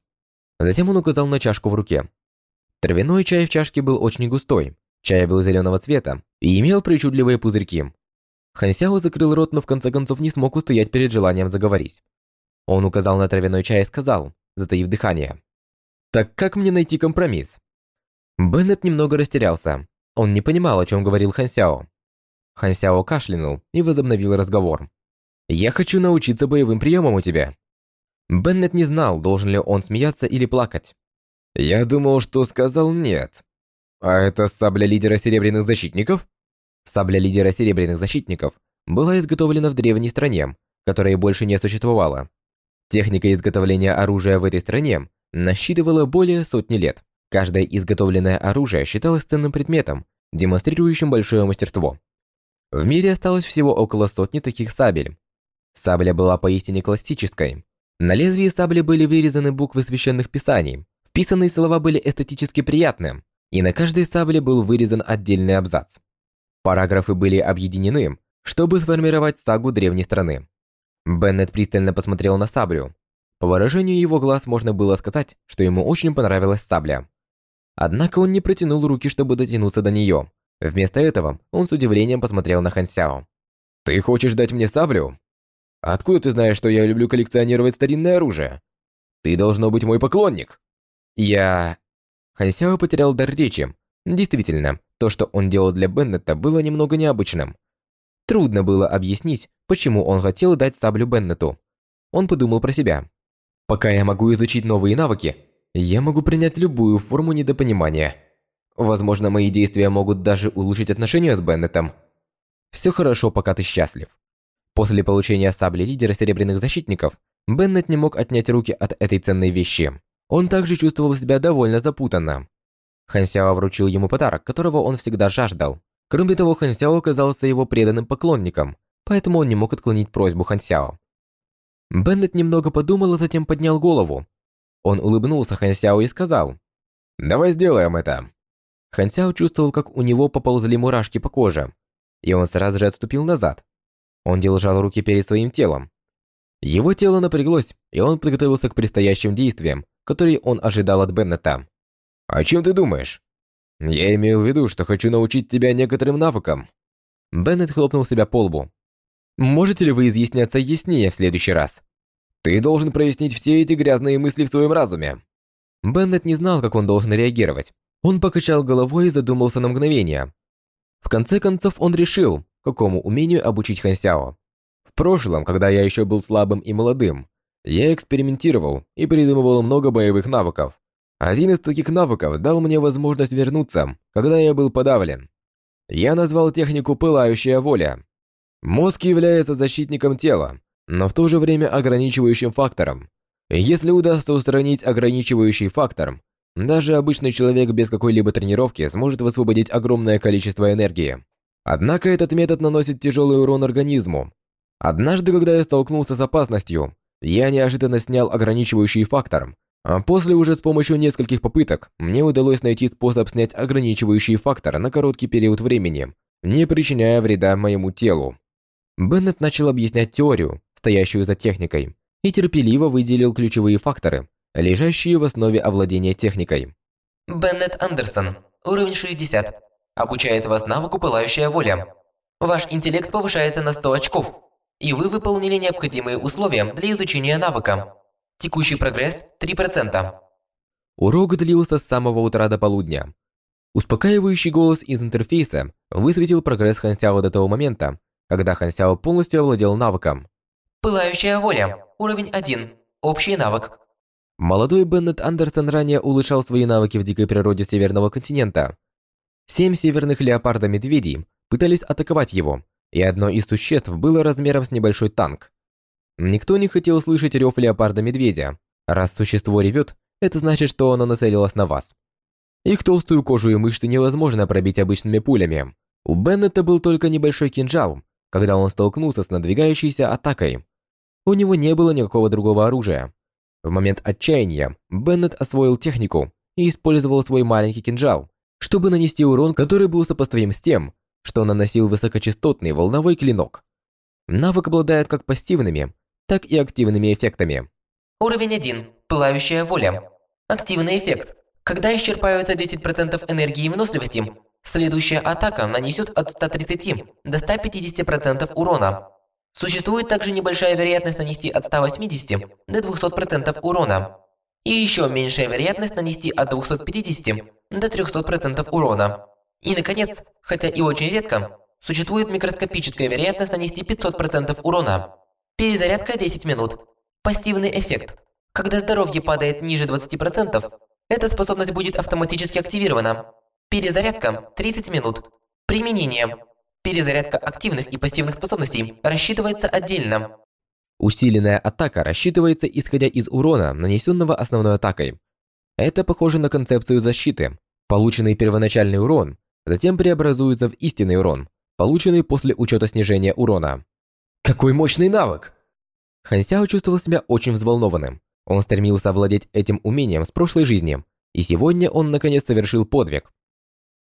Затем он указал на чашку в руке. Травяной чай в чашке был очень густой, чай был зеленого цвета и имел причудливые пузырьки. Хан Сяо закрыл рот, но в конце концов не смог устоять перед желанием заговорить. Он указал на травяной чай и сказал, затаив дыхание. «Так как мне найти компромисс?» Беннет немного растерялся. Он не понимал, о чем говорил Хан Сяо. Хан Сяо кашлянул и возобновил разговор. «Я хочу научиться боевым приемам у тебя». Беннет не знал, должен ли он смеяться или плакать. «Я думал, что сказал нет. А это сабля лидера Серебряных Защитников?» Сабля лидера Серебряных Защитников была изготовлена в древней стране, которая больше не существовала. Техника изготовления оружия в этой стране насчитывала более сотни лет. Каждое изготовленное оружие считалось ценным предметом, демонстрирующим большое мастерство. В мире осталось всего около сотни таких сабель. Сабля была поистине классической. На лезвии сабли были вырезаны буквы священных писаний, вписанные слова были эстетически приятны, и на каждой сабле был вырезан отдельный абзац. Параграфы были объединены, чтобы сформировать сагу древней страны. Беннет пристально посмотрел на саблю. По выражению его глаз можно было сказать, что ему очень понравилась сабля. Однако он не протянул руки, чтобы дотянуться до нее. Вместо этого он с удивлением посмотрел на Хан Сяо. «Ты хочешь дать мне саблю? Откуда ты знаешь, что я люблю коллекционировать старинное оружие? Ты должно быть мой поклонник!» «Я...» Хан Сяо потерял дар речи. Действительно, то, что он делал для Беннета, было немного необычным. Трудно было объяснить, почему он хотел дать саблю Беннету. Он подумал про себя. Пока я могу изучить новые навыки, я могу принять любую форму недопонимания. Возможно, мои действия могут даже улучшить отношения с Беннетом. Все хорошо, пока ты счастлив. После получения сабли лидера Серебряных Защитников, Беннет не мог отнять руки от этой ценной вещи. Он также чувствовал себя довольно запутанно. Хан Сяо вручил ему подарок, которого он всегда жаждал. Кроме того, Хан Сяо оказался его преданным поклонником, поэтому он не мог отклонить просьбу Хан Сяо. Беннет немного подумал, а затем поднял голову. Он улыбнулся Хан Сяо и сказал, «Давай сделаем это». Хан Сяо чувствовал, как у него поползли мурашки по коже, и он сразу же отступил назад. Он держал руки перед своим телом. Его тело напряглось, и он подготовился к предстоящим действиям, которые он ожидал от Беннета. «О чем ты думаешь?» «Я имею в виду, что хочу научить тебя некоторым навыкам». Беннет хлопнул себя по лбу. «Можете ли вы изъясняться яснее в следующий раз?» «Ты должен прояснить все эти грязные мысли в своем разуме». Беннет не знал, как он должен реагировать. Он покачал головой и задумался на мгновение. В конце концов, он решил, какому умению обучить Хан Сяо. В прошлом, когда я еще был слабым и молодым, я экспериментировал и придумывал много боевых навыков. Один из таких навыков дал мне возможность вернуться, когда я был подавлен. Я назвал технику «пылающая воля». Мозг является защитником тела, но в то же время ограничивающим фактором. Если удастся устранить ограничивающий фактор, даже обычный человек без какой-либо тренировки сможет высвободить огромное количество энергии. Однако этот метод наносит тяжелый урон организму. Однажды, когда я столкнулся с опасностью, я неожиданно снял ограничивающий фактор, а после уже с помощью нескольких попыток мне удалось найти способ снять ограничивающий фактор на короткий период времени, не причиняя вреда моему телу. Беннет начал объяснять теорию, стоящую за техникой, и терпеливо выделил ключевые факторы, лежащие в основе овладения техникой. Беннет Андерсон, уровень 60. Обучает вас навыку «Пылающая воля». Ваш интеллект повышается на 100 очков, и вы выполнили необходимые условия для изучения навыка. Текущий прогресс 3%. Урок длился с самого утра до полудня. Успокаивающий голос из интерфейса высветил прогресс Хансяо до того момента, когда Хансяо полностью овладел навыком. Пылающая воля. Уровень 1. Общий навык. Молодой Беннет Андерсон ранее улучшал свои навыки в дикой природе Северного континента. Семь северных леопарда-медведей пытались атаковать его, и одно из существ было размером с небольшой танк. Никто не хотел слышать рев леопарда-медведя. Раз существо ревет, это значит, что оно нацелилось на вас. Их толстую кожу и мышцы невозможно пробить обычными пулями. У Беннета был только небольшой кинжал, когда он столкнулся с надвигающейся атакой. У него не было никакого другого оружия. В момент отчаяния Беннет освоил технику и использовал свой маленький кинжал, чтобы нанести урон, который был сопоставим с тем, что наносил высокочастотный волновой клинок. Навык обладает как пассивными, так и активными эффектами. Уровень 1. Пылающая воля. Активный эффект. Когда исчерпаются 10% энергии и выносливости, следующая атака нанесет от 130 до 150% урона. Существует также небольшая вероятность нанести от 180 до 200% урона. И еще меньшая вероятность нанести от 250 до 300% урона. И, наконец, хотя и очень редко, существует микроскопическая вероятность нанести 500% урона. Перезарядка 10 минут. Пассивный эффект. Когда здоровье падает ниже 20%, эта способность будет автоматически активирована. Перезарядка 30 минут. Применение. Перезарядка активных и пассивных способностей рассчитывается отдельно. Усиленная атака рассчитывается исходя из урона, нанесенного основной атакой. Это похоже на концепцию защиты. Полученный первоначальный урон затем преобразуется в истинный урон, полученный после учета снижения урона. Какой мощный навык! Хан Сяо чувствовал себя очень взволнованным. Он стремился овладеть этим умением с прошлой жизни, и сегодня он наконец совершил подвиг.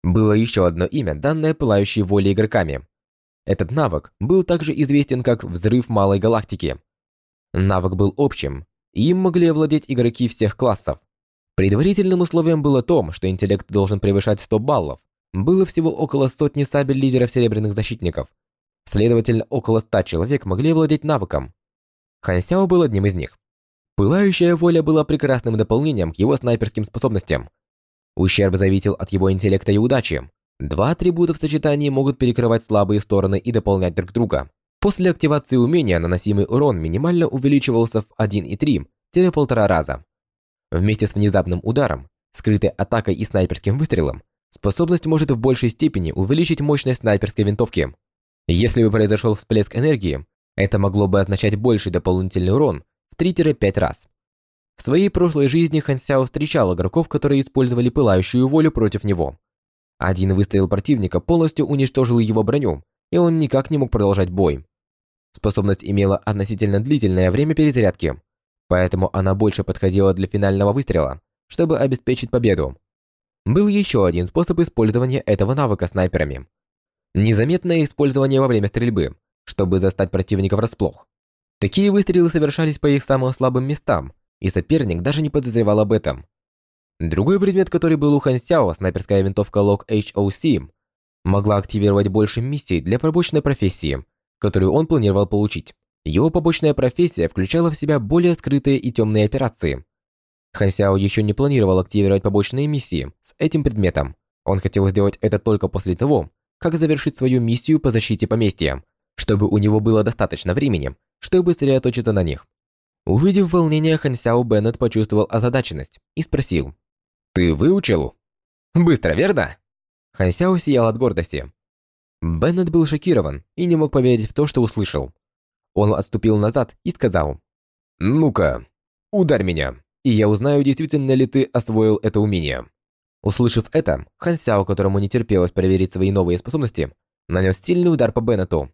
Было еще одно имя, данное пылающей волей игроками. Этот навык был также известен как «Взрыв малой галактики». Навык был общим, и им могли овладеть игроки всех классов. Предварительным условием было то, что интеллект должен превышать 100 баллов. Было всего около сотни сабель лидеров серебряных защитников. Следовательно, около 100 человек могли овладеть навыком. Хан Сяо был одним из них. Пылающая воля была прекрасным дополнением к его снайперским способностям. Ущерб зависел от его интеллекта и удачи. Два атрибута в сочетании могут перекрывать слабые стороны и дополнять друг друга. После активации умения наносимый урон минимально увеличивался в 1,3-1,5 раза. Вместе с внезапным ударом, скрытой атакой и снайперским выстрелом, способность может в большей степени увеличить мощность снайперской винтовки. Если бы произошел всплеск энергии, это могло бы означать больший дополнительный урон в 3-5 раз. В своей прошлой жизни Хан Сяо встречал игроков, которые использовали пылающую волю против него. Один выстрел противника полностью уничтожил его броню, и он никак не мог продолжать бой. Способность имела относительно длительное время перезарядки, поэтому она больше подходила для финального выстрела, чтобы обеспечить победу. Был еще один способ использования этого навыка снайперами. Незаметное использование во время стрельбы, чтобы застать противника врасплох. Такие выстрелы совершались по их самым слабым местам, и соперник даже не подозревал об этом. Другой предмет, который был у Хан Сяо, снайперская винтовка Log HOC, могла активировать больше миссий для побочной профессии, которую он планировал получить. Его побочная профессия включала в себя более скрытые и темные операции. Хан Сяо еще не планировал активировать побочные миссии с этим предметом. Он хотел сделать это только после того, как завершить свою миссию по защите поместья, чтобы у него было достаточно времени, чтобы сосредоточиться на них. Увидев волнение, Хан Сяо Беннет почувствовал озадаченность и спросил. «Ты выучил?» «Быстро, верно?» Хан Сяо сиял от гордости. Беннет был шокирован и не мог поверить в то, что услышал. Он отступил назад и сказал. «Ну-ка, ударь меня, и я узнаю, действительно ли ты освоил это умение». Услышав это, Хан Сяо, которому не терпелось проверить свои новые способности, нанес сильный удар по Беннету.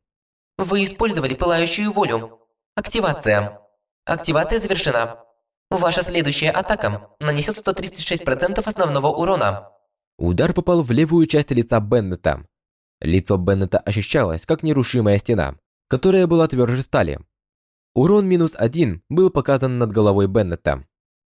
Вы использовали пылающую волю. Активация. Активация завершена. Ваша следующая атака нанесет 136% основного урона. Удар попал в левую часть лица Беннета. Лицо Беннета ощущалось, как нерушимая стена, которая была тверже стали. Урон минус один был показан над головой Беннета.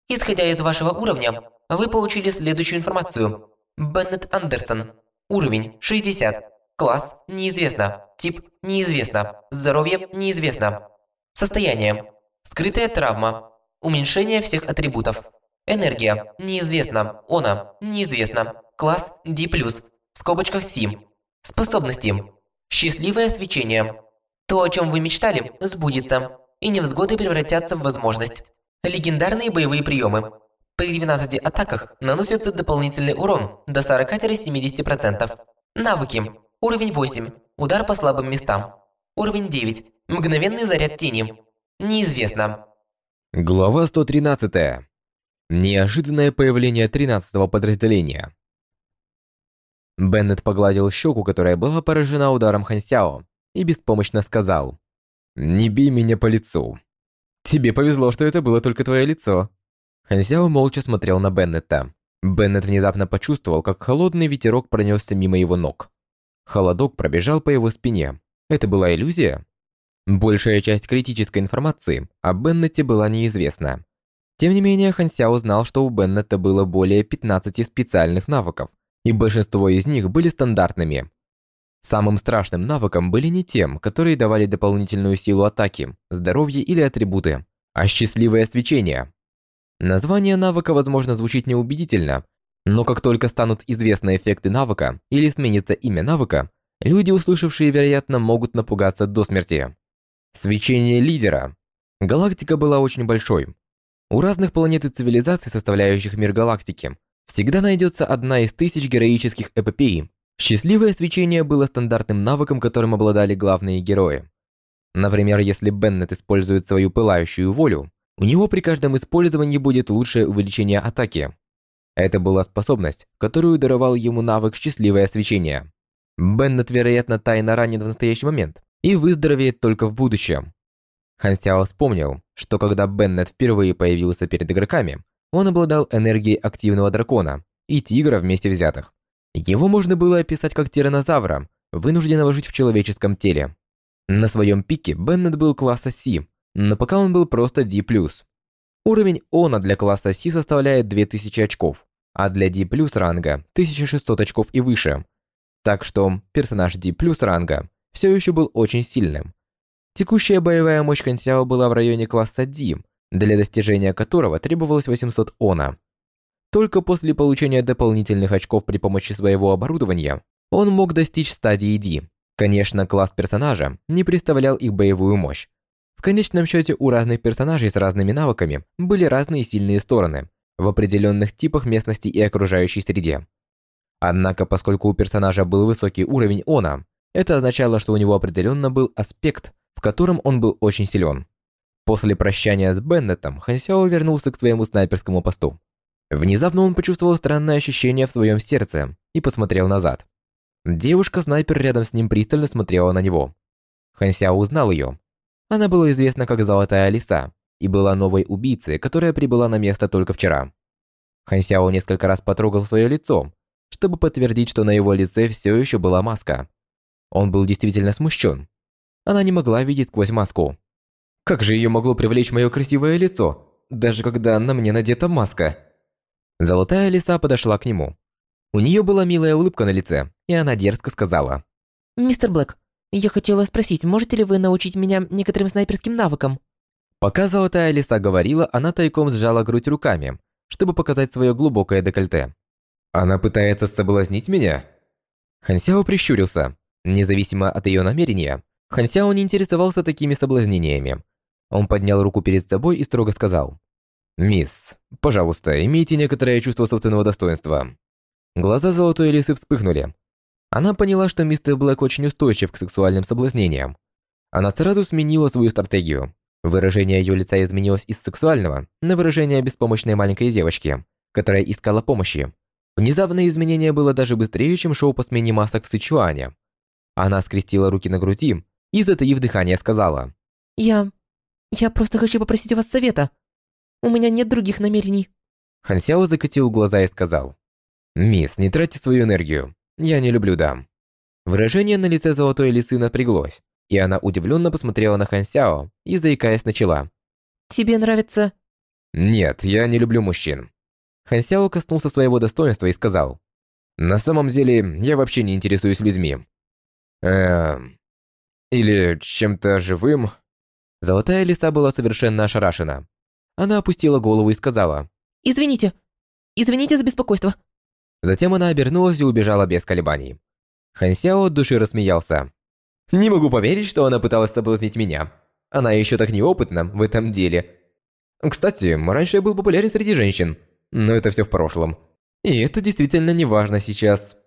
Исходя из вашего уровня, вы получили следующую информацию. Беннет Андерсон. Уровень 60. Класс неизвестно. Тип неизвестно. Здоровье неизвестно. Состояние Скрытая травма. Уменьшение всех атрибутов. Энергия. Неизвестно. Она. Неизвестно. Класс D+. В скобочках Си. Способности. Счастливое свечение. То, о чем вы мечтали, сбудется. И невзгоды превратятся в возможность. Легендарные боевые приемы. При 12 атаках наносится дополнительный урон до 40-70%. Навыки. Уровень 8. Удар по слабым местам. Уровень 9. Мгновенный заряд тени. Неизвестно. Глава 113. Неожиданное появление 13-го подразделения. Беннет погладил щеку, которая была поражена ударом Хансяо, и беспомощно сказал. «Не бей меня по лицу». «Тебе повезло, что это было только твое лицо». Хансяо молча смотрел на Беннета. Беннет внезапно почувствовал, как холодный ветерок пронесся мимо его ног. Холодок пробежал по его спине. Это была иллюзия? Большая часть критической информации о Беннете была неизвестна. Тем не менее, Хан Сяо знал, что у Беннета было более 15 специальных навыков, и большинство из них были стандартными. Самым страшным навыком были не тем, которые давали дополнительную силу атаки, здоровье или атрибуты, а счастливое свечение. Название навыка, возможно, звучит неубедительно, но как только станут известны эффекты навыка или сменится имя навыка, люди, услышавшие, вероятно, могут напугаться до смерти. Свечение лидера. Галактика была очень большой. У разных планет и цивилизаций, составляющих мир галактики, всегда найдется одна из тысяч героических эпопей. Счастливое свечение было стандартным навыком, которым обладали главные герои. Например, если Беннет использует свою пылающую волю, у него при каждом использовании будет лучшее увеличение атаки. Это была способность, которую даровал ему навык «Счастливое свечение». Беннет, вероятно, тайно ранен в настоящий момент, и выздоровеет только в будущем. Хан Сяо вспомнил, что когда Беннет впервые появился перед игроками, он обладал энергией активного дракона и тигра вместе взятых. Его можно было описать как тиранозавра, вынужденного жить в человеческом теле. На своем пике Беннет был класса С, но пока он был просто D+. Уровень Она для класса С составляет 2000 очков, а для D+, ранга 1600 очков и выше. Так что персонаж D+, ранга все еще был очень сильным. Текущая боевая мощь Кансяо была в районе класса D, для достижения которого требовалось 800 она. Только после получения дополнительных очков при помощи своего оборудования он мог достичь стадии D. Конечно, класс персонажа не представлял их боевую мощь. В конечном счете у разных персонажей с разными навыками были разные сильные стороны в определенных типах местности и окружающей среде. Однако, поскольку у персонажа был высокий уровень она, это означало, что у него определенно был аспект, в котором он был очень силен. После прощания с Беннетом, Хансяо вернулся к своему снайперскому посту. Внезапно он почувствовал странное ощущение в своем сердце и посмотрел назад. Девушка-снайпер рядом с ним пристально смотрела на него. Хансяо узнал ее. Она была известна как Золотая Лиса и была новой убийцей, которая прибыла на место только вчера. Хансяо несколько раз потрогал свое лицо, чтобы подтвердить, что на его лице все еще была маска. Он был действительно смущен. Она не могла видеть сквозь маску. Как же ее могло привлечь мое красивое лицо, даже когда на мне надета маска? Золотая лиса подошла к нему. У нее была милая улыбка на лице, и она дерзко сказала. «Мистер Блэк, я хотела спросить, можете ли вы научить меня некоторым снайперским навыкам?» Пока Золотая Лиса говорила, она тайком сжала грудь руками, чтобы показать свое глубокое декольте. «Она пытается соблазнить меня?» Хансяо прищурился. Независимо от ее намерения, Хансяо не интересовался такими соблазнениями. Он поднял руку перед собой и строго сказал. «Мисс, пожалуйста, имейте некоторое чувство собственного достоинства». Глаза Золотой Лисы вспыхнули. Она поняла, что мистер Блэк очень устойчив к сексуальным соблазнениям. Она сразу сменила свою стратегию. Выражение ее лица изменилось из сексуального на выражение беспомощной маленькой девочки, которая искала помощи. Внезапное изменение было даже быстрее, чем шоу по смене масок в Сычуане. Она скрестила руки на груди и, затаив дыхание, сказала. «Я... я просто хочу попросить у вас совета. У меня нет других намерений». Хансяо закатил глаза и сказал. «Мисс, не тратьте свою энергию. Я не люблю дам». Выражение на лице Золотой Лисы напряглось, и она удивленно посмотрела на Хансяо и, заикаясь, начала. «Тебе нравится...» «Нет, я не люблю мужчин». Хансяо коснулся своего достоинства и сказал. «На самом деле, я вообще не интересуюсь людьми. Эм... Или чем-то живым? Золотая лиса была совершенно ошарашена. Она опустила голову и сказала. «Извините. Извините за беспокойство». Затем она обернулась и убежала без колебаний. Хансяо от души рассмеялся. «Не могу поверить, что она пыталась соблазнить меня. Она еще так неопытна в этом деле. Кстати, раньше я был популярен среди женщин, но это все в прошлом. И это действительно не важно сейчас.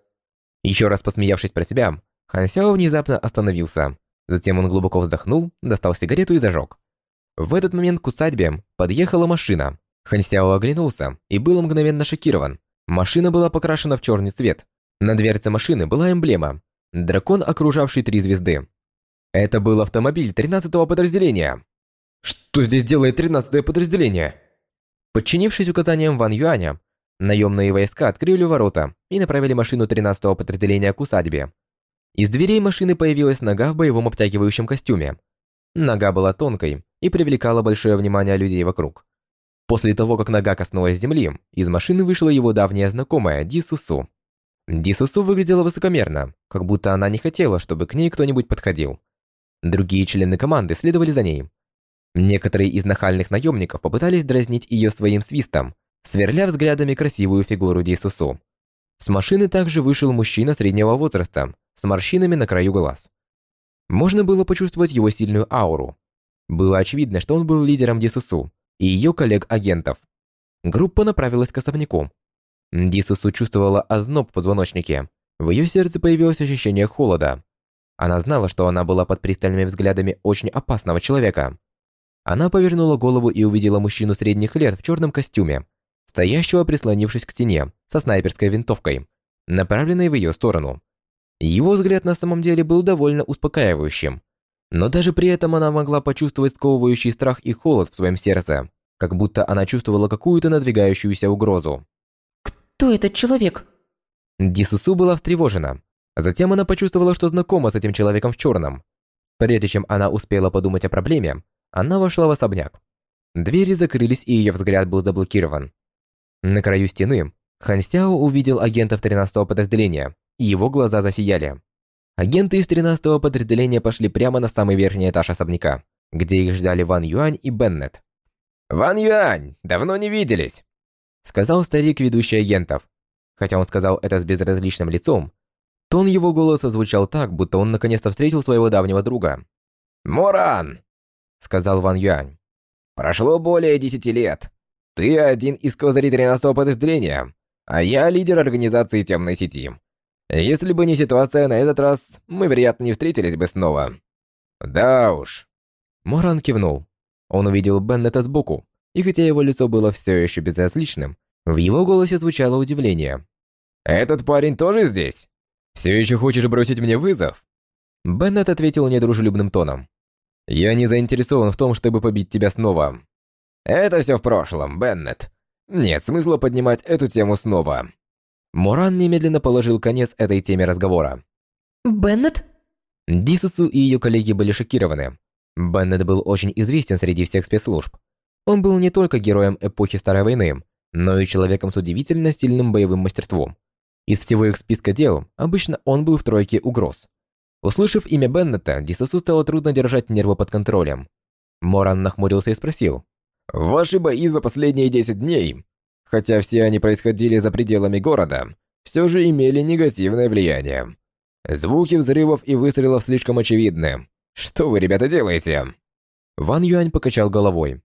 Еще раз посмеявшись про себя, Хан Сяо внезапно остановился. Затем он глубоко вздохнул, достал сигарету и зажег. В этот момент к усадьбе подъехала машина. Хан Сяо оглянулся и был мгновенно шокирован. Машина была покрашена в черный цвет. На дверце машины была эмблема – дракон, окружавший три звезды. Это был автомобиль 13-го подразделения. Что здесь делает 13-е подразделение? Подчинившись указаниям Ван Юаня, наемные войска открыли ворота и направили машину 13-го подразделения к усадьбе. Из дверей машины появилась нога в боевом обтягивающем костюме. Нога была тонкой и привлекала большое внимание людей вокруг. После того, как нога коснулась земли, из машины вышла его давняя знакомая Ди Сусу. Ди Сусу выглядела высокомерно, как будто она не хотела, чтобы к ней кто-нибудь подходил. Другие члены команды следовали за ней. Некоторые из нахальных наемников попытались дразнить ее своим свистом, сверля взглядами красивую фигуру Ди Сусу. С машины также вышел мужчина среднего возраста, с морщинами на краю глаз. Можно было почувствовать его сильную ауру. Было очевидно, что он был лидером Дисусу и ее коллег-агентов. Группа направилась к особняку. Дисусу чувствовала озноб в позвоночнике. В ее сердце появилось ощущение холода. Она знала, что она была под пристальными взглядами очень опасного человека. Она повернула голову и увидела мужчину средних лет в черном костюме, стоящего прислонившись к стене со снайперской винтовкой, направленной в ее сторону. Его взгляд на самом деле был довольно успокаивающим. Но даже при этом она могла почувствовать сковывающий страх и холод в своем сердце, как будто она чувствовала какую-то надвигающуюся угрозу. «Кто этот человек?» Дисусу была встревожена. Затем она почувствовала, что знакома с этим человеком в черном. Прежде чем она успела подумать о проблеме, она вошла в особняк. Двери закрылись, и ее взгляд был заблокирован. На краю стены Хан Сяо увидел агентов 13-го подразделения, его глаза засияли. Агенты из 13-го подразделения пошли прямо на самый верхний этаж особняка, где их ждали Ван Юань и Беннет. «Ван Юань, давно не виделись!» Сказал старик, ведущий агентов. Хотя он сказал это с безразличным лицом, тон его голоса звучал так, будто он наконец-то встретил своего давнего друга. «Моран!» Сказал Ван Юань. «Прошло более десяти лет. Ты один из козырей 13-го подразделения, а я лидер организации темной сети. Если бы не ситуация на этот раз, мы, вероятно, не встретились бы снова. Да уж. Моран кивнул. Он увидел Беннета сбоку, и хотя его лицо было все еще безразличным, в его голосе звучало удивление. «Этот парень тоже здесь? Все еще хочешь бросить мне вызов?» Беннет ответил недружелюбным тоном. «Я не заинтересован в том, чтобы побить тебя снова». «Это все в прошлом, Беннет. Нет смысла поднимать эту тему снова. Моран немедленно положил конец этой теме разговора. «Беннет?» Дисусу и ее коллеги были шокированы. Беннет был очень известен среди всех спецслужб. Он был не только героем эпохи Старой войны, но и человеком с удивительно сильным боевым мастерством. Из всего их списка дел, обычно он был в тройке угроз. Услышав имя Беннета, Дисусу стало трудно держать нервы под контролем. Моран нахмурился и спросил. «Ваши бои за последние 10 дней хотя все они происходили за пределами города, все же имели негативное влияние. Звуки взрывов и выстрелов слишком очевидны. Что вы, ребята, делаете? Ван Юань покачал головой.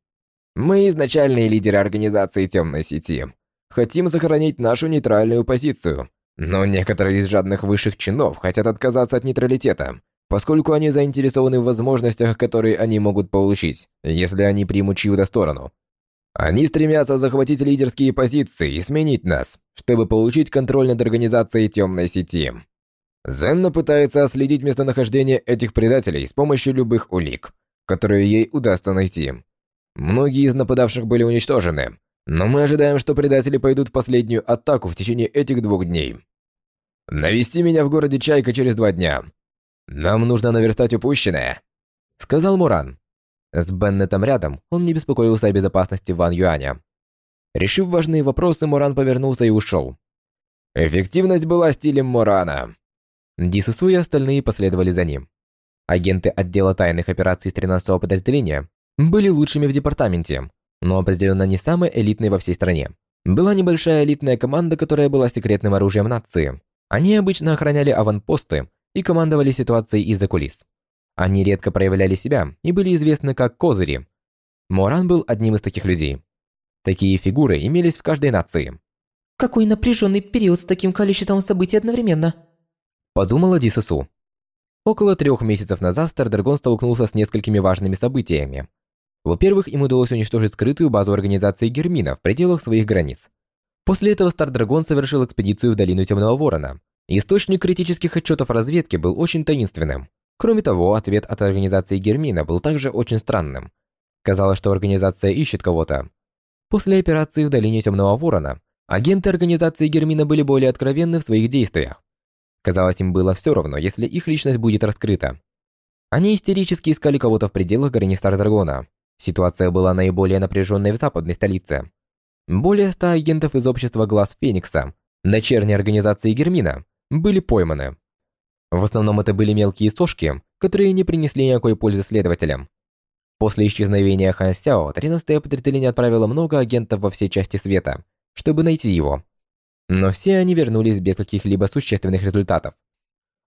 Мы изначальные лидеры организации темной сети. Хотим сохранить нашу нейтральную позицию. Но некоторые из жадных высших чинов хотят отказаться от нейтралитета, поскольку они заинтересованы в возможностях, которые они могут получить, если они примут чью-то сторону. Они стремятся захватить лидерские позиции и сменить нас, чтобы получить контроль над организацией темной сети. Зенна пытается отследить местонахождение этих предателей с помощью любых улик, которые ей удастся найти. Многие из нападавших были уничтожены, но мы ожидаем, что предатели пойдут в последнюю атаку в течение этих двух дней. Навести меня в городе Чайка через два дня. Нам нужно наверстать упущенное, сказал Муран. С Беннетом рядом он не беспокоился о безопасности Ван Юаня. Решив важные вопросы, Моран повернулся и ушел. Эффективность была стилем Морана. Дисусу и остальные последовали за ним. Агенты отдела тайных операций 13-го подразделения были лучшими в департаменте, но определенно не самой элитной во всей стране. Была небольшая элитная команда, которая была секретным оружием нации. Они обычно охраняли аванпосты и командовали ситуацией из-за кулис. Они редко проявляли себя и были известны как козыри. Моран был одним из таких людей. Такие фигуры имелись в каждой нации. Какой напряженный период с таким количеством событий одновременно. Подумала Дисусу. Около трех месяцев назад Стардрагон столкнулся с несколькими важными событиями. Во-первых, им удалось уничтожить скрытую базу организации Гермина в пределах своих границ. После этого Стардрагон совершил экспедицию в долину Темного Ворона. Источник критических отчетов разведки был очень таинственным. Кроме того, ответ от организации Гермина был также очень странным. Казалось, что организация ищет кого-то. После операции в долине Темного Ворона, агенты организации Гермина были более откровенны в своих действиях. Казалось, им было все равно, если их личность будет раскрыта. Они истерически искали кого-то в пределах границ Стардрагона. Ситуация была наиболее напряженной в западной столице. Более ста агентов из общества Глаз Феникса, дочерней организации Гермина, были пойманы. В основном это были мелкие сошки, которые не принесли никакой пользы следователям. После исчезновения Хан Сяо, 13-е подразделение отправило много агентов во все части света, чтобы найти его. Но все они вернулись без каких-либо существенных результатов.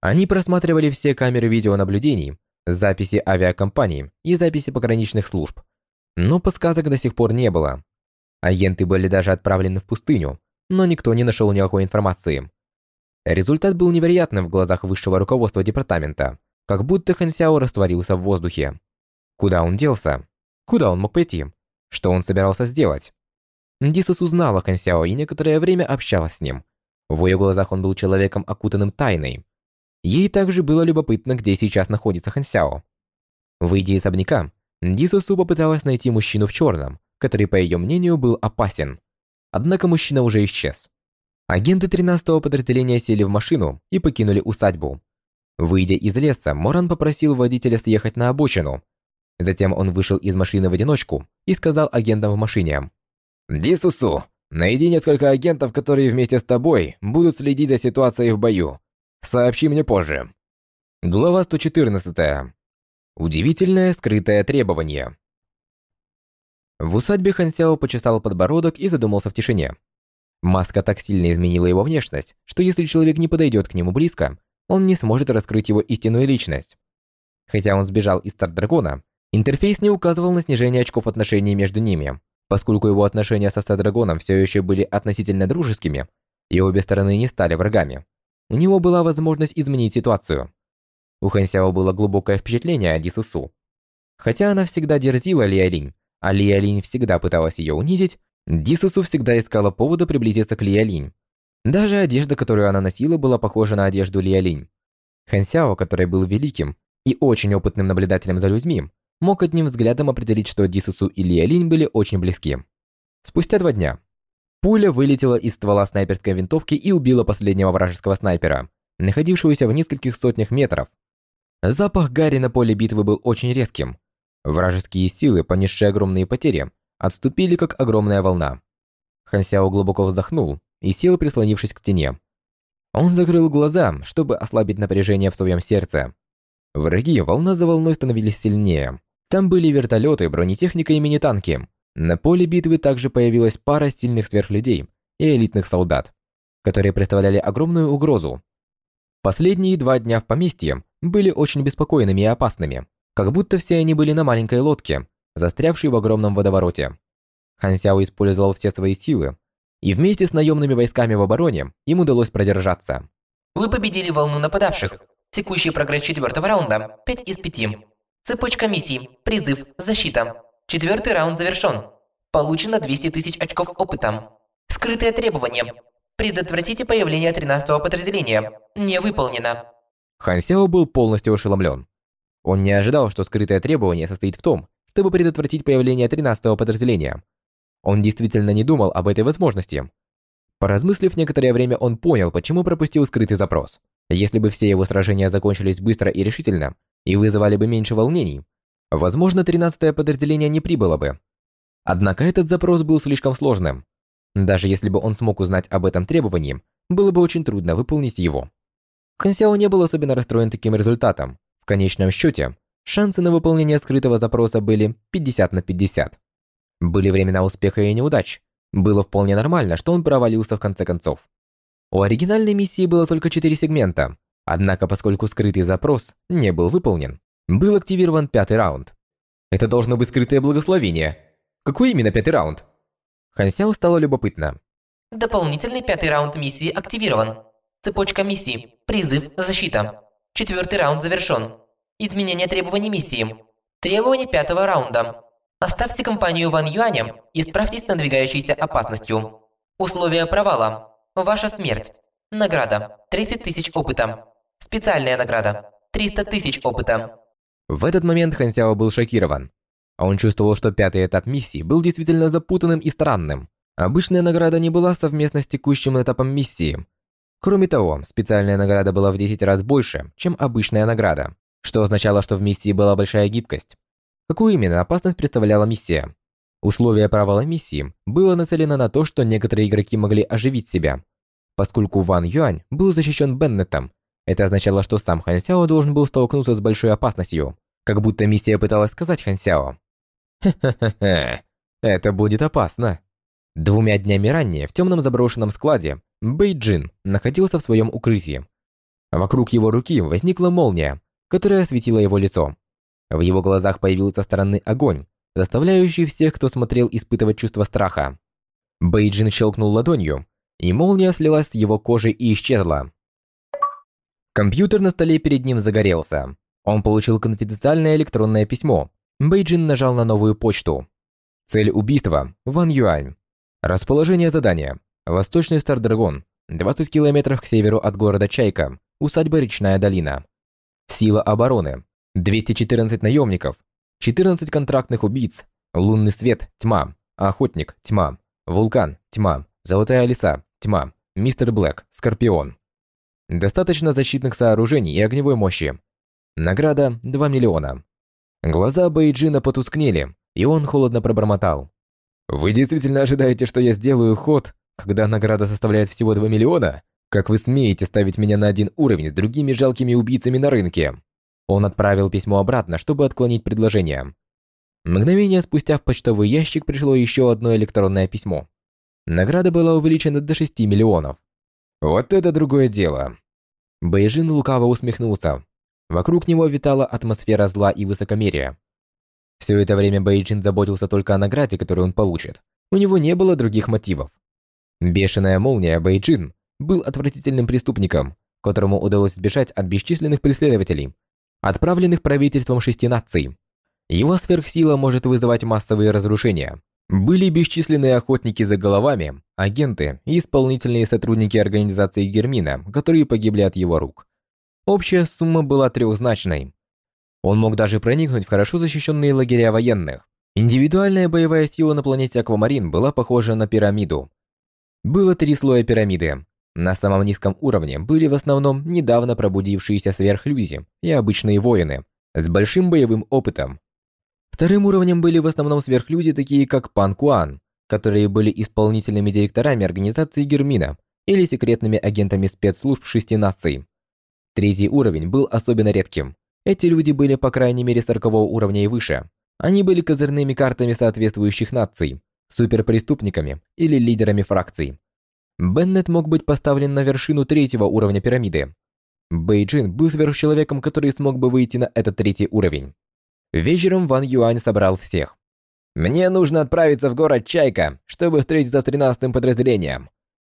Они просматривали все камеры видеонаблюдений, записи авиакомпаний и записи пограничных служб. Но подсказок до сих пор не было. Агенты были даже отправлены в пустыню, но никто не нашел никакой информации. Результат был невероятным в глазах высшего руководства департамента, как будто Хан Сяо растворился в воздухе. Куда он делся? Куда он мог пойти? Что он собирался сделать? Дисус узнала Хан Сяо и некоторое время общалась с ним. В ее глазах он был человеком, окутанным тайной. Ей также было любопытно, где сейчас находится Хан Сяо. Выйдя из особняка, Дисусу попыталась найти мужчину в черном, который, по ее мнению, был опасен. Однако мужчина уже исчез. Агенты 13-го подразделения сели в машину и покинули усадьбу. Выйдя из леса, Моран попросил водителя съехать на обочину, Затем он вышел из машины в одиночку и сказал агентам в машине. «Дисусу, найди несколько агентов, которые вместе с тобой будут следить за ситуацией в бою. Сообщи мне позже». Глава 114. Удивительное скрытое требование. В усадьбе Хансяо почесал подбородок и задумался в тишине. Маска так сильно изменила его внешность, что если человек не подойдет к нему близко, он не сможет раскрыть его истинную личность. Хотя он сбежал из Стардрагона, Интерфейс не указывал на снижение очков отношений между ними, поскольку его отношения со Стадрагоном все еще были относительно дружескими, и обе стороны не стали врагами. У него была возможность изменить ситуацию. У Хансяо было глубокое впечатление о Дисусу. Хотя она всегда дерзила Лиалинь, а Лиалинь всегда пыталась ее унизить, Дисусу всегда искала повода приблизиться к Лиалинь. Даже одежда, которую она носила, была похожа на одежду Лиалинь. Хансяо, который был великим и очень опытным наблюдателем за людьми, мог одним взглядом определить, что Дисусу и Лиалинь были очень близки. Спустя два дня. Пуля вылетела из ствола снайперской винтовки и убила последнего вражеского снайпера, находившегося в нескольких сотнях метров. Запах гари на поле битвы был очень резким. Вражеские силы, понесшие огромные потери, отступили как огромная волна. Хансяо глубоко вздохнул и сел, прислонившись к стене. Он закрыл глаза, чтобы ослабить напряжение в своем сердце. Враги волна за волной становились сильнее. Там были вертолеты, бронетехника и мини-танки. На поле битвы также появилась пара сильных сверхлюдей и элитных солдат, которые представляли огромную угрозу. Последние два дня в поместье были очень беспокойными и опасными, как будто все они были на маленькой лодке, застрявшей в огромном водовороте. Хан Сяо использовал все свои силы, и вместе с наемными войсками в обороне им удалось продержаться. Вы победили волну нападавших. Текущий прогресс четвертого раунда – 5 из 5. Цепочка миссий. Призыв. Защита. Четвертый раунд завершен. Получено 200 тысяч очков опыта. Скрытое требование. Предотвратите появление 13-го подразделения. Не выполнено. Хан Сяо был полностью ошеломлен. Он не ожидал, что скрытое требование состоит в том, чтобы предотвратить появление 13-го подразделения. Он действительно не думал об этой возможности. Поразмыслив некоторое время, он понял, почему пропустил скрытый запрос. Если бы все его сражения закончились быстро и решительно, и вызывали бы меньше волнений, возможно, 13-е подразделение не прибыло бы. Однако этот запрос был слишком сложным. Даже если бы он смог узнать об этом требовании, было бы очень трудно выполнить его. Хансяо не был особенно расстроен таким результатом. В конечном счете, шансы на выполнение скрытого запроса были 50 на 50. Были времена успеха и неудач. Было вполне нормально, что он провалился в конце концов. У оригинальной миссии было только 4 сегмента, Однако, поскольку скрытый запрос не был выполнен, был активирован пятый раунд. Это должно быть скрытое благословение. Какой именно пятый раунд? Хансяо стало любопытно. Дополнительный пятый раунд миссии активирован. Цепочка миссий. Призыв, защита. Четвертый раунд завершен. Изменение требований миссии. Требования пятого раунда. Оставьте компанию Ван Юаня и справьтесь с надвигающейся опасностью. Условия провала. Ваша смерть. Награда. 30 тысяч опыта. Специальная награда. 300 тысяч опыта. В этот момент Хан Сяо был шокирован. Он чувствовал, что пятый этап миссии был действительно запутанным и странным. Обычная награда не была совместна с текущим этапом миссии. Кроме того, специальная награда была в 10 раз больше, чем обычная награда, что означало, что в миссии была большая гибкость. Какую именно опасность представляла миссия? Условие провала миссии было нацелено на то, что некоторые игроки могли оживить себя. Поскольку Ван Юань был защищен Беннетом, это означало, что сам Хан Сяо должен был столкнуться с большой опасностью, как будто миссия пыталась сказать Хан Сяо. «Хе-хе-хе, это будет опасно». Двумя днями ранее в темном заброшенном складе Бэйджин находился в своем укрытии. Вокруг его руки возникла молния, которая осветила его лицо. В его глазах появился странный огонь, заставляющий всех, кто смотрел, испытывать чувство страха. Бэйджин щелкнул ладонью, и молния слилась с его кожей и исчезла. Компьютер на столе перед ним загорелся. Он получил конфиденциальное электронное письмо. Бэйджин нажал на новую почту. Цель убийства – Ван Юань. Расположение задания – Восточный Стардрагон, 20 километров к северу от города Чайка, усадьба Речная долина. Сила обороны – 214 наемников, 14 контрактных убийц, лунный свет – тьма, охотник – тьма, вулкан – тьма, золотая лиса – тьма, мистер Блэк – скорпион. Достаточно защитных сооружений и огневой мощи. Награда 2 миллиона. Глаза Бэйджина потускнели, и он холодно пробормотал. «Вы действительно ожидаете, что я сделаю ход, когда награда составляет всего 2 миллиона? Как вы смеете ставить меня на один уровень с другими жалкими убийцами на рынке?» Он отправил письмо обратно, чтобы отклонить предложение. Мгновение спустя в почтовый ящик пришло еще одно электронное письмо. Награда была увеличена до 6 миллионов. Вот это другое дело. Бэйджин лукаво усмехнулся. Вокруг него витала атмосфера зла и высокомерия. Все это время Бэйджин заботился только о награде, которую он получит. У него не было других мотивов. Бешеная молния Бэйджин был отвратительным преступником, которому удалось сбежать от бесчисленных преследователей, отправленных правительством шести наций. Его сверхсила может вызывать массовые разрушения, были бесчисленные охотники за головами, агенты и исполнительные сотрудники организации Гермина, которые погибли от его рук. Общая сумма была трехзначной. Он мог даже проникнуть в хорошо защищенные лагеря военных. Индивидуальная боевая сила на планете Аквамарин была похожа на пирамиду. Было три слоя пирамиды. На самом низком уровне были в основном недавно пробудившиеся сверхлюди и обычные воины с большим боевым опытом, Вторым уровнем были в основном сверхлюди, такие как Пан Куан, которые были исполнительными директорами организации Гермина или секретными агентами спецслужб шести наций. Третий уровень был особенно редким. Эти люди были по крайней мере 40 уровня и выше. Они были козырными картами соответствующих наций, суперпреступниками или лидерами фракций. Беннет мог быть поставлен на вершину третьего уровня пирамиды. Бэйджин был сверхчеловеком, который смог бы выйти на этот третий уровень. Вечером Ван Юань собрал всех. «Мне нужно отправиться в город Чайка, чтобы встретиться с тринадцатым подразделением.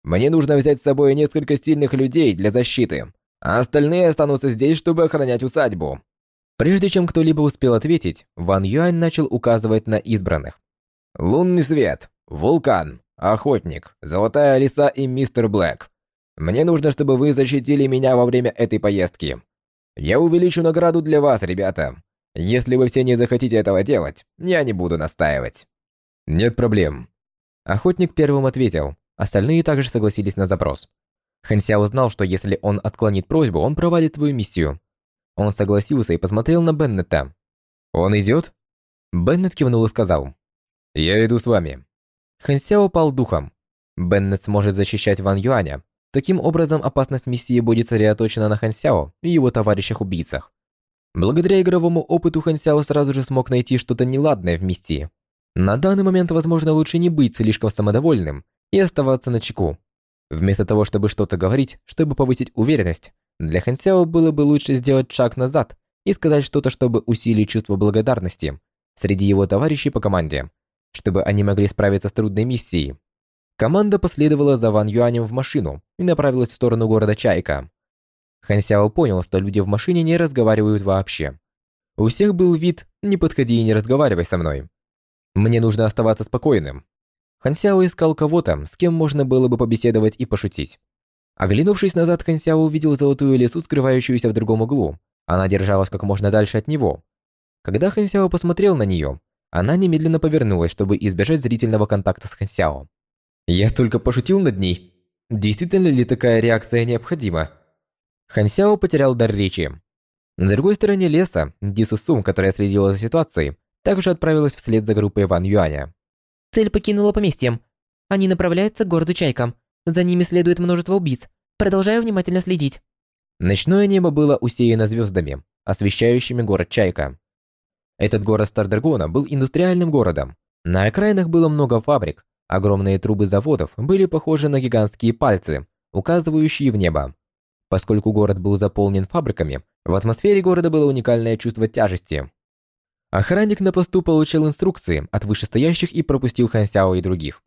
Мне нужно взять с собой несколько стильных людей для защиты, а остальные останутся здесь, чтобы охранять усадьбу». Прежде чем кто-либо успел ответить, Ван Юань начал указывать на избранных. «Лунный свет, вулкан, охотник, золотая лиса и мистер Блэк. Мне нужно, чтобы вы защитили меня во время этой поездки. Я увеличу награду для вас, ребята. Если вы все не захотите этого делать, я не буду настаивать. Нет проблем. Охотник первым ответил. Остальные также согласились на запрос. Хэнся узнал, что если он отклонит просьбу, он провалит твою миссию. Он согласился и посмотрел на Беннета. «Он идет?» Беннет кивнул и сказал. «Я иду с вами». Хэнся упал духом. Беннет сможет защищать Ван Юаня. Таким образом, опасность миссии будет сосредоточена на Хансяо и его товарищах-убийцах. Благодаря игровому опыту Хан Сяо сразу же смог найти что-то неладное в миссии. На данный момент, возможно, лучше не быть слишком самодовольным и оставаться на чеку. Вместо того, чтобы что-то говорить, чтобы повысить уверенность, для Хан Сяо было бы лучше сделать шаг назад и сказать что-то, чтобы усилить чувство благодарности среди его товарищей по команде, чтобы они могли справиться с трудной миссией. Команда последовала за Ван Юанем в машину и направилась в сторону города Чайка. Хан Сяо понял, что люди в машине не разговаривают вообще. У всех был вид «не подходи и не разговаривай со мной». Мне нужно оставаться спокойным. Хан Сяо искал кого-то, с кем можно было бы побеседовать и пошутить. Оглянувшись назад, Хан Сяо увидел золотую лесу, скрывающуюся в другом углу. Она держалась как можно дальше от него. Когда Хан Сяо посмотрел на нее, она немедленно повернулась, чтобы избежать зрительного контакта с Хан Сяо. «Я только пошутил над ней. Действительно ли такая реакция необходима?» Хан Сяо потерял дар речи. На другой стороне леса, Дису Сум, которая следила за ситуацией, также отправилась вслед за группой Ван Юаня. Цель покинула поместье. Они направляются к городу Чайка. За ними следует множество убийц. Продолжаю внимательно следить. Ночное небо было усеяно звездами, освещающими город Чайка. Этот город Стардергона был индустриальным городом. На окраинах было много фабрик. Огромные трубы заводов были похожи на гигантские пальцы, указывающие в небо. Поскольку город был заполнен фабриками, в атмосфере города было уникальное чувство тяжести. Охранник на посту получил инструкции от вышестоящих и пропустил Хан Сяо и других.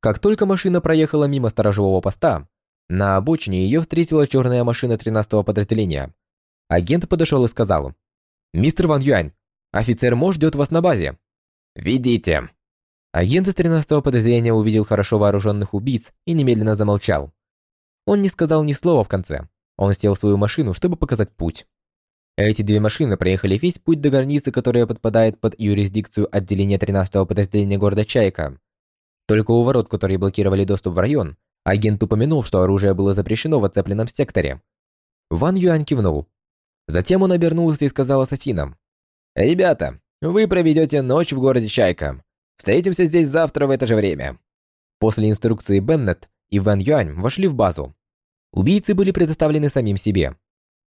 Как только машина проехала мимо сторожевого поста, на обочине ее встретила черная машина 13-го подразделения. Агент подошел и сказал, «Мистер Ван Юань, офицер Мо ждет вас на базе». «Ведите». Агент из 13-го подразделения увидел хорошо вооруженных убийц и немедленно замолчал. Он не сказал ни слова в конце. Он сел в свою машину, чтобы показать путь. Эти две машины проехали весь путь до границы, которая подпадает под юрисдикцию отделения 13-го подразделения города Чайка. Только у ворот, которые блокировали доступ в район, агент упомянул, что оружие было запрещено в оцепленном секторе. Ван Юань кивнул. Затем он обернулся и сказал ассасинам. «Ребята, вы проведете ночь в городе Чайка. Встретимся здесь завтра в это же время». После инструкции Беннет и Ван Юань вошли в базу. Убийцы были предоставлены самим себе.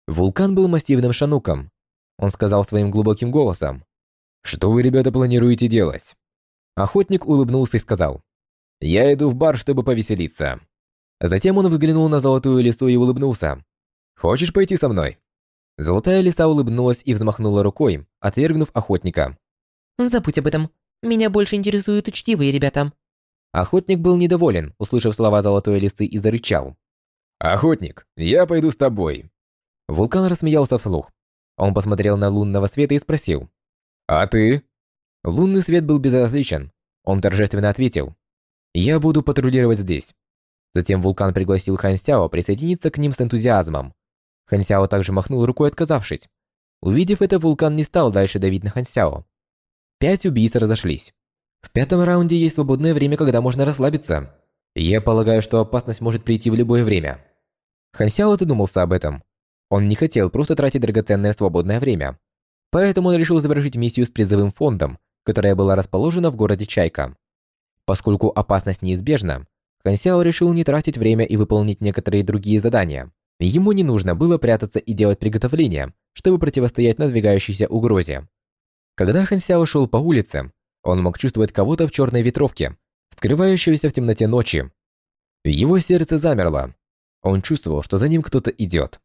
Вулкан был массивным шануком. Он сказал своим глубоким голосом. «Что вы, ребята, планируете делать?» Охотник улыбнулся и сказал. «Я иду в бар, чтобы повеселиться». Затем он взглянул на золотую лису и улыбнулся. «Хочешь пойти со мной?» Золотая лиса улыбнулась и взмахнула рукой, отвергнув охотника. Забудь об этом. Меня больше интересуют учтивые ребята. Охотник был недоволен, услышав слова золотой лисы и зарычал. «Охотник, я пойду с тобой». Вулкан рассмеялся вслух. Он посмотрел на лунного света и спросил. «А ты?» Лунный свет был безразличен. Он торжественно ответил. «Я буду патрулировать здесь». Затем вулкан пригласил Хан Сяо присоединиться к ним с энтузиазмом. Хан Сяо также махнул рукой, отказавшись. Увидев это, вулкан не стал дальше давить на Хан Сяо. Пять убийц разошлись. В пятом раунде есть свободное время, когда можно расслабиться. Я полагаю, что опасность может прийти в любое время. Хан Сяо задумался об этом. Он не хотел просто тратить драгоценное свободное время. Поэтому он решил завершить миссию с призовым фондом, которая была расположена в городе Чайка. Поскольку опасность неизбежна, Хан Сяо решил не тратить время и выполнить некоторые другие задания. Ему не нужно было прятаться и делать приготовления, чтобы противостоять надвигающейся угрозе. Когда Хан Сяо шел по улице, он мог чувствовать кого-то в черной ветровке, скрывающегося в темноте ночи. Его сердце замерло. Он чувствовал, что за ним кто-то идет.